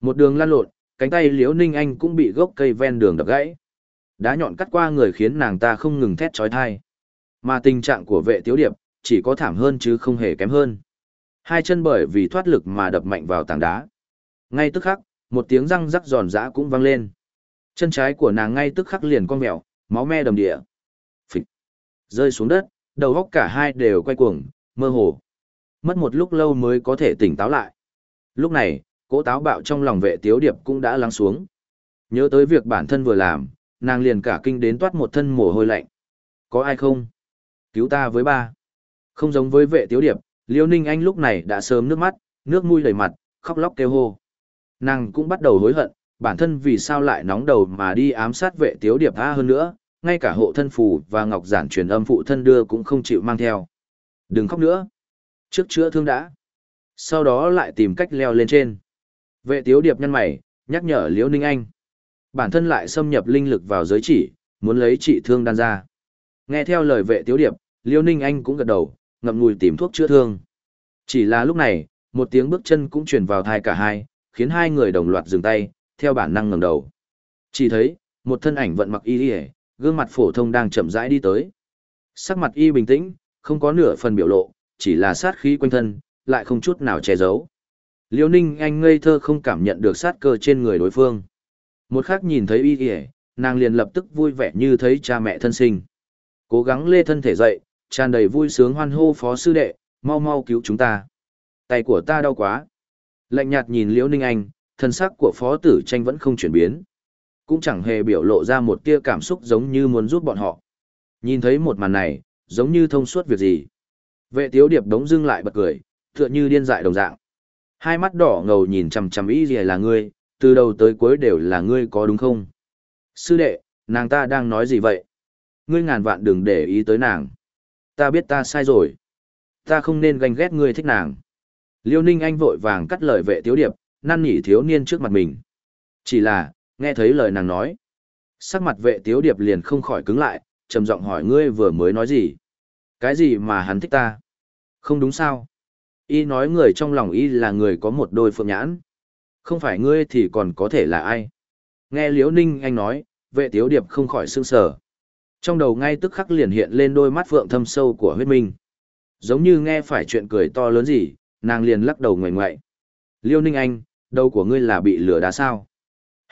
A: Một đường lăn lộn, cánh tay Liễu Ninh Anh cũng bị gốc cây ven đường đập gãy. Đá nhọn cắt qua người khiến nàng ta không ngừng thét chói tai. Mà tình trạng của vệ tiếu điệp, chỉ có thảm hơn chứ không hề kém hơn. Hai chân bởi vì thoát lực mà đập mạnh vào tảng đá. Ngay tức khắc, một tiếng răng rắc giòn giã cũng vang lên. Chân trái của nàng ngay tức khắc liền cong mèo, máu me đầm địa. Phịch. Rơi xuống đất, đầu góc cả hai đều quay cuồng, mơ hồ. Mất một lúc lâu mới có thể tỉnh táo lại. Lúc này, cỗ táo bạo trong lòng vệ tiếu điệp cũng đã lắng xuống. Nhớ tới việc bản thân vừa làm, nàng liền cả kinh đến toát một thân mồ hôi lạnh. Có ai không? Cứu ta với ba. Không giống với vệ tiếu điệp, Liêu Ninh Anh lúc này đã sớm nước mắt, nước mũi đầy mặt, khóc lóc kêu hô. Nàng cũng bắt đầu hối hận, bản thân vì sao lại nóng đầu mà đi ám sát vệ tiếu điệp tha hơn nữa, ngay cả hộ thân phù và ngọc giản truyền âm phụ thân đưa cũng không chịu mang theo. Đừng khóc nữa. Trước chữa thương đã. Sau đó lại tìm cách leo lên trên. Vệ tiếu điệp nhân mày, nhắc nhở Liễu Ninh Anh. Bản thân lại xâm nhập linh lực vào giới chỉ, muốn lấy trị thương đan ra. Nghe theo lời vệ tiếu điệp, Liễu Ninh Anh cũng gật đầu, ngậm ngùi tìm thuốc chữa thương. Chỉ là lúc này, một tiếng bước chân cũng truyền vào thai cả hai, khiến hai người đồng loạt dừng tay, theo bản năng ngẩng đầu. Chỉ thấy, một thân ảnh vận mặc y y, gương mặt phổ thông đang chậm rãi đi tới. Sắc mặt y bình tĩnh, không có nửa phần biểu lộ, chỉ là sát khí quanh thân, lại không chút nào che giấu. Liêu ninh anh ngây thơ không cảm nhận được sát cơ trên người đối phương. Một khắc nhìn thấy y kìa, nàng liền lập tức vui vẻ như thấy cha mẹ thân sinh. Cố gắng lê thân thể dậy, tràn đầy vui sướng hoan hô phó sư đệ, mau mau cứu chúng ta. Tay của ta đau quá. Lạnh nhạt nhìn Liễu Ninh Anh, thân sắc của phó tử tranh vẫn không chuyển biến. Cũng chẳng hề biểu lộ ra một tia cảm xúc giống như muốn giúp bọn họ. Nhìn thấy một màn này, giống như thông suốt việc gì. Vệ tiếu điệp đống dưng lại bật cười, tựa như điên dại đồng dạng. Hai mắt đỏ ngầu nhìn chằm chằm ý gì là ngươi, từ đầu tới cuối đều là ngươi có đúng không? Sư đệ, nàng ta đang nói gì vậy? Ngươi ngàn vạn đừng để ý tới nàng. Ta biết ta sai rồi. Ta không nên ganh ghét ngươi thích nàng. Liêu Ninh Anh vội vàng cắt lời vệ tiếu điệp, năn nỉ thiếu niên trước mặt mình. Chỉ là, nghe thấy lời nàng nói. Sắc mặt vệ tiếu điệp liền không khỏi cứng lại, trầm giọng hỏi ngươi vừa mới nói gì? Cái gì mà hắn thích ta? Không đúng sao? Y nói người trong lòng y là người có một đôi phượng nhãn. Không phải ngươi thì còn có thể là ai? Nghe Liễu Ninh Anh nói, vệ tiếu điệp không khỏi sương sở. Trong đầu ngay tức khắc liền hiện lên đôi mắt phượng thâm sâu của huyết minh. Giống như nghe phải chuyện cười to lớn gì, nàng liền lắc đầu ngoảnh ngoại. Liêu Ninh Anh, đầu của ngươi là bị lửa đá sao?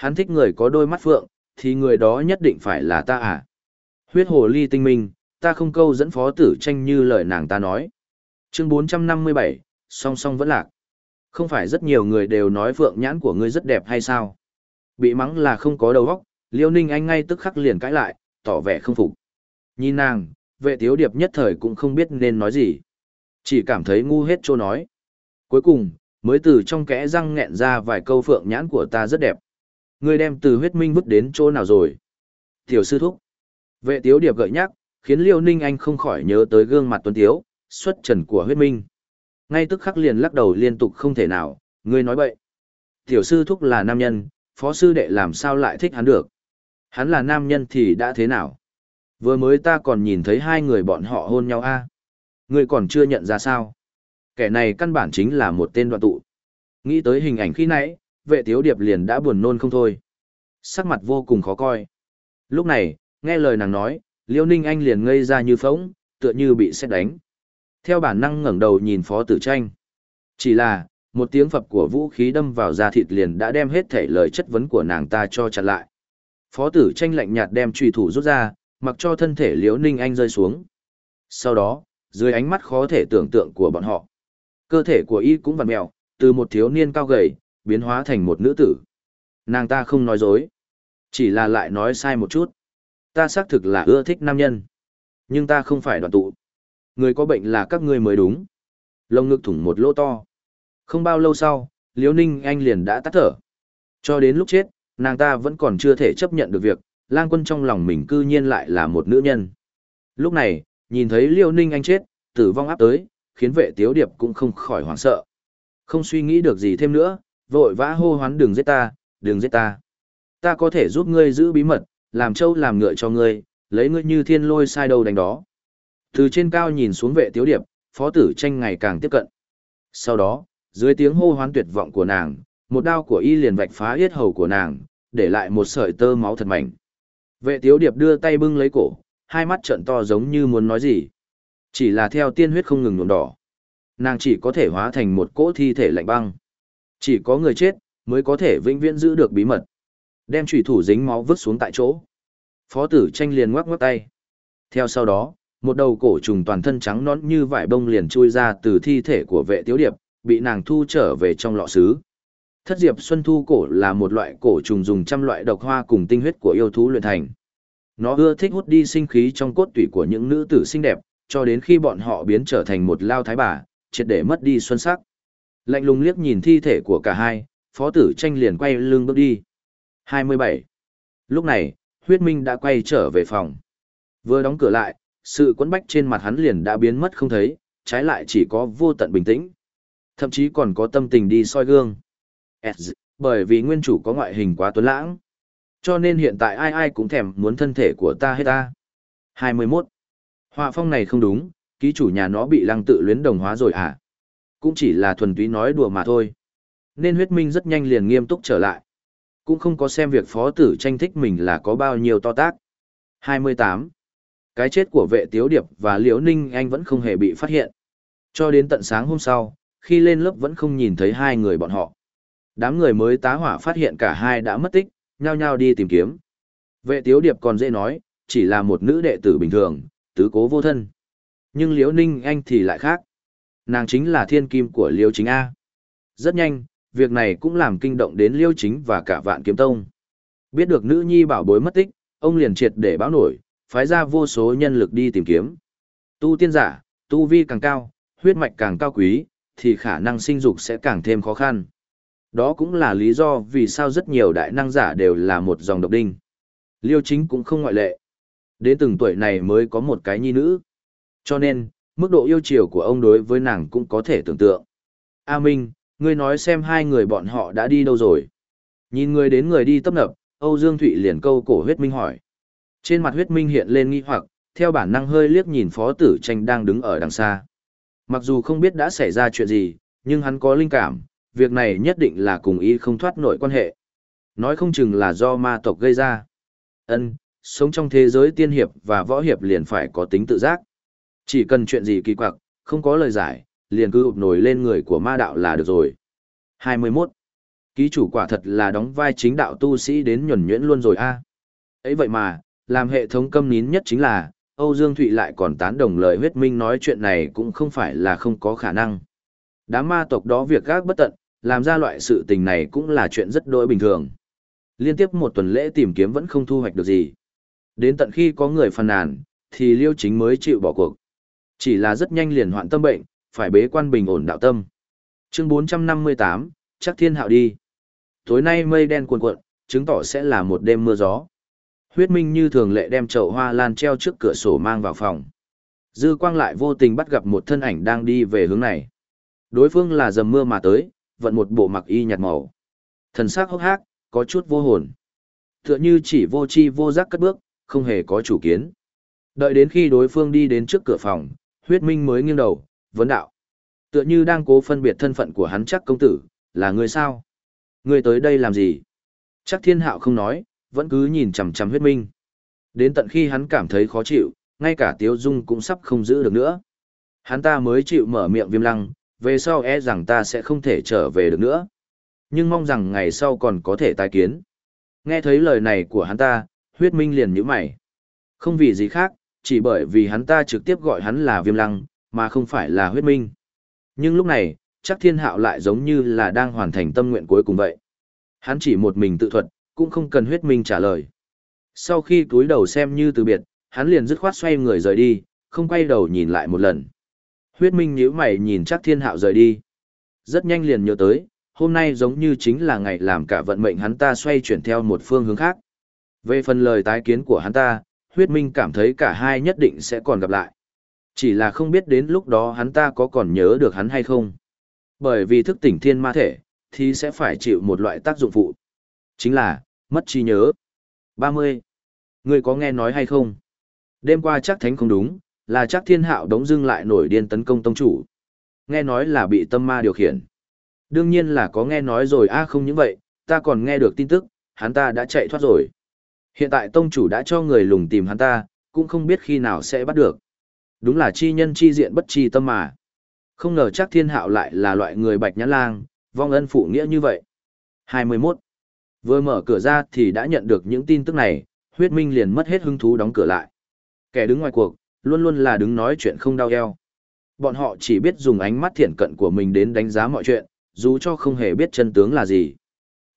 A: Hắn thích người có đôi mắt phượng, thì người đó nhất định phải là ta à? Huyết hồ ly tinh minh, ta không câu dẫn phó tử tranh như lời nàng ta nói. Chương 457, song song vẫn lạc. Không phải rất nhiều người đều nói phượng nhãn của ngươi rất đẹp hay sao? Bị mắng là không có đầu óc, Liêu Ninh Anh ngay tức khắc liền cãi lại, tỏ vẻ không phục. Nhìn nàng, vệ tiếu điệp nhất thời cũng không biết nên nói gì. Chỉ cảm thấy ngu hết trô nói. Cuối cùng, mới từ trong kẽ răng nghẹn ra vài câu phượng nhãn của ta rất đẹp. Ngươi đem từ huyết minh vứt đến chỗ nào rồi? Tiểu sư thúc. Vệ tiếu điệp gợi nhắc, khiến Liêu Ninh Anh không khỏi nhớ tới gương mặt tuấn tiếu, xuất trần của huyết minh. Ngay tức khắc liền lắc đầu liên tục không thể nào, ngươi nói bậy. Tiểu sư thúc là nam nhân, phó sư đệ làm sao lại thích hắn được. Hắn là nam nhân thì đã thế nào? Vừa mới ta còn nhìn thấy hai người bọn họ hôn nhau a Ngươi còn chưa nhận ra sao? Kẻ này căn bản chính là một tên đoạn tụ. Nghĩ tới hình ảnh khi nãy, vệ tiếu điệp liền đã buồn nôn không thôi. Sắc mặt vô cùng khó coi. Lúc này, nghe lời nàng nói, Liêu Ninh Anh liền ngây ra như phóng, tựa như bị xét đánh. Theo bản năng ngẩng đầu nhìn phó tử tranh. Chỉ là, một tiếng phập của vũ khí đâm vào da thịt liền đã đem hết thể lời chất vấn của nàng ta cho chặn lại. Phó tử tranh lạnh nhạt đem trùy thủ rút ra, mặc cho thân thể liễu ninh anh rơi xuống. Sau đó, dưới ánh mắt khó thể tưởng tượng của bọn họ, cơ thể của y cũng vặn mẹo, từ một thiếu niên cao gầy, biến hóa thành một nữ tử. Nàng ta không nói dối, chỉ là lại nói sai một chút. Ta xác thực là ưa thích nam nhân, nhưng ta không phải đoàn tụ. Người có bệnh là các ngươi mới đúng. Lông ngực thủng một lỗ to. Không bao lâu sau, Liễu Ninh Anh liền đã tắt thở. Cho đến lúc chết, nàng ta vẫn còn chưa thể chấp nhận được việc, lang quân trong lòng mình cư nhiên lại là một nữ nhân. Lúc này, nhìn thấy Liễu Ninh Anh chết, tử vong áp tới, khiến vệ tiếu điệp cũng không khỏi hoảng sợ. Không suy nghĩ được gì thêm nữa, vội vã hô hoán đừng giết ta, đừng giết ta. Ta có thể giúp ngươi giữ bí mật, làm trâu làm ngựa cho ngươi, lấy ngươi như thiên lôi sai đầu đánh đó. Từ trên cao nhìn xuống vệ tiếu điệp, phó tử tranh ngày càng tiếp cận. Sau đó, dưới tiếng hô hoán tuyệt vọng của nàng, một đao của y liền vạch phá yết hầu của nàng, để lại một sợi tơ máu thật mảnh. Vệ tiếu điệp đưa tay bưng lấy cổ, hai mắt trợn to giống như muốn nói gì. Chỉ là theo tiên huyết không ngừng nhuộm đỏ. Nàng chỉ có thể hóa thành một cỗ thi thể lạnh băng. Chỉ có người chết, mới có thể vĩnh viễn giữ được bí mật. Đem trùy thủ dính máu vứt xuống tại chỗ. Phó tử tranh liền ngoắc ngoắc tay. Theo sau đó, một đầu cổ trùng toàn thân trắng nõn như vải bông liền chui ra từ thi thể của vệ tiếu điệp, bị nàng thu trở về trong lọ sứ. Thất diệp xuân thu cổ là một loại cổ trùng dùng trăm loại độc hoa cùng tinh huyết của yêu thú luyện thành. Nó ưa thích hút đi sinh khí trong cốt tủy của những nữ tử xinh đẹp, cho đến khi bọn họ biến trở thành một lao thái bà, triệt để mất đi xuân sắc. Lạnh lùng liếc nhìn thi thể của cả hai, phó tử tranh liền quay lưng bước đi. 27. Lúc này, huyết minh đã quay trở về phòng. Vừa đóng cửa lại, sự quấn bách trên mặt hắn liền đã biến mất không thấy, trái lại chỉ có vô tận bình tĩnh. Thậm chí còn có tâm tình đi soi gương. Bởi vì nguyên chủ có ngoại hình quá tuấn lãng. Cho nên hiện tại ai ai cũng thèm muốn thân thể của ta hết ta. 21. Họa phong này không đúng, ký chủ nhà nó bị lăng tự luyến đồng hóa rồi à? Cũng chỉ là thuần túy nói đùa mà thôi. Nên huyết minh rất nhanh liền nghiêm túc trở lại. Cũng không có xem việc phó tử tranh thích mình là có bao nhiêu to tác. 28. Cái chết của vệ tiếu điệp và liễu ninh anh vẫn không hề bị phát hiện. Cho đến tận sáng hôm sau, khi lên lớp vẫn không nhìn thấy hai người bọn họ. Đám người mới tá hỏa phát hiện cả hai đã mất tích, nhao nhao đi tìm kiếm. Vệ tiếu điệp còn dễ nói, chỉ là một nữ đệ tử bình thường, tứ cố vô thân. Nhưng liễu ninh anh thì lại khác. Nàng chính là thiên kim của Liêu chính A. Rất nhanh, việc này cũng làm kinh động đến Liêu chính và cả vạn kiếm tông. Biết được nữ nhi bảo bối mất tích, ông liền triệt để báo nổi, phái ra vô số nhân lực đi tìm kiếm. Tu tiên giả, tu vi càng cao, huyết mạch càng cao quý, thì khả năng sinh dục sẽ càng thêm khó khăn. Đó cũng là lý do vì sao rất nhiều đại năng giả đều là một dòng độc đinh. Liêu chính cũng không ngoại lệ. Đến từng tuổi này mới có một cái nhi nữ. Cho nên, mức độ yêu chiều của ông đối với nàng cũng có thể tưởng tượng. A Minh, ngươi nói xem hai người bọn họ đã đi đâu rồi. Nhìn người đến người đi tấp nập, Âu Dương Thụy liền câu cổ huyết minh hỏi. Trên mặt huyết minh hiện lên nghi hoặc, theo bản năng hơi liếc nhìn phó tử tranh đang đứng ở đằng xa. Mặc dù không biết đã xảy ra chuyện gì, nhưng hắn có linh cảm, việc này nhất định là cùng y không thoát nổi quan hệ. Nói không chừng là do ma tộc gây ra. Ân, sống trong thế giới tiên hiệp và võ hiệp liền phải có tính tự giác. Chỉ cần chuyện gì kỳ quặc, không có lời giải, liền cứ ụp nổi lên người của ma đạo là được rồi. 21. Ký chủ quả thật là đóng vai chính đạo tu sĩ đến nhuẩn nhuyễn luôn rồi a. Ấy vậy mà, làm hệ thống câm nín nhất chính là, Âu Dương Thụy lại còn tán đồng lời huyết minh nói chuyện này cũng không phải là không có khả năng. Đám ma tộc đó việc gác bất tận, làm ra loại sự tình này cũng là chuyện rất đối bình thường. Liên tiếp một tuần lễ tìm kiếm vẫn không thu hoạch được gì. Đến tận khi có người phàn nàn, thì Liêu Chính mới chịu bỏ cuộc. Chỉ là rất nhanh liền hoạn tâm bệnh, phải bế quan bình ổn đạo tâm. Chương 458, chắc thiên hạo đi. Tối nay mây đen cuồn cuộn, chứng tỏ sẽ là một đêm mưa gió. Huyết Minh như thường lệ đem chậu hoa lan treo trước cửa sổ mang vào phòng. Dư quang lại vô tình bắt gặp một thân ảnh đang đi về hướng này. Đối phương là dầm mưa mà tới, vận một bộ mặc y nhạt màu. Thần sắc hốc hác, có chút vô hồn. Tựa như chỉ vô chi vô giác cất bước, không hề có chủ kiến. Đợi đến khi đối phương đi đến trước cửa phòng, huyết minh mới nghiêng đầu, vấn đạo. Tựa như đang cố phân biệt thân phận của hắn chắc công tử, là người sao? Người tới đây làm gì? Chắc thiên hạo không nói, vẫn cứ nhìn chằm chằm huyết minh. Đến tận khi hắn cảm thấy khó chịu, ngay cả tiếu dung cũng sắp không giữ được nữa. Hắn ta mới chịu mở miệng viêm lăng, về sau e rằng ta sẽ không thể trở về được nữa. Nhưng mong rằng ngày sau còn có thể tái kiến. Nghe thấy lời này của hắn ta, huyết minh liền nhíu mày. Không vì gì khác, chỉ bởi vì hắn ta trực tiếp gọi hắn là viêm lăng, mà không phải là huyết minh. Nhưng lúc này, chắc thiên hạo lại giống như là đang hoàn thành tâm nguyện cuối cùng vậy. Hắn chỉ một mình tự thuật, cũng không cần huyết minh trả lời. Sau khi cúi đầu xem như từ biệt, hắn liền dứt khoát xoay người rời đi, không quay đầu nhìn lại một lần. Huyết minh nhíu mày nhìn chắc thiên hạo rời đi. Rất nhanh liền nhớ tới, hôm nay giống như chính là ngày làm cả vận mệnh hắn ta xoay chuyển theo một phương hướng khác. Về phần lời tái kiến của hắn ta, huyết minh cảm thấy cả hai nhất định sẽ còn gặp lại. Chỉ là không biết đến lúc đó hắn ta có còn nhớ được hắn hay không. Bởi vì thức tỉnh thiên ma thể, thì sẽ phải chịu một loại tác dụng phụ. Chính là, mất trí nhớ. 30. Người có nghe nói hay không? Đêm qua chắc thánh không đúng, là chắc thiên hạo đống dưng lại nổi điên tấn công tông chủ. Nghe nói là bị tâm ma điều khiển. Đương nhiên là có nghe nói rồi a không những vậy, ta còn nghe được tin tức, hắn ta đã chạy thoát rồi. Hiện tại tông chủ đã cho người lùng tìm hắn ta, cũng không biết khi nào sẽ bắt được. Đúng là chi nhân chi diện bất chi tâm mà. Không ngờ chắc thiên hạo lại là loại người bạch nhãn lang, vong ân phụ nghĩa như vậy. 21. Vừa mở cửa ra thì đã nhận được những tin tức này, huyết minh liền mất hết hứng thú đóng cửa lại. Kẻ đứng ngoài cuộc, luôn luôn là đứng nói chuyện không đau eo. Bọn họ chỉ biết dùng ánh mắt thiện cận của mình đến đánh giá mọi chuyện, dù cho không hề biết chân tướng là gì.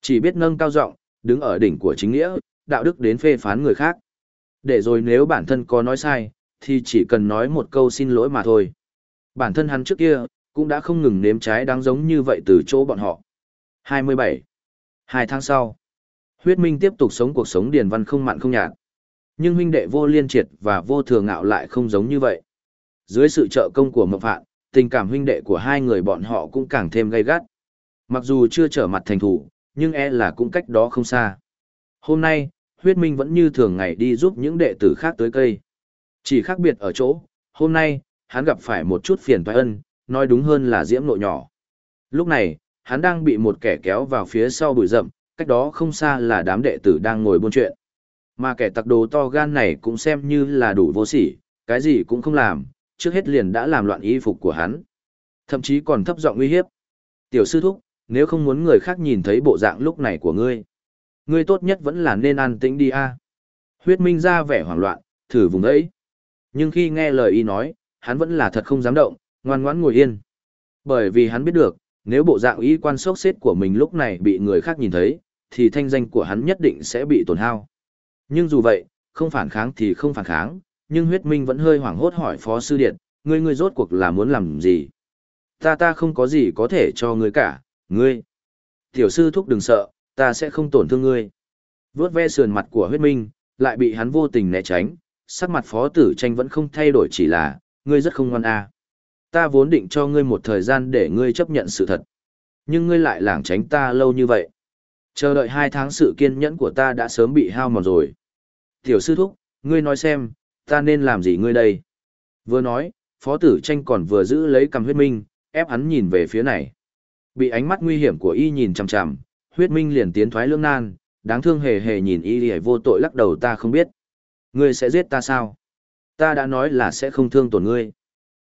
A: Chỉ biết nâng cao giọng, đứng ở đỉnh của chính nghĩa, đạo đức đến phê phán người khác. Để rồi nếu bản thân có nói sai, thì chỉ cần nói một câu xin lỗi mà thôi. Bản thân hắn trước kia, cũng đã không ngừng nếm trái đáng giống như vậy từ chỗ bọn họ. 27. Hai tháng sau, huyết minh tiếp tục sống cuộc sống điền văn không mặn không nhạt. Nhưng huynh đệ vô liên triệt và vô thường ngạo lại không giống như vậy. Dưới sự trợ công của mộng phạn, tình cảm huynh đệ của hai người bọn họ cũng càng thêm gay gắt. Mặc dù chưa trở mặt thành thủ, nhưng e là cũng cách đó không xa. Hôm nay, huyết minh vẫn như thường ngày đi giúp những đệ tử khác tới cây. Chỉ khác biệt ở chỗ, hôm nay, hắn gặp phải một chút phiền toái ân, nói đúng hơn là diễm nội nhỏ. Lúc này, hắn đang bị một kẻ kéo vào phía sau bụi rậm, cách đó không xa là đám đệ tử đang ngồi buôn chuyện. Mà kẻ tặc đồ to gan này cũng xem như là đủ vô sỉ, cái gì cũng không làm, trước hết liền đã làm loạn y phục của hắn. Thậm chí còn thấp giọng uy hiếp. Tiểu sư thúc, nếu không muốn người khác nhìn thấy bộ dạng lúc này của ngươi, ngươi tốt nhất vẫn là nên an tĩnh đi a. Huyết Minh ra vẻ hoảng loạn, thử vùng đấy. Nhưng khi nghe lời y nói, hắn vẫn là thật không dám động, ngoan ngoãn ngồi yên. Bởi vì hắn biết được, nếu bộ dạng y quan sốc xếp của mình lúc này bị người khác nhìn thấy, thì thanh danh của hắn nhất định sẽ bị tổn hao. Nhưng dù vậy, không phản kháng thì không phản kháng, nhưng huyết minh vẫn hơi hoảng hốt hỏi phó sư điện, ngươi ngươi rốt cuộc là muốn làm gì? Ta ta không có gì có thể cho ngươi cả, ngươi. Tiểu sư thúc đừng sợ, ta sẽ không tổn thương ngươi. Vướt ve sườn mặt của huyết minh, lại bị hắn vô tình né tránh, sắc mặt phó tử tranh vẫn không thay đổi chỉ là, ngươi rất không ngoan a. Ta vốn định cho ngươi một thời gian để ngươi chấp nhận sự thật. Nhưng ngươi lại lảng tránh ta lâu như vậy. Chờ đợi hai tháng sự kiên nhẫn của ta đã sớm bị hao mòn rồi. Tiểu sư thúc, ngươi nói xem, Ta nên làm gì ngươi đây? Vừa nói, phó tử tranh còn vừa giữ lấy cầm huyết minh, ép hắn nhìn về phía này. Bị ánh mắt nguy hiểm của y nhìn chằm chằm, huyết minh liền tiến thoái lưỡng nan, đáng thương hề hề nhìn y lìa vô tội lắc đầu ta không biết. Ngươi sẽ giết ta sao? Ta đã nói là sẽ không thương tổn ngươi.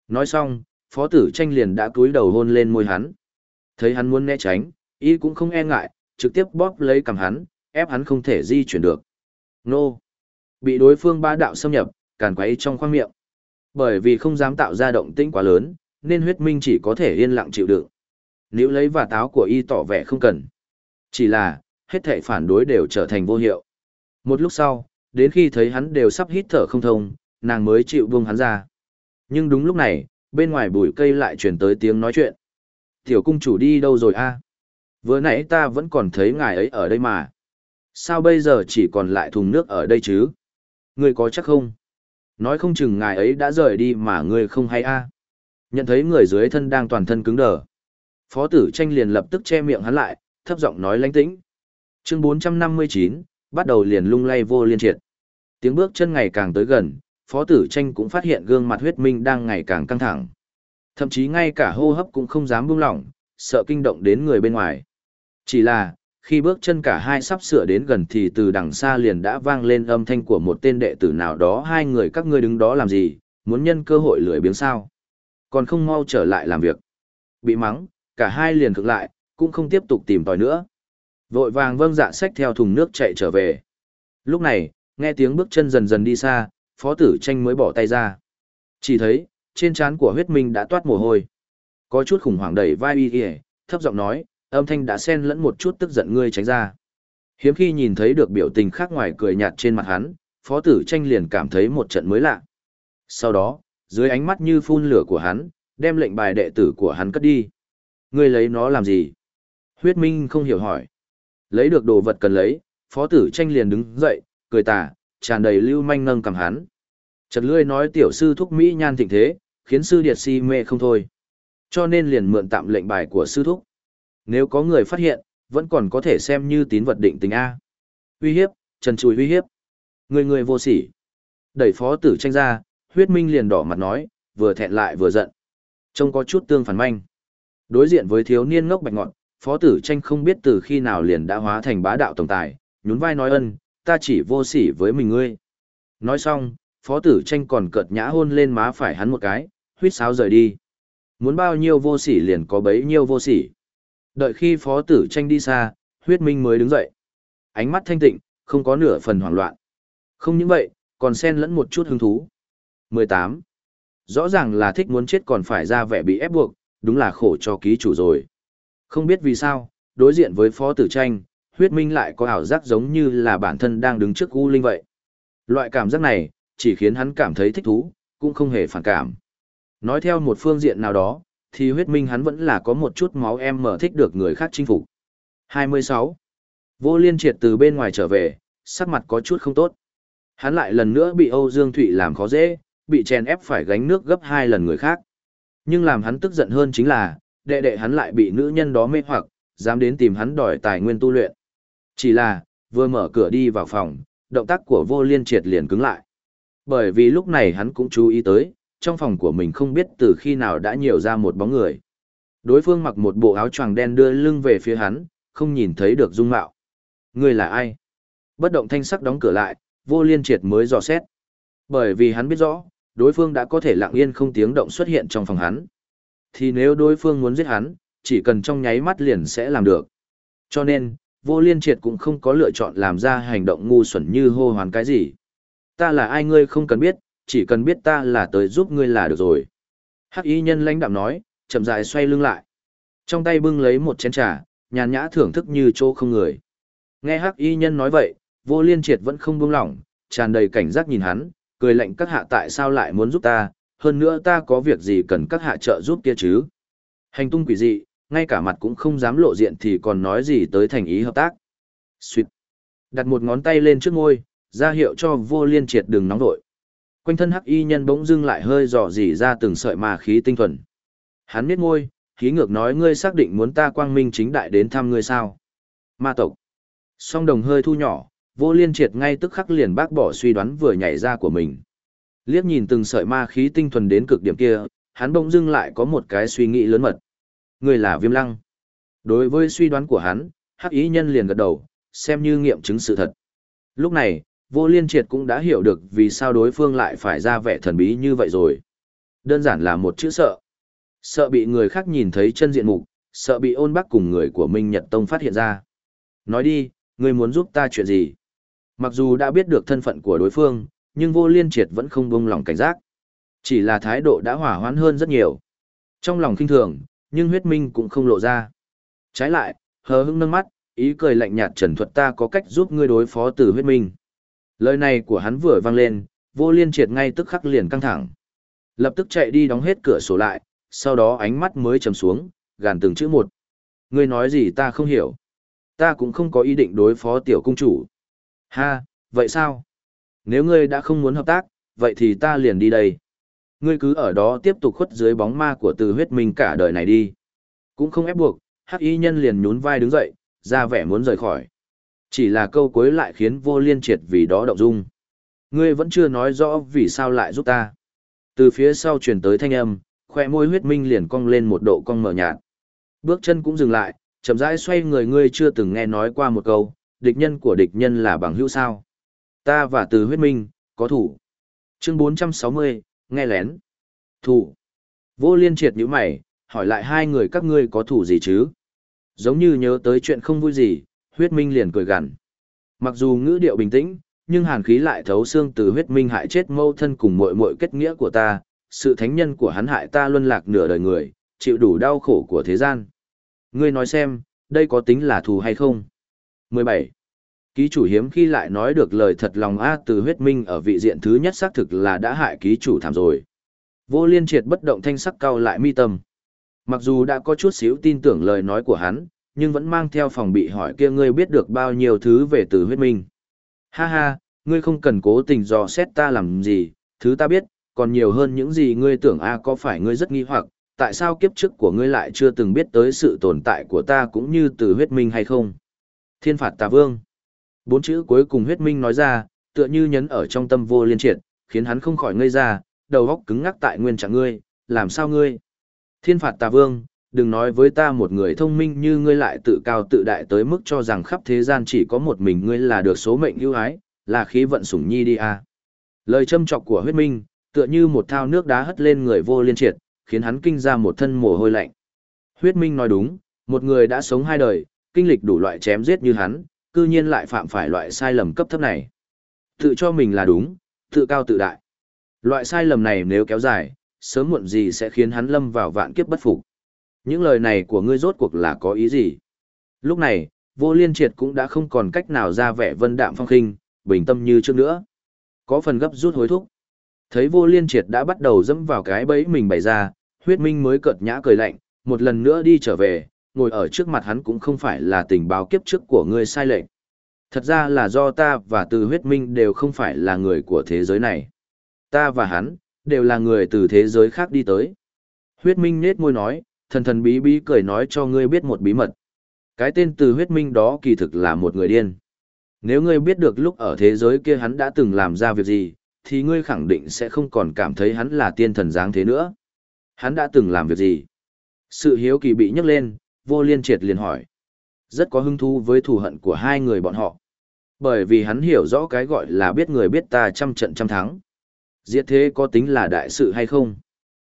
A: Nói xong, phó tử tranh liền đã cúi đầu hôn lên môi hắn. Thấy hắn muốn né tránh, y cũng không e ngại, trực tiếp bóp lấy cầm hắn, ép hắn không thể di chuyển được. Nô! Bị đối phương ba đạo xâm nhập, càn quấy trong khoang miệng. Bởi vì không dám tạo ra động tĩnh quá lớn, nên huyết minh chỉ có thể yên lặng chịu đựng. Nếu lấy và táo của y tỏ vẻ không cần. Chỉ là, hết thảy phản đối đều trở thành vô hiệu. Một lúc sau, đến khi thấy hắn đều sắp hít thở không thông, nàng mới chịu buông hắn ra. Nhưng đúng lúc này, bên ngoài bụi cây lại truyền tới tiếng nói chuyện. Tiểu cung chủ đi đâu rồi a? Vừa nãy ta vẫn còn thấy ngài ấy ở đây mà. Sao bây giờ chỉ còn lại thùng nước ở đây chứ? Ngươi có chắc không? Nói không chừng ngài ấy đã rời đi mà ngươi không hay a. Nhận thấy người dưới thân đang toàn thân cứng đờ. Phó tử tranh liền lập tức che miệng hắn lại, thấp giọng nói lánh tĩnh. Chương 459, bắt đầu liền lung lay vô liên triệt. Tiếng bước chân ngày càng tới gần, Phó Tử Tranh cũng phát hiện gương mặt huyết minh đang ngày càng căng thẳng. Thậm chí ngay cả hô hấp cũng không dám buông lỏng, sợ kinh động đến người bên ngoài. Chỉ là, khi bước chân cả hai sắp sửa đến gần thì từ đằng xa liền đã vang lên âm thanh của một tên đệ tử nào đó hai người các ngươi đứng đó làm gì, muốn nhân cơ hội lười biếng sao. Còn không mau trở lại làm việc. Bị mắng, cả hai liền cực lại, cũng không tiếp tục tìm tòi nữa. Vội vàng vâng dạ sách theo thùng nước chạy trở về. Lúc này, nghe tiếng bước chân dần dần đi xa, phó tử tranh mới bỏ tay ra. Chỉ thấy, trên trán của huyết minh đã toát mồ hôi. Có chút khủng hoảng đẩy vai y kìa, thấp giọng nói, âm thanh đã xen lẫn một chút tức giận ngươi tránh ra. Hiếm khi nhìn thấy được biểu tình khác ngoài cười nhạt trên mặt hắn, phó tử tranh liền cảm thấy một trận mới lạ. Sau đó, dưới ánh mắt như phun lửa của hắn, đem lệnh bài đệ tử của hắn cất đi. Ngươi lấy nó làm gì? Huyết Minh không hiểu hỏi. Lấy được đồ vật cần lấy, phó tử tranh liền đứng dậy, cười tà, tràn đầy lưu manh nâng cầm hắn. Chật lươi nói tiểu sư thúc Mỹ nhan thịnh thế, khiến sư điệt si mê không thôi. Cho nên liền mượn tạm lệnh bài của sư thúc. Nếu có người phát hiện, vẫn còn có thể xem như tín vật định tình A. Uy hiếp, trần chùi uy hiếp. Người người vô sỉ. Đẩy phó tử tranh ra, huyết minh liền đỏ mặt nói, vừa thẹn lại vừa giận. Trông có chút tương phản manh. Đối diện với thiếu niên ngốc bạch ngọn, phó tử tranh không biết từ khi nào liền đã hóa thành bá đạo tổng tài, nhún vai nói ân, ta chỉ vô sỉ với mình ngươi. Nói xong, phó tử tranh còn cợt nhã hôn lên má phải hắn một cái, huyết sáo rời đi. Muốn bao nhiêu vô sỉ liền có bấy nhiêu vô sỉ. Đợi khi phó tử tranh đi xa, huyết minh mới đứng dậy. Ánh mắt thanh tịnh, không có nửa phần hoảng loạn. Không những vậy, còn xen lẫn một chút hứng thú. 18. Rõ ràng là thích muốn chết còn phải ra vẻ bị ép buộc, đúng là khổ cho ký chủ rồi. Không biết vì sao, đối diện với phó tử tranh, huyết minh lại có ảo giác giống như là bản thân đang đứng trước U Linh vậy. Loại cảm giác này, chỉ khiến hắn cảm thấy thích thú, cũng không hề phản cảm. Nói theo một phương diện nào đó, thì huyết minh hắn vẫn là có một chút máu em mở thích được người khác chinh phục. 26. Vô liên triệt từ bên ngoài trở về, sắc mặt có chút không tốt. Hắn lại lần nữa bị Âu Dương Thụy làm khó dễ, bị chèn ép phải gánh nước gấp hai lần người khác. Nhưng làm hắn tức giận hơn chính là, đệ đệ hắn lại bị nữ nhân đó mê hoặc, dám đến tìm hắn đòi tài nguyên tu luyện. Chỉ là, vừa mở cửa đi vào phòng, động tác của vô liên triệt liền cứng lại. Bởi vì lúc này hắn cũng chú ý tới, trong phòng của mình không biết từ khi nào đã nhiều ra một bóng người. Đối phương mặc một bộ áo choàng đen đưa lưng về phía hắn, không nhìn thấy được dung mạo. Người là ai? Bất động thanh sắc đóng cửa lại, vô liên triệt mới dò xét. Bởi vì hắn biết rõ, đối phương đã có thể lặng yên không tiếng động xuất hiện trong phòng hắn. Thì nếu đối phương muốn giết hắn, chỉ cần trong nháy mắt liền sẽ làm được. Cho nên, vô liên triệt cũng không có lựa chọn làm ra hành động ngu xuẩn như hô hoán cái gì. Ta là ai ngươi không cần biết, chỉ cần biết ta là tới giúp ngươi là được rồi. Hắc y nhân lãnh đạm nói, chậm rãi xoay lưng lại. Trong tay bưng lấy một chén trà, nhàn nhã thưởng thức như chỗ không người. Nghe hắc y nhân nói vậy, vô liên triệt vẫn không buông lỏng, tràn đầy cảnh giác nhìn hắn, cười lạnh các hạ tại sao lại muốn giúp ta, hơn nữa ta có việc gì cần các hạ trợ giúp kia chứ. Hành tung quỷ dị, ngay cả mặt cũng không dám lộ diện thì còn nói gì tới thành ý hợp tác. Xuyệt. Đặt một ngón tay lên trước ngôi, ra hiệu cho vô liên triệt đừng nóng đội. Quanh thân hắc y nhân bỗng dưng lại hơi dò dỉ ra từng sợi mà khí tinh thuần. Hắn biết ngôi, khí ngược nói ngươi xác định muốn ta quang minh chính đại đến thăm ngươi sao. Ma tộc. Song đồng hơi thu nhỏ, vô liên triệt ngay tức khắc liền bác bỏ suy đoán vừa nhảy ra của mình. Liếc nhìn từng sợi ma khí tinh thuần đến cực điểm kia, hắn bỗng dưng lại có một cái suy nghĩ lớn mật. Người là viêm lăng. Đối với suy đoán của hắn, hắc ý nhân liền gật đầu, xem như nghiệm chứng sự thật. Lúc này, vô liên triệt cũng đã hiểu được vì sao đối phương lại phải ra vẻ thần bí như vậy rồi. Đơn giản là một chữ sợ. Sợ bị người khác nhìn thấy chân diện mục, sợ bị ôn bắc cùng người của Minh Nhật Tông phát hiện ra. Nói đi, ngươi muốn giúp ta chuyện gì? Mặc dù đã biết được thân phận của đối phương, nhưng vô liên triệt vẫn không buông lòng cảnh giác. Chỉ là thái độ đã hỏa hoãn hơn rất nhiều. Trong lòng kinh thường, nhưng huyết minh cũng không lộ ra. Trái lại, hờ hững nâng mắt, ý cười lạnh nhạt trần thuật ta có cách giúp ngươi đối phó tử huyết minh. Lời này của hắn vừa vang lên, vô liên triệt ngay tức khắc liền căng thẳng. Lập tức chạy đi đóng hết cửa sổ lại, sau đó ánh mắt mới trầm xuống, gàn từng chữ một. Ngươi nói gì ta không hiểu. Ta cũng không có ý định đối phó tiểu cung chủ. Ha, vậy sao? Nếu ngươi đã không muốn hợp tác, vậy thì ta liền đi đây. Ngươi cứ ở đó tiếp tục khuất dưới bóng ma của từ huyết minh cả đời này đi. Cũng không ép buộc, hắc y nhân liền nhún vai đứng dậy, ra vẻ muốn rời khỏi. Chỉ là câu cuối lại khiến vô liên triệt vì đó động dung. Ngươi vẫn chưa nói rõ vì sao lại giúp ta. Từ phía sau truyền tới thanh âm, khoe môi huyết minh liền cong lên một độ cong mở nhạt. Bước chân cũng dừng lại, chậm rãi xoay người ngươi chưa từng nghe nói qua một câu, địch nhân của địch nhân là bằng hữu sao. Ta và từ huyết minh, có thủ. Chương 460, nghe lén. Thủ. Vô liên triệt như mày, hỏi lại hai người các ngươi có thủ gì chứ? Giống như nhớ tới chuyện không vui gì, huyết minh liền cười gằn. Mặc dù ngữ điệu bình tĩnh, nhưng hàn khí lại thấu xương từ huyết minh hại chết mâu thân cùng muội muội kết nghĩa của ta, sự thánh nhân của hắn hại ta luân lạc nửa đời người, chịu đủ đau khổ của thế gian. Ngươi nói xem, đây có tính là thù hay không? 17. Ký chủ hiếm khi lại nói được lời thật lòng A từ huyết minh ở vị diện thứ nhất xác thực là đã hại ký chủ thảm rồi. Vô liên triệt bất động thanh sắc cao lại mi tâm. Mặc dù đã có chút xíu tin tưởng lời nói của hắn, nhưng vẫn mang theo phòng bị hỏi kia ngươi biết được bao nhiêu thứ về từ huyết minh. Ha ha, ngươi không cần cố tình dò xét ta làm gì, thứ ta biết, còn nhiều hơn những gì ngươi tưởng a có phải ngươi rất nghi hoặc, tại sao kiếp trước của ngươi lại chưa từng biết tới sự tồn tại của ta cũng như từ huyết minh hay không? Thiên phạt tà vương. Bốn chữ cuối cùng huyết minh nói ra, tựa như nhấn ở trong tâm vô liên triệt, khiến hắn không khỏi ngây ra, đầu óc cứng ngắc tại nguyên trạng ngươi, làm sao ngươi? Thiên phạt tà vương, đừng nói với ta một người thông minh như ngươi lại tự cao tự đại tới mức cho rằng khắp thế gian chỉ có một mình ngươi là được số mệnh ưu ái, là khí vận sủng nhi đi à. Lời châm chọc của huyết minh, tựa như một thao nước đá hất lên người vô liên triệt, khiến hắn kinh ra một thân mồ hôi lạnh. Huyết minh nói đúng, một người đã sống hai đời, kinh lịch đủ loại chém giết như hắn, cư nhiên lại phạm phải loại sai lầm cấp thấp này. Tự cho mình là đúng, tự cao tự đại. Loại sai lầm này nếu kéo dài, sớm muộn gì sẽ khiến hắn lâm vào vạn kiếp bất phục. Những lời này của ngươi rốt cuộc là có ý gì? Lúc này, vô liên triệt cũng đã không còn cách nào ra vẻ vân đạm phong khinh, bình tâm như trước nữa. Có phần gấp rút hối thúc. Thấy vô liên triệt đã bắt đầu dẫm vào cái bẫy mình bày ra, huyết minh mới cợt nhã cười lạnh, một lần nữa đi trở về, ngồi ở trước mặt hắn cũng không phải là tình báo kiếp trước của ngươi sai lệch. Thật ra là do ta và từ huyết minh đều không phải là người của thế giới này. Ta và hắn, đều là người từ thế giới khác đi tới. Huyết minh nết môi nói, thần thần bí bí cười nói cho ngươi biết một bí mật. Cái tên từ huyết minh đó kỳ thực là một người điên. Nếu ngươi biết được lúc ở thế giới kia hắn đã từng làm ra việc gì, thì ngươi khẳng định sẽ không còn cảm thấy hắn là tiên thần dáng thế nữa. Hắn đã từng làm việc gì? Sự hiếu kỳ bị nhấc lên, vô liên triệt liền hỏi. Rất có hứng thú với thù hận của hai người bọn họ. Bởi vì hắn hiểu rõ cái gọi là biết người biết ta trăm trận trăm thắng. Diệt thế có tính là đại sự hay không?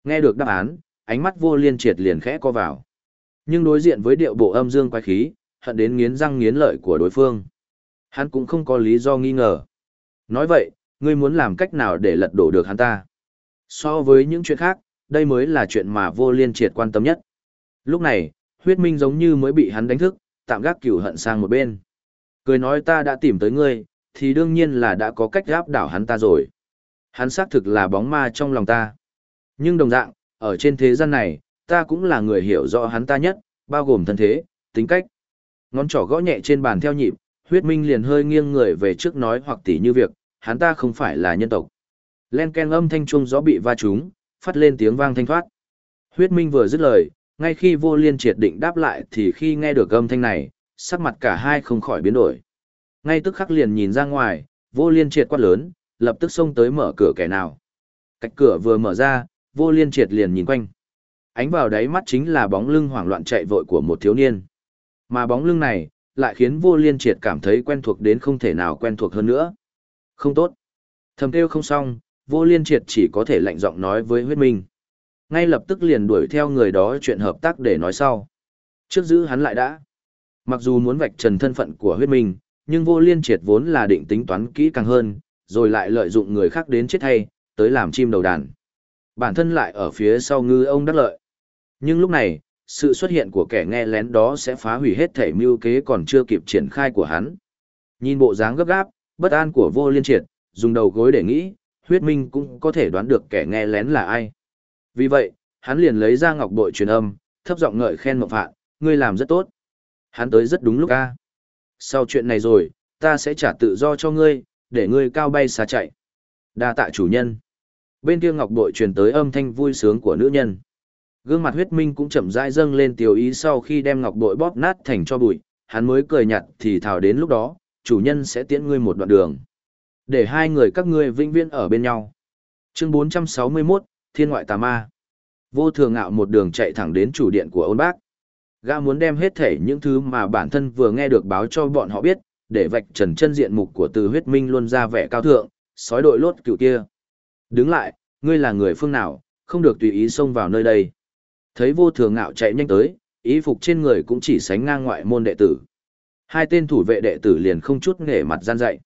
A: Nghe được đáp án, ánh mắt vô liên triệt liền khẽ co vào. Nhưng đối diện với điệu bộ âm dương quái khí, hận đến nghiến răng nghiến lợi của đối phương. Hắn cũng không có lý do nghi ngờ. Nói vậy, ngươi muốn làm cách nào để lật đổ được hắn ta? So với những chuyện khác, đây mới là chuyện mà vô liên triệt quan tâm nhất. Lúc này, huyết minh giống như mới bị hắn đánh thức, tạm gác cửu hận sang một bên. Cười nói ta đã tìm tới ngươi, thì đương nhiên là đã có cách gáp đảo hắn ta rồi. Hắn xác thực là bóng ma trong lòng ta. Nhưng đồng dạng, ở trên thế gian này, ta cũng là người hiểu rõ hắn ta nhất, bao gồm thân thế, tính cách. Ngón trỏ gõ nhẹ trên bàn theo nhịp, huyết minh liền hơi nghiêng người về trước nói hoặc tỉ như việc, hắn ta không phải là nhân tộc. Len ken âm thanh trung gió bị va trúng, phát lên tiếng vang thanh thoát. Huyết minh vừa dứt lời, ngay khi vô liên triệt định đáp lại thì khi nghe được âm thanh này, sắc mặt cả hai không khỏi biến đổi. Ngay tức khắc liền nhìn ra ngoài, vô liên triệt quát lớn, lập tức xông tới mở cửa kẻ nào. Cách cửa vừa mở ra, vô liên triệt liền nhìn quanh. Ánh vào đáy mắt chính là bóng lưng hoảng loạn chạy vội của một thiếu niên. Mà bóng lưng này, lại khiến vô liên triệt cảm thấy quen thuộc đến không thể nào quen thuộc hơn nữa. Không tốt. Thầm kêu không xong, vô liên triệt chỉ có thể lạnh giọng nói với huyết minh. Ngay lập tức liền đuổi theo người đó chuyện hợp tác để nói sau. Trước giữ hắn lại đã. Mặc dù muốn vạch trần thân phận của huyết minh, nhưng vô liên triệt vốn là định tính toán kỹ càng hơn, rồi lại lợi dụng người khác đến chết thay, tới làm chim đầu đàn. Bản thân lại ở phía sau ngư ông đắc lợi. Nhưng lúc này, sự xuất hiện của kẻ nghe lén đó sẽ phá hủy hết thể mưu kế còn chưa kịp triển khai của hắn. Nhìn bộ dáng gấp gáp, bất an của vô liên triệt, dùng đầu gối để nghĩ, huyết minh cũng có thể đoán được kẻ nghe lén là ai. Vì vậy, hắn liền lấy ra ngọc bội truyền âm, thấp giọng ngợi khen mộng phạn, ngươi làm rất tốt. Hắn tới rất đúng lúc a. Sau chuyện này rồi, ta sẽ trả tự do cho ngươi, để ngươi cao bay xa chạy. Đa tạ chủ nhân. Bên kia ngọc bội truyền tới âm thanh vui sướng của nữ nhân. Gương mặt huyết minh cũng chậm rãi dâng lên tiểu ý sau khi đem ngọc bội bóp nát thành cho bụi, hắn mới cười nhạt thì thào đến lúc đó, chủ nhân sẽ tiễn ngươi một đoạn đường. Để hai người các ngươi vĩnh viễn ở bên nhau. Chương 461, Thiên ngoại tà ma. Vô thường ngạo một đường chạy thẳng đến chủ điện của ôn bác. Gã muốn đem hết thể những thứ mà bản thân vừa nghe được báo cho bọn họ biết, để vạch trần chân diện mục của từ huyết minh luôn ra vẻ cao thượng, sói đội lốt cựu kia. Đứng lại, ngươi là người phương nào, không được tùy ý xông vào nơi đây. Thấy vô thường ngạo chạy nhanh tới, ý phục trên người cũng chỉ sánh ngang ngoại môn đệ tử. Hai tên thủ vệ đệ tử liền không chút nghề mặt gian dạy.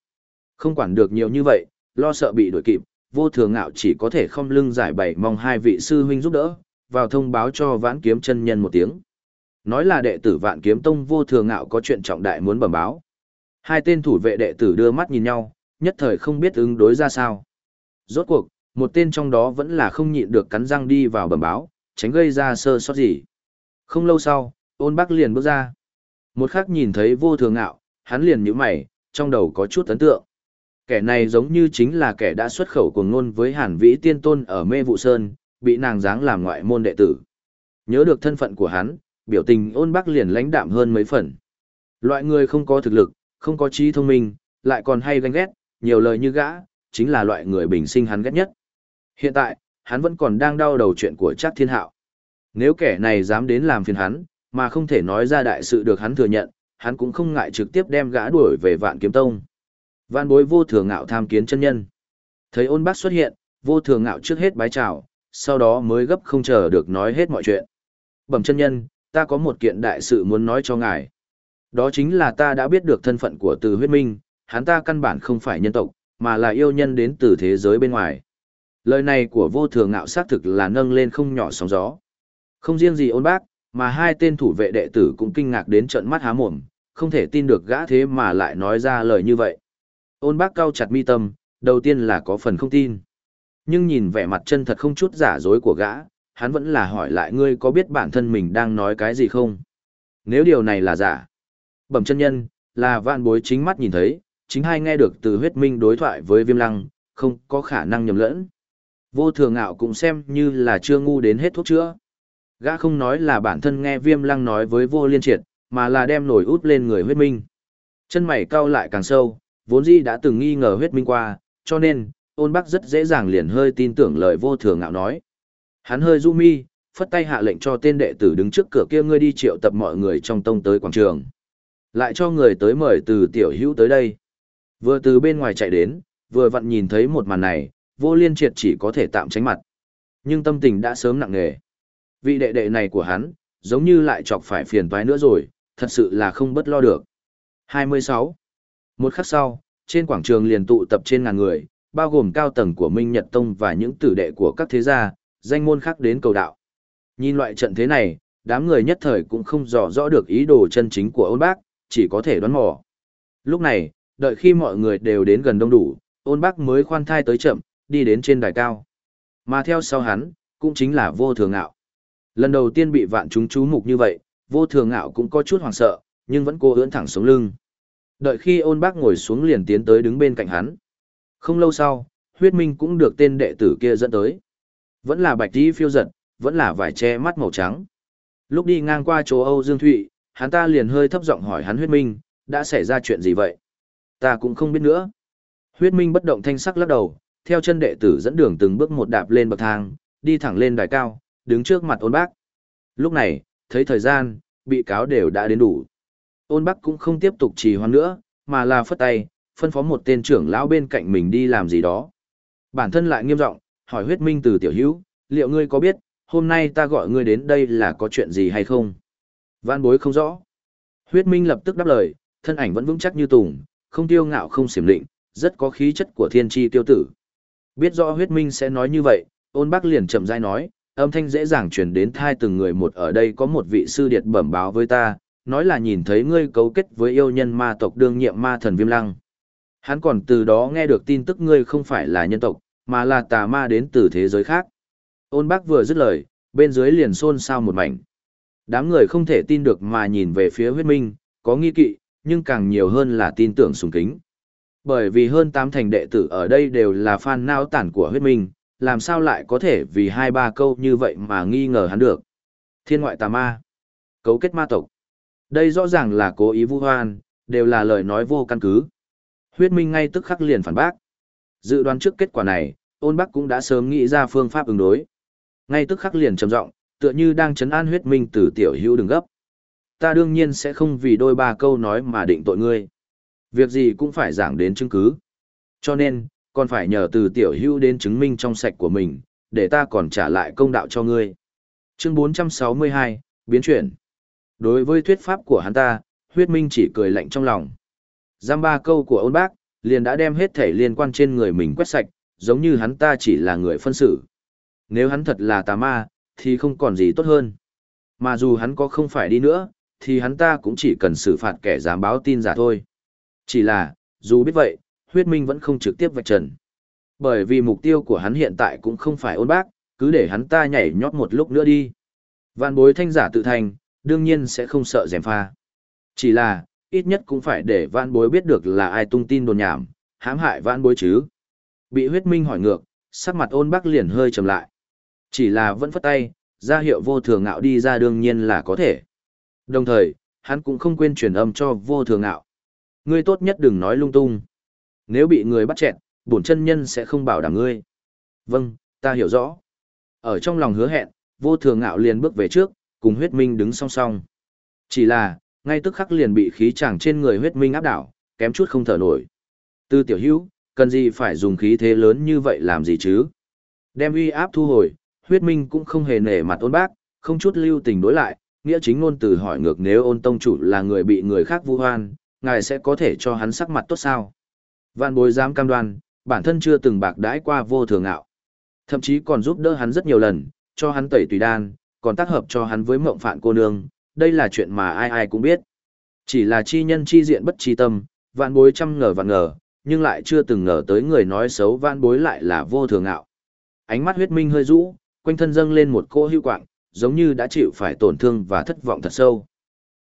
A: Không quản được nhiều như vậy, lo sợ bị đuổi kịp, vô thường ngạo chỉ có thể không lưng giải bày mong hai vị sư huynh giúp đỡ, vào thông báo cho vãn kiếm chân nhân một tiếng. Nói là đệ tử vạn kiếm tông vô thường ngạo có chuyện trọng đại muốn bẩm báo. Hai tên thủ vệ đệ tử đưa mắt nhìn nhau, nhất thời không biết ứng đối ra sao. Rốt cuộc, một tên trong đó vẫn là không nhịn được cắn răng đi vào bẩm báo, tránh gây ra sơ sót gì. Không lâu sau, ôn bác liền bước ra. Một khắc nhìn thấy vô thường ngạo, hắn liền nhíu mày, trong đầu có chút ấn tượng. Kẻ này giống như chính là kẻ đã xuất khẩu cuồng ngôn với Hàn Vĩ Tiên Tôn ở Mê Vụ Sơn, bị nàng giáng làm ngoại môn đệ tử. Nhớ được thân phận của hắn, biểu tình ôn bác liền lãnh đạm hơn mấy phần. Loại người không có thực lực, không có trí thông minh, lại còn hay ganh ghét, nhiều lời như gã, chính là loại người bình sinh hắn ghét nhất. Hiện tại, hắn vẫn còn đang đau đầu chuyện của Trác Thiên Hạo. Nếu kẻ này dám đến làm phiền hắn, mà không thể nói ra đại sự được hắn thừa nhận, hắn cũng không ngại trực tiếp đem gã đuổi về Vạn Kiếm Tông. Văn Bối vô thường ngạo tham kiến chân nhân. Thấy Ôn Bác xuất hiện, vô thường ngạo trước hết bái chào, sau đó mới gấp không chờ được nói hết mọi chuyện. Bẩm chân nhân, ta có một kiện đại sự muốn nói cho ngài. Đó chính là ta đã biết được thân phận của Từ Huyết Minh, hắn ta căn bản không phải nhân tộc, mà là yêu nhân đến từ thế giới bên ngoài. Lời này của vô thường ngạo xác thực là nâng lên không nhỏ sóng gió. Không riêng gì ôn bác, mà hai tên thủ vệ đệ tử cũng kinh ngạc đến trận mắt há mồm, không thể tin được gã thế mà lại nói ra lời như vậy. Ôn bác cao chặt mi tâm, đầu tiên là có phần không tin. Nhưng nhìn vẻ mặt chân thật không chút giả dối của gã, hắn vẫn là hỏi lại ngươi có biết bản thân mình đang nói cái gì không? Nếu điều này là giả, bẩm chân nhân, là vạn bối chính mắt nhìn thấy, chính hai nghe được từ huyết minh đối thoại với viêm lăng, không có khả năng nhầm lẫn. Vô thường ngạo cũng xem như là chưa ngu đến hết thuốc chữa. Gã không nói là bản thân nghe viêm lăng nói với vô liên triệt, mà là đem nổi út lên người huyết minh. Chân mày cau lại càng sâu, vốn dĩ đã từng nghi ngờ huyết minh qua, cho nên, ôn bắc rất dễ dàng liền hơi tin tưởng lời vô thường ngạo nói. Hắn hơi du mi, phất tay hạ lệnh cho tên đệ tử đứng trước cửa kia ngươi đi triệu tập mọi người trong tông tới quảng trường. Lại cho người tới mời từ tiểu hữu tới đây. Vừa từ bên ngoài chạy đến, vừa vặn nhìn thấy một màn này, vô liên triệt chỉ có thể tạm tránh mặt. Nhưng tâm tình đã sớm nặng nề. Vị đệ đệ này của hắn, giống như lại chọc phải phiền toái nữa rồi, thật sự là không bất lo được. 26. Một khắc sau, trên quảng trường liền tụ tập trên ngàn người, bao gồm cao tầng của Minh Nhật Tông và những tử đệ của các thế gia, danh môn khác đến cầu đạo. Nhìn loại trận thế này, đám người nhất thời cũng không rõ rõ được ý đồ chân chính của ôn bác, chỉ có thể đoán mò. Lúc này, đợi khi mọi người đều đến gần đông đủ, ôn bác mới khoan thai tới chậm, đi đến trên đài cao. Mà theo sau hắn, cũng chính là vô thường ngạo. Lần đầu tiên bị vạn chúng chú mục như vậy, vô thường ngạo cũng có chút hoảng sợ, nhưng vẫn cố ưỡn thẳng sống lưng. Đợi khi ôn bác ngồi xuống liền tiến tới đứng bên cạnh hắn. Không lâu sau, huyết minh cũng được tên đệ tử kia dẫn tới. Vẫn là bạch đi phiêu giật, vẫn là vải che mắt màu trắng. Lúc đi ngang qua chỗ Âu Dương Thụy, hắn ta liền hơi thấp giọng hỏi hắn huyết minh, đã xảy ra chuyện gì vậy? Ta cũng không biết nữa. Huyết minh bất động thanh sắc lắc đầu, theo chân đệ tử dẫn đường từng bước một đạp lên bậc thang, đi thẳng lên đài cao, đứng trước mặt ôn bác. Lúc này, thấy thời gian, bị cáo đều đã đến đủ. Ôn bác cũng không tiếp tục trì hoãn nữa, mà là phất tay, phân phó một tên trưởng lão bên cạnh mình đi làm gì đó. Bản thân lại nghiêm giọng hỏi huyết minh từ tiểu hữu, liệu ngươi có biết, hôm nay ta gọi ngươi đến đây là có chuyện gì hay không? Vạn bối không rõ. Huyết minh lập tức đáp lời, thân ảnh vẫn vững chắc như tùng, không tiêu ngạo không xiểm định, rất có khí chất của thiên tri tiêu tử. Biết rõ huyết minh sẽ nói như vậy, ôn bác liền chậm rãi nói, âm thanh dễ dàng truyền đến thai từng người một ở đây có một vị sư điệt bẩm báo với ta, nói là nhìn thấy ngươi cấu kết với yêu nhân ma tộc đương nhiệm ma thần viêm lăng. Hắn còn từ đó nghe được tin tức ngươi không phải là nhân tộc, mà là tà ma đến từ thế giới khác. Ôn bác vừa dứt lời, bên dưới liền xôn xao một mảnh. Đám người không thể tin được mà nhìn về phía huyết minh, có nghi kỵ, nhưng càng nhiều hơn là tin tưởng sùng kính. Bởi vì hơn tám thành đệ tử ở đây đều là fan nao tản của huyết minh, làm sao lại có thể vì hai ba câu như vậy mà nghi ngờ hắn được. Thiên ngoại tà ma, cấu kết ma tộc. Đây rõ ràng là cố ý vu hoan, đều là lời nói vô căn cứ. Huyết minh ngay tức khắc liền phản bác. Dự đoán trước kết quả này, ôn bắc cũng đã sớm nghĩ ra phương pháp ứng đối. Ngay tức khắc liền trầm giọng, tựa như đang chấn an huyết minh từ tiểu hữu đừng gấp. Ta đương nhiên sẽ không vì đôi ba câu nói mà định tội ngươi. Việc gì cũng phải giảng đến chứng cứ. Cho nên, còn phải nhờ từ tiểu hữu đến chứng minh trong sạch của mình, để ta còn trả lại công đạo cho ngươi. Chương 462, biến chuyển. Đối với thuyết pháp của hắn ta, huyết minh chỉ cười lạnh trong lòng. Giam ba câu của ôn bác, liền đã đem hết thể liên quan trên người mình quét sạch, giống như hắn ta chỉ là người phân xử. Nếu hắn thật là tà ma, thì không còn gì tốt hơn. Mà dù hắn có không phải đi nữa, thì hắn ta cũng chỉ cần xử phạt kẻ dám báo tin giả thôi. Chỉ là, dù biết vậy, huyết minh vẫn không trực tiếp vạch trần. Bởi vì mục tiêu của hắn hiện tại cũng không phải ôn bác, cứ để hắn ta nhảy nhót một lúc nữa đi. Vạn bối thanh giả tự thành, đương nhiên sẽ không sợ dèm pha. Chỉ là, ít nhất cũng phải để Vãn bối biết được là ai tung tin đồn nhảm, hãm hại Vãn bối chứ. Bị huyết minh hỏi ngược, sắc mặt ôn bác liền hơi trầm lại. Chỉ là vẫn phất tay, ra hiệu vô thường ngạo đi ra đương nhiên là có thể. Đồng thời, hắn cũng không quên truyền âm cho vô thường ngạo. Ngươi tốt nhất đừng nói lung tung. Nếu bị người bắt chẹn, bổn chân nhân sẽ không bảo đảm ngươi. Vâng, ta hiểu rõ. Ở trong lòng hứa hẹn, vô thường ngạo liền bước về trước, cùng huyết minh đứng song song. Chỉ là, ngay tức khắc liền bị khí chàng trên người huyết minh áp đảo, kém chút không thở nổi. Tư tiểu hữu, cần gì phải dùng khí thế lớn như vậy làm gì chứ? Đem uy áp thu hồi, huyết minh cũng không hề nể mặt ôn bác, không chút lưu tình đối lại, nghĩa chính ngôn từ hỏi ngược nếu ôn tông chủ là người bị người khác vu hoan, ngài sẽ có thể cho hắn sắc mặt tốt sao? Vạn bối dám cam đoan, bản thân chưa từng bạc đãi qua vô thường ngạo. Thậm chí còn giúp đỡ hắn rất nhiều lần, cho hắn tẩy tùy đan, còn tác hợp cho hắn với mộng phạn cô nương, đây là chuyện mà ai ai cũng biết. Chỉ là chi nhân chi diện bất chi tâm, vạn bối trăm ngờ vạn ngờ, nhưng lại chưa từng ngờ tới người nói xấu vạn bối lại là vô thường ngạo. Ánh mắt huyết minh hơi rũ, quanh thân dâng lên một cô hưu quạng, giống như đã chịu phải tổn thương và thất vọng thật sâu.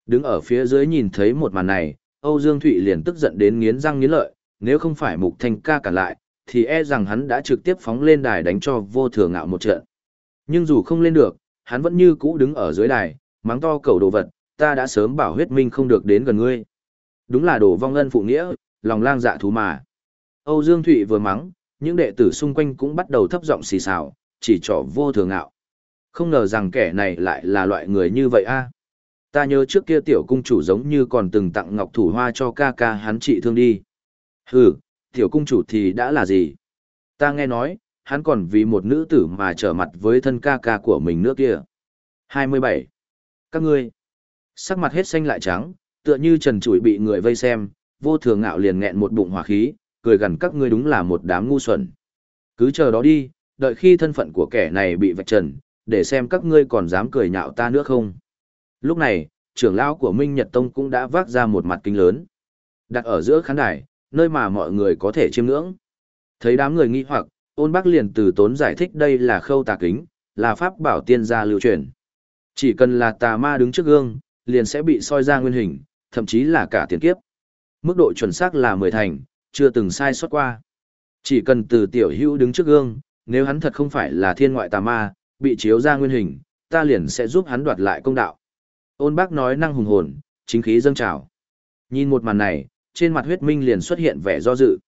A: Đứng ở phía dưới nhìn thấy một màn này, Âu Dương Thụy liền tức giận đến nghiến răng nghiến lợi, nếu không phải Mục Thanh ca cản lại, thì e rằng hắn đã trực tiếp phóng lên đài đánh cho vô thường ngạo một trận. Nhưng dù không lên được, hắn vẫn như cũ đứng ở dưới đài, mắng to cầu đồ vật, ta đã sớm bảo huyết minh không được đến gần ngươi. Đúng là đồ vong ân phụ nghĩa, lòng lang dạ thú mà. Âu Dương Thụy vừa mắng, những đệ tử xung quanh cũng bắt đầu thấp giọng xì xào, chỉ trỏ vô thường ngạo. Không ngờ rằng kẻ này lại là loại người như vậy a. Ta nhớ trước kia tiểu cung chủ giống như còn từng tặng ngọc thủ hoa cho ca ca hắn trị thương đi. Hừ, tiểu cung chủ thì đã là gì? Ta nghe nói, hắn còn vì một nữ tử mà trở mặt với thân ca ca của mình nữa kia. 27. Các ngươi. Sắc mặt hết xanh lại trắng, tựa như trần trụi bị người vây xem, vô thường ngạo liền nghẹn một bụng hỏa khí, cười gần các ngươi đúng là một đám ngu xuẩn. Cứ chờ đó đi, đợi khi thân phận của kẻ này bị vạch trần, để xem các ngươi còn dám cười nhạo ta nữa không. Lúc này, trưởng lão của Minh Nhật Tông cũng đã vác ra một mặt kính lớn. Đặt ở giữa khán đài, nơi mà mọi người có thể chiêm ngưỡng. Thấy đám người nghi hoặc, ôn bác liền từ tốn giải thích đây là khâu tà kính, là pháp bảo tiên gia lưu truyền. Chỉ cần là tà ma đứng trước gương, liền sẽ bị soi ra nguyên hình, thậm chí là cả tiền kiếp. Mức độ chuẩn xác là 10 thành, chưa từng sai sót qua. Chỉ cần từ tiểu hữu đứng trước gương, nếu hắn thật không phải là thiên ngoại tà ma, bị chiếu ra nguyên hình, ta liền sẽ giúp hắn đoạt lại công đạo. Ôn bác nói năng hùng hồn, chính khí dâng trào. Nhìn một màn này, trên mặt huyết minh liền xuất hiện vẻ do dự.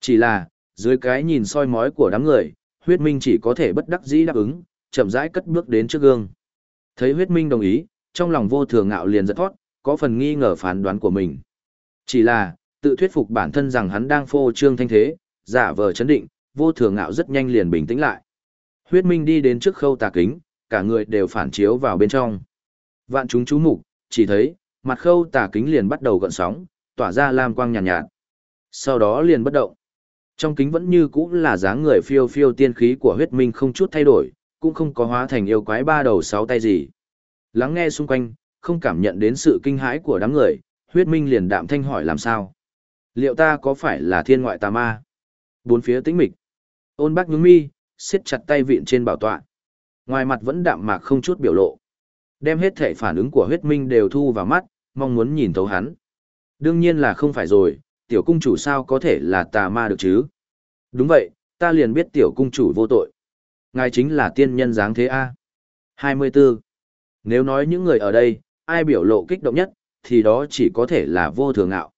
A: Chỉ là, dưới cái nhìn soi mói của đám người, huyết minh chỉ có thể bất đắc dĩ đáp ứng, chậm rãi cất bước đến trước gương. Thấy huyết minh đồng ý, trong lòng vô thường ngạo liền giật thoát, có phần nghi ngờ phán đoán của mình. Chỉ là, tự thuyết phục bản thân rằng hắn đang phô trương thanh thế, giả vờ chấn định, vô thường ngạo rất nhanh liền bình tĩnh lại. Huyết minh đi đến trước khâu tà kính, cả người đều phản chiếu vào bên trong. Vạn chúng chú mục, chỉ thấy, mặt khâu tà kính liền bắt đầu gợn sóng, tỏa ra lam quang nhàn nhạt, nhạt. Sau đó liền bất động. Trong kính vẫn như cũ là dáng người phiêu phiêu tiên khí của huyết minh không chút thay đổi, cũng không có hóa thành yêu quái ba đầu sáu tay gì. Lắng nghe xung quanh, không cảm nhận đến sự kinh hãi của đám người, huyết minh liền đạm thanh hỏi làm sao. Liệu ta có phải là thiên ngoại tà ma? Bốn phía tĩnh mịch. Ôn bác nhướng mi, siết chặt tay vịn trên bảo tọa. Ngoài mặt vẫn đạm mạc không chút biểu lộ. Đem hết thể phản ứng của huyết minh đều thu vào mắt, mong muốn nhìn thấu hắn. Đương nhiên là không phải rồi, tiểu cung chủ sao có thể là tà ma được chứ? Đúng vậy, ta liền biết tiểu cung chủ vô tội. Ngài chính là tiên nhân dáng thế A. 24. Nếu nói những người ở đây, ai biểu lộ kích động nhất, thì đó chỉ có thể là vô thường ngạo.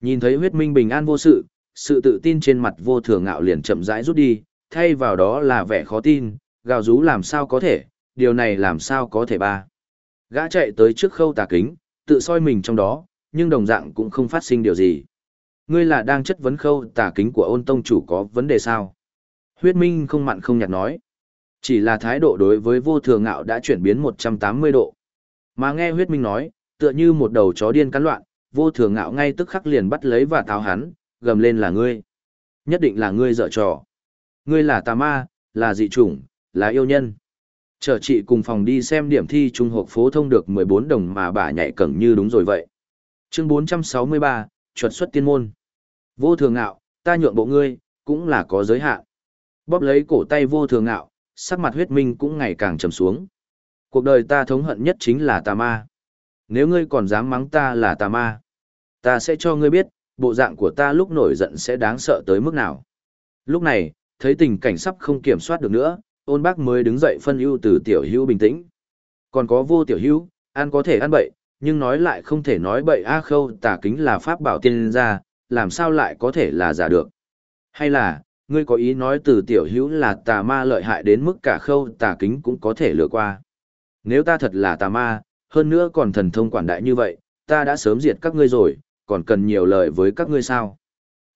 A: Nhìn thấy huyết minh bình an vô sự, sự tự tin trên mặt vô thường ngạo liền chậm rãi rút đi, thay vào đó là vẻ khó tin, gào rú làm sao có thể, điều này làm sao có thể ba. Gã chạy tới trước khâu tà kính, tự soi mình trong đó, nhưng đồng dạng cũng không phát sinh điều gì. Ngươi là đang chất vấn khâu tà kính của ôn tông chủ có vấn đề sao? Huyết Minh không mặn không nhạt nói. Chỉ là thái độ đối với vô thường ngạo đã chuyển biến 180 độ. Mà nghe huyết minh nói, tựa như một đầu chó điên cắn loạn, vô thường ngạo ngay tức khắc liền bắt lấy và tháo hắn, gầm lên là ngươi. Nhất định là ngươi dở trò. Ngươi là tà ma, là dị chủng, là yêu nhân. Chờ chị cùng phòng đi xem điểm thi trung học phổ thông được 14 đồng mà bà nhảy cẩn như đúng rồi vậy. Chương 463, chuẩn xuất tiên môn. Vô thường ngạo, ta nhượng bộ ngươi, cũng là có giới hạn. Bóp lấy cổ tay vô thường ngạo, sắc mặt huyết minh cũng ngày càng trầm xuống. Cuộc đời ta thống hận nhất chính là tà ma. Nếu ngươi còn dám mắng ta là tà ma, ta sẽ cho ngươi biết, bộ dạng của ta lúc nổi giận sẽ đáng sợ tới mức nào. Lúc này, thấy tình cảnh sắp không kiểm soát được nữa, ôn bác mới đứng dậy phân ưu từ tiểu hữu bình tĩnh. Còn có vô tiểu hữu, ăn có thể ăn bậy, nhưng nói lại không thể nói bậy a khâu tà kính là pháp bảo tiên ra, làm sao lại có thể là giả được. Hay là, ngươi có ý nói từ tiểu hữu là tà ma lợi hại đến mức cả khâu tà kính cũng có thể lừa qua. Nếu ta thật là tà ma, hơn nữa còn thần thông quản đại như vậy, ta đã sớm diệt các ngươi rồi, còn cần nhiều lời với các ngươi sao?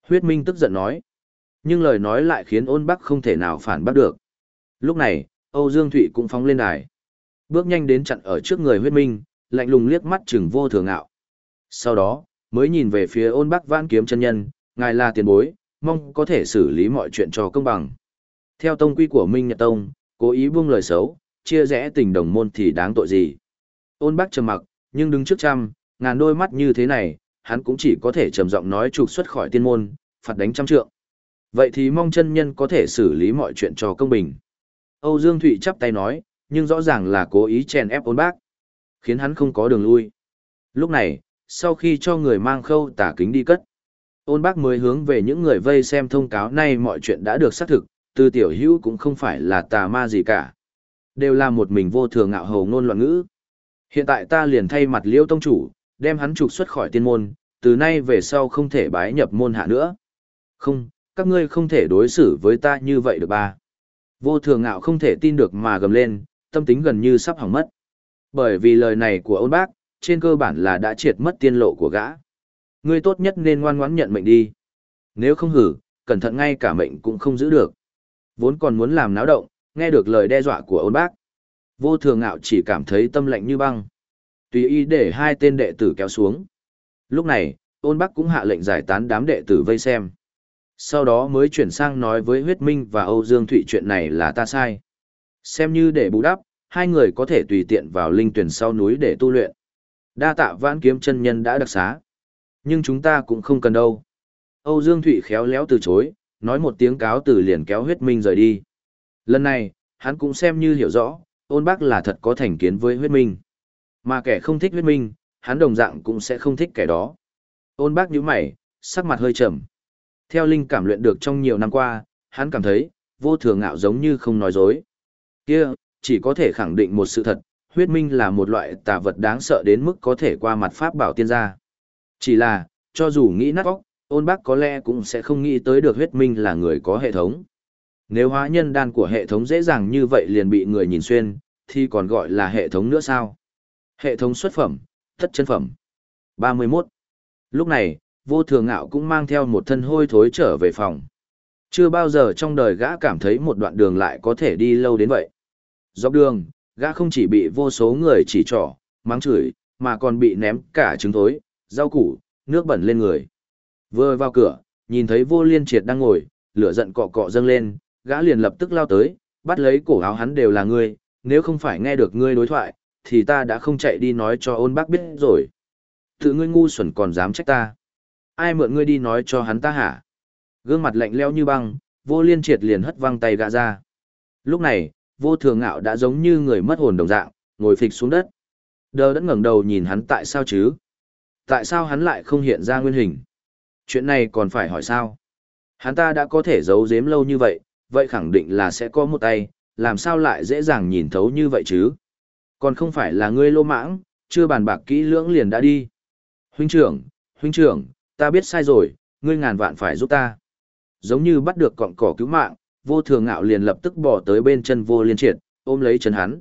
A: Huyết Minh tức giận nói. Nhưng lời nói lại khiến ôn bắc không thể nào phản bác được. Lúc này, Âu Dương Thụy cũng phóng lên đài. Bước nhanh đến chặn ở trước người huyết minh, lạnh lùng liếc mắt chừng vô thường ngạo. Sau đó, mới nhìn về phía ôn bắc vãn kiếm chân nhân, ngài là tiền bối, mong có thể xử lý mọi chuyện cho công bằng. Theo tông quy của Minh Nhật Tông, cố ý buông lời xấu, chia rẽ tình đồng môn thì đáng tội gì. Ôn bác trầm mặc, nhưng đứng trước trăm, ngàn đôi mắt như thế này, hắn cũng chỉ có thể trầm giọng nói trục xuất khỏi tiên môn, phạt đánh trăm trượng. Vậy thì mong chân nhân có thể xử lý mọi chuyện cho công bình. Âu Dương Thụy chắp tay nói, nhưng rõ ràng là cố ý chèn ép ôn bác, khiến hắn không có đường lui. Lúc này, sau khi cho người mang khâu tả kính đi cất, ôn bác mới hướng về những người vây xem thông cáo nay mọi chuyện đã được xác thực, từ tiểu hữu cũng không phải là tà ma gì cả. Đều là một mình vô thường ngạo hầu ngôn loạn ngữ. Hiện tại ta liền thay mặt liêu tông chủ, đem hắn trục xuất khỏi tiên môn, từ nay về sau không thể bái nhập môn hạ nữa. Không, các ngươi không thể đối xử với ta như vậy được ba. Vô thường ngạo không thể tin được mà gầm lên, tâm tính gần như sắp hỏng mất. Bởi vì lời này của ôn bác, trên cơ bản là đã triệt mất tiên lộ của gã. Ngươi tốt nhất nên ngoan ngoãn nhận mệnh đi. Nếu không hử, cẩn thận ngay cả mệnh cũng không giữ được. Vốn còn muốn làm náo động, nghe được lời đe dọa của ôn bác. Vô thường ngạo chỉ cảm thấy tâm lạnh như băng. Tùy ý để hai tên đệ tử kéo xuống. Lúc này, ôn bác cũng hạ lệnh giải tán đám đệ tử vây xem. Sau đó mới chuyển sang nói với huyết minh và Âu Dương Thụy chuyện này là ta sai. Xem như để bù đắp, hai người có thể tùy tiện vào linh tuyển sau núi để tu luyện. Đa tạ vãn kiếm chân nhân đã đặc xá. Nhưng chúng ta cũng không cần đâu. Âu Dương Thụy khéo léo từ chối, nói một tiếng cáo từ liền kéo huyết minh rời đi. Lần này, hắn cũng xem như hiểu rõ, ôn bác là thật có thành kiến với huyết minh. Mà kẻ không thích huyết minh, hắn đồng dạng cũng sẽ không thích kẻ đó. Ôn bác nhíu mày, sắc mặt hơi trầm. Theo linh cảm luyện được trong nhiều năm qua, hắn cảm thấy, vô thường ngạo giống như không nói dối. Kia, chỉ có thể khẳng định một sự thật, huyết minh là một loại tà vật đáng sợ đến mức có thể qua mặt pháp bảo tiên gia. Chỉ là, cho dù nghĩ nát óc, ôn bác có lẽ cũng sẽ không nghĩ tới được huyết minh là người có hệ thống. Nếu hóa nhân đan của hệ thống dễ dàng như vậy liền bị người nhìn xuyên, thì còn gọi là hệ thống nữa sao? Hệ thống xuất phẩm, thất chân phẩm. 31. Lúc này, vô thường ngạo cũng mang theo một thân hôi thối trở về phòng. Chưa bao giờ trong đời gã cảm thấy một đoạn đường lại có thể đi lâu đến vậy. Dọc đường, gã không chỉ bị vô số người chỉ trỏ, mắng chửi, mà còn bị ném cả trứng thối, rau củ, nước bẩn lên người. Vừa vào cửa, nhìn thấy vô liên triệt đang ngồi, lửa giận cọ cọ dâng lên, gã liền lập tức lao tới, bắt lấy cổ áo hắn đều là ngươi, nếu không phải nghe được ngươi đối thoại, thì ta đã không chạy đi nói cho ôn bác biết rồi. Tự ngươi ngu xuẩn còn dám trách ta. Ai mượn ngươi đi nói cho hắn ta hả? Gương mặt lạnh leo như băng, vô liên triệt liền hất văng tay gã ra. Lúc này, vô thường ngạo đã giống như người mất hồn đồng dạng, ngồi phịch xuống đất. Đờ đẫn ngẩng đầu nhìn hắn tại sao chứ? Tại sao hắn lại không hiện ra nguyên hình? Chuyện này còn phải hỏi sao? Hắn ta đã có thể giấu giếm lâu như vậy, vậy khẳng định là sẽ có một tay, làm sao lại dễ dàng nhìn thấu như vậy chứ? Còn không phải là ngươi lô mãng, chưa bàn bạc kỹ lưỡng liền đã đi. Huynh trưởng, huynh trưởng, ta biết sai rồi, ngươi ngàn vạn phải giúp ta. Giống như bắt được cọng cỏ cứu mạng, vô thường ngạo liền lập tức bỏ tới bên chân vô liên triệt, ôm lấy chân hắn.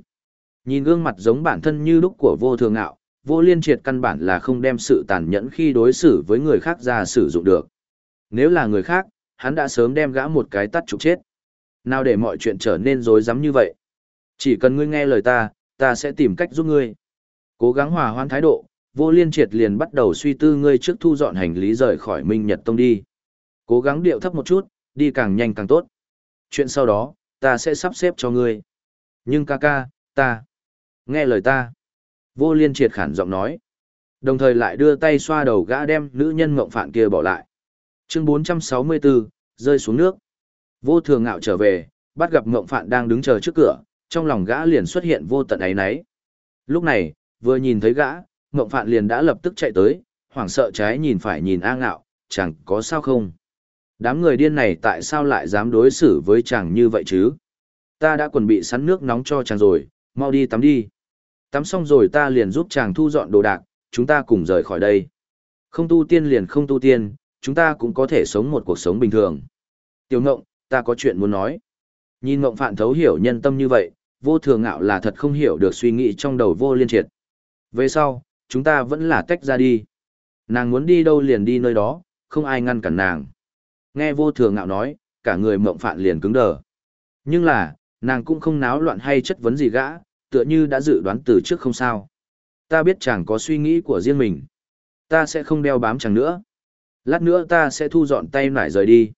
A: Nhìn gương mặt giống bản thân như lúc của vô thường ngạo, vô liên triệt căn bản là không đem sự tàn nhẫn khi đối xử với người khác ra sử dụng được. Nếu là người khác, hắn đã sớm đem gã một cái tắt trục chết. Nào để mọi chuyện trở nên rối rắm như vậy? Chỉ cần ngươi nghe lời ta, ta sẽ tìm cách giúp ngươi. Cố gắng hòa hoãn thái độ, vô liên triệt liền bắt đầu suy tư ngươi trước thu dọn hành lý rời khỏi Minh Nhật Tông đi. Cố gắng điệu thấp một chút, đi càng nhanh càng tốt. Chuyện sau đó, ta sẽ sắp xếp cho ngươi. Nhưng ca ca, ta, nghe lời ta. Vô liên triệt khản giọng nói. Đồng thời lại đưa tay xoa đầu gã đem nữ nhân mộng phản kia bỏ lại. Chương 464, rơi xuống nước. Vô thường ngạo trở về, bắt gặp mộng phạn đang đứng chờ trước cửa, trong lòng gã liền xuất hiện vô tận ấy náy. Lúc này, vừa nhìn thấy gã, mộng phạn liền đã lập tức chạy tới, hoảng sợ trái nhìn phải nhìn A ngạo, chẳng có sao không. Đám người điên này tại sao lại dám đối xử với chàng như vậy chứ? Ta đã chuẩn bị sẵn nước nóng cho chàng rồi, mau đi tắm đi. Tắm xong rồi ta liền giúp chàng thu dọn đồ đạc, chúng ta cùng rời khỏi đây. Không tu tiên liền không tu tiên, chúng ta cũng có thể sống một cuộc sống bình thường. Tiểu ngộng, ta có chuyện muốn nói. Nhìn ngộng phạn thấu hiểu nhân tâm như vậy, vô thường ngạo là thật không hiểu được suy nghĩ trong đầu vô liên triệt. Về sau, chúng ta vẫn là tách ra đi. Nàng muốn đi đâu liền đi nơi đó, không ai ngăn cản nàng. Nghe vô thường ngạo nói, cả người mộng phạn liền cứng đờ. Nhưng là, nàng cũng không náo loạn hay chất vấn gì gã, tựa như đã dự đoán từ trước không sao. Ta biết chàng có suy nghĩ của riêng mình. Ta sẽ không đeo bám chàng nữa. Lát nữa ta sẽ thu dọn tay nải rời đi.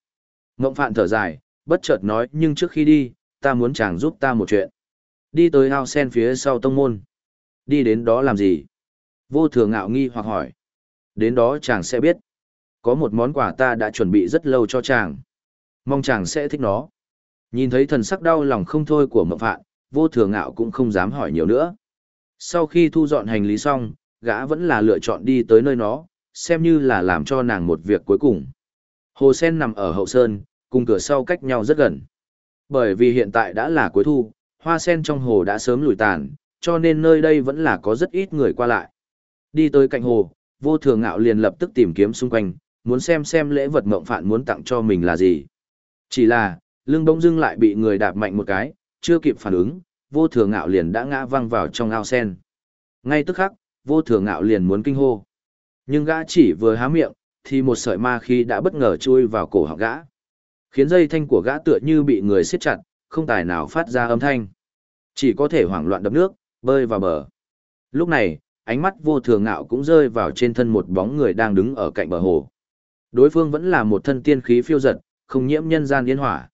A: Mộng phạn thở dài, bất chợt nói nhưng trước khi đi, ta muốn chàng giúp ta một chuyện. Đi tới ao sen phía sau tông môn. Đi đến đó làm gì? Vô thường ngạo nghi hoặc hỏi. Đến đó chàng sẽ biết. Có một món quà ta đã chuẩn bị rất lâu cho chàng. Mong chàng sẽ thích nó. Nhìn thấy thần sắc đau lòng không thôi của mộng phạn, vô thường ngạo cũng không dám hỏi nhiều nữa. Sau khi thu dọn hành lý xong, gã vẫn là lựa chọn đi tới nơi nó, xem như là làm cho nàng một việc cuối cùng. Hồ sen nằm ở hậu sơn, cùng cửa sau cách nhau rất gần. Bởi vì hiện tại đã là cuối thu, hoa sen trong hồ đã sớm lùi tàn, cho nên nơi đây vẫn là có rất ít người qua lại. Đi tới cạnh hồ, vô thường ngạo liền lập tức tìm kiếm xung quanh, muốn xem xem lễ vật mộng phạn muốn tặng cho mình là gì. Chỉ là, lưng bỗng dưng lại bị người đạp mạnh một cái, chưa kịp phản ứng, vô thường ngạo liền đã ngã văng vào trong ao sen. Ngay tức khắc, vô thường ngạo liền muốn kinh hô. Nhưng gã chỉ vừa há miệng, thì một sợi ma khí đã bất ngờ chui vào cổ họng gã. Khiến dây thanh của gã tựa như bị người siết chặt, không tài nào phát ra âm thanh. Chỉ có thể hoảng loạn đập nước, bơi vào bờ. Lúc này, ánh mắt vô thường ngạo cũng rơi vào trên thân một bóng người đang đứng ở cạnh bờ hồ. Đối phương vẫn là một thân tiên khí phiêu giật, không nhiễm nhân gian yên hỏa.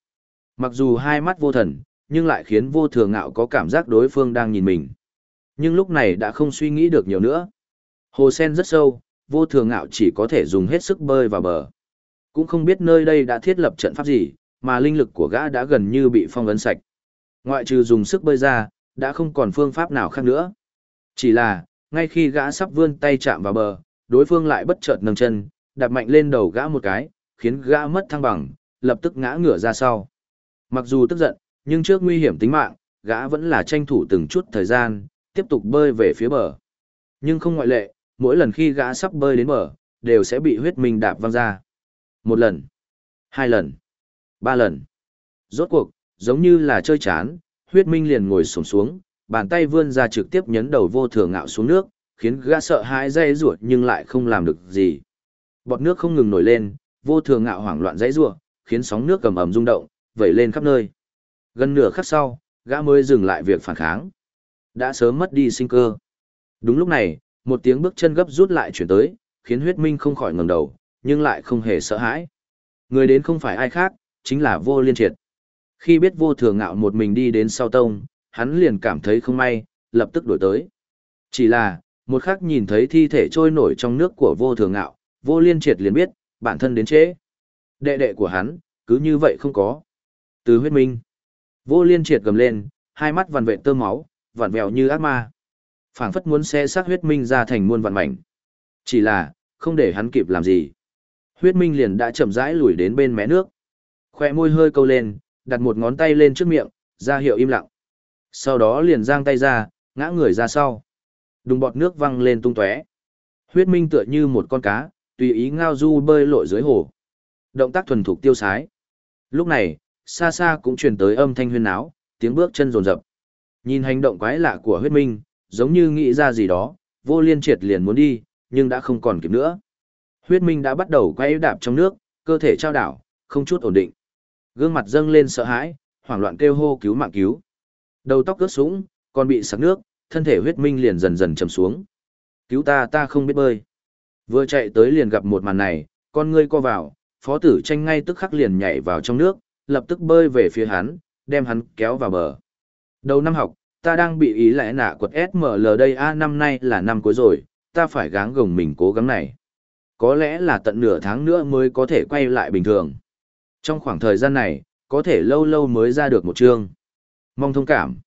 A: Mặc dù hai mắt vô thần, nhưng lại khiến vô thường ngạo có cảm giác đối phương đang nhìn mình. Nhưng lúc này đã không suy nghĩ được nhiều nữa. Hồ sen rất sâu, vô thường ngạo chỉ có thể dùng hết sức bơi vào bờ. Cũng không biết nơi đây đã thiết lập trận pháp gì, mà linh lực của gã đã gần như bị phong ấn sạch. Ngoại trừ dùng sức bơi ra, đã không còn phương pháp nào khác nữa. Chỉ là, ngay khi gã sắp vươn tay chạm vào bờ, đối phương lại bất chợt nâng chân, đạp mạnh lên đầu gã một cái, khiến gã mất thăng bằng, lập tức ngã ngửa ra sau. Mặc dù tức giận, nhưng trước nguy hiểm tính mạng, gã vẫn là tranh thủ từng chút thời gian, tiếp tục bơi về phía bờ. Nhưng không ngoại lệ, mỗi lần khi gã sắp bơi đến bờ, đều sẽ bị huyết minh đạp văng ra. Một lần, hai lần, ba lần. Rốt cuộc, giống như là chơi chán, huyết minh liền ngồi sổng xuống, bàn tay vươn ra trực tiếp nhấn đầu vô thường ngạo xuống nước, khiến gã sợ hãi dây ruột nhưng lại không làm được gì. Bọt nước không ngừng nổi lên, vô thường ngạo hoảng loạn dãy rủa, khiến sóng nước cầm ầm rung động, vẩy lên khắp nơi. Gần nửa khắc sau, gã mới dừng lại việc phản kháng. Đã sớm mất đi sinh cơ. Đúng lúc này, một tiếng bước chân gấp rút lại chuyển tới, khiến huyết minh không khỏi ngẩng đầu, nhưng lại không hề sợ hãi. Người đến không phải ai khác, chính là vô liên triệt. Khi biết vô thường ngạo một mình đi đến sau tông, hắn liền cảm thấy không may, lập tức đổi tới. Chỉ là, một khắc nhìn thấy thi thể trôi nổi trong nước của vô thường ngạo, vô liên triệt liền biết, bản thân đến trễ. Đệ đệ của hắn, cứ như vậy không có. Từ huyết minh, vô liên triệt gầm lên, hai mắt vằn vệ tơ máu, vằn vẹo như ác ma. phảng phất muốn xe xác huyết minh ra thành muôn vạn mảnh. Chỉ là, không để hắn kịp làm gì. Huyết minh liền đã chậm rãi lùi đến bên mé nước. Khoe môi hơi câu lên, đặt một ngón tay lên trước miệng, ra hiệu im lặng. Sau đó liền giang tay ra, ngã người ra sau. Đùng bọt nước văng lên tung tóe. Huyết minh tựa như một con cá, tùy ý ngao du bơi lội dưới hồ. Động tác thuần thục tiêu sái. Lúc này, xa xa cũng truyền tới âm thanh huyên náo, tiếng bước chân rồn rập. Nhìn hành động quái lạ của huyết minh, giống như nghĩ ra gì đó, vô liên triệt liền muốn đi, nhưng đã không còn kịp nữa. Huyết minh đã bắt đầu quay đạp trong nước, cơ thể trao đảo, không chút ổn định. Gương mặt dâng lên sợ hãi, hoảng loạn kêu hô cứu mạng cứu. Đầu tóc ướt sũng, còn bị sặc nước, thân thể huyết minh liền dần dần chầm xuống. Cứu ta ta không biết bơi. Vừa chạy tới liền gặp một màn này, con ngươi co vào, phó tử tranh ngay tức khắc liền nhảy vào trong nước, lập tức bơi về phía hắn, đem hắn kéo vào bờ. Đầu năm học, ta đang bị ý lại nạ quật SML đây a năm nay là năm cuối rồi, ta phải gắng gồng mình cố gắng này. Có lẽ là tận nửa tháng nữa mới có thể quay lại bình thường. Trong khoảng thời gian này, có thể lâu lâu mới ra được một chương. Mong thông cảm.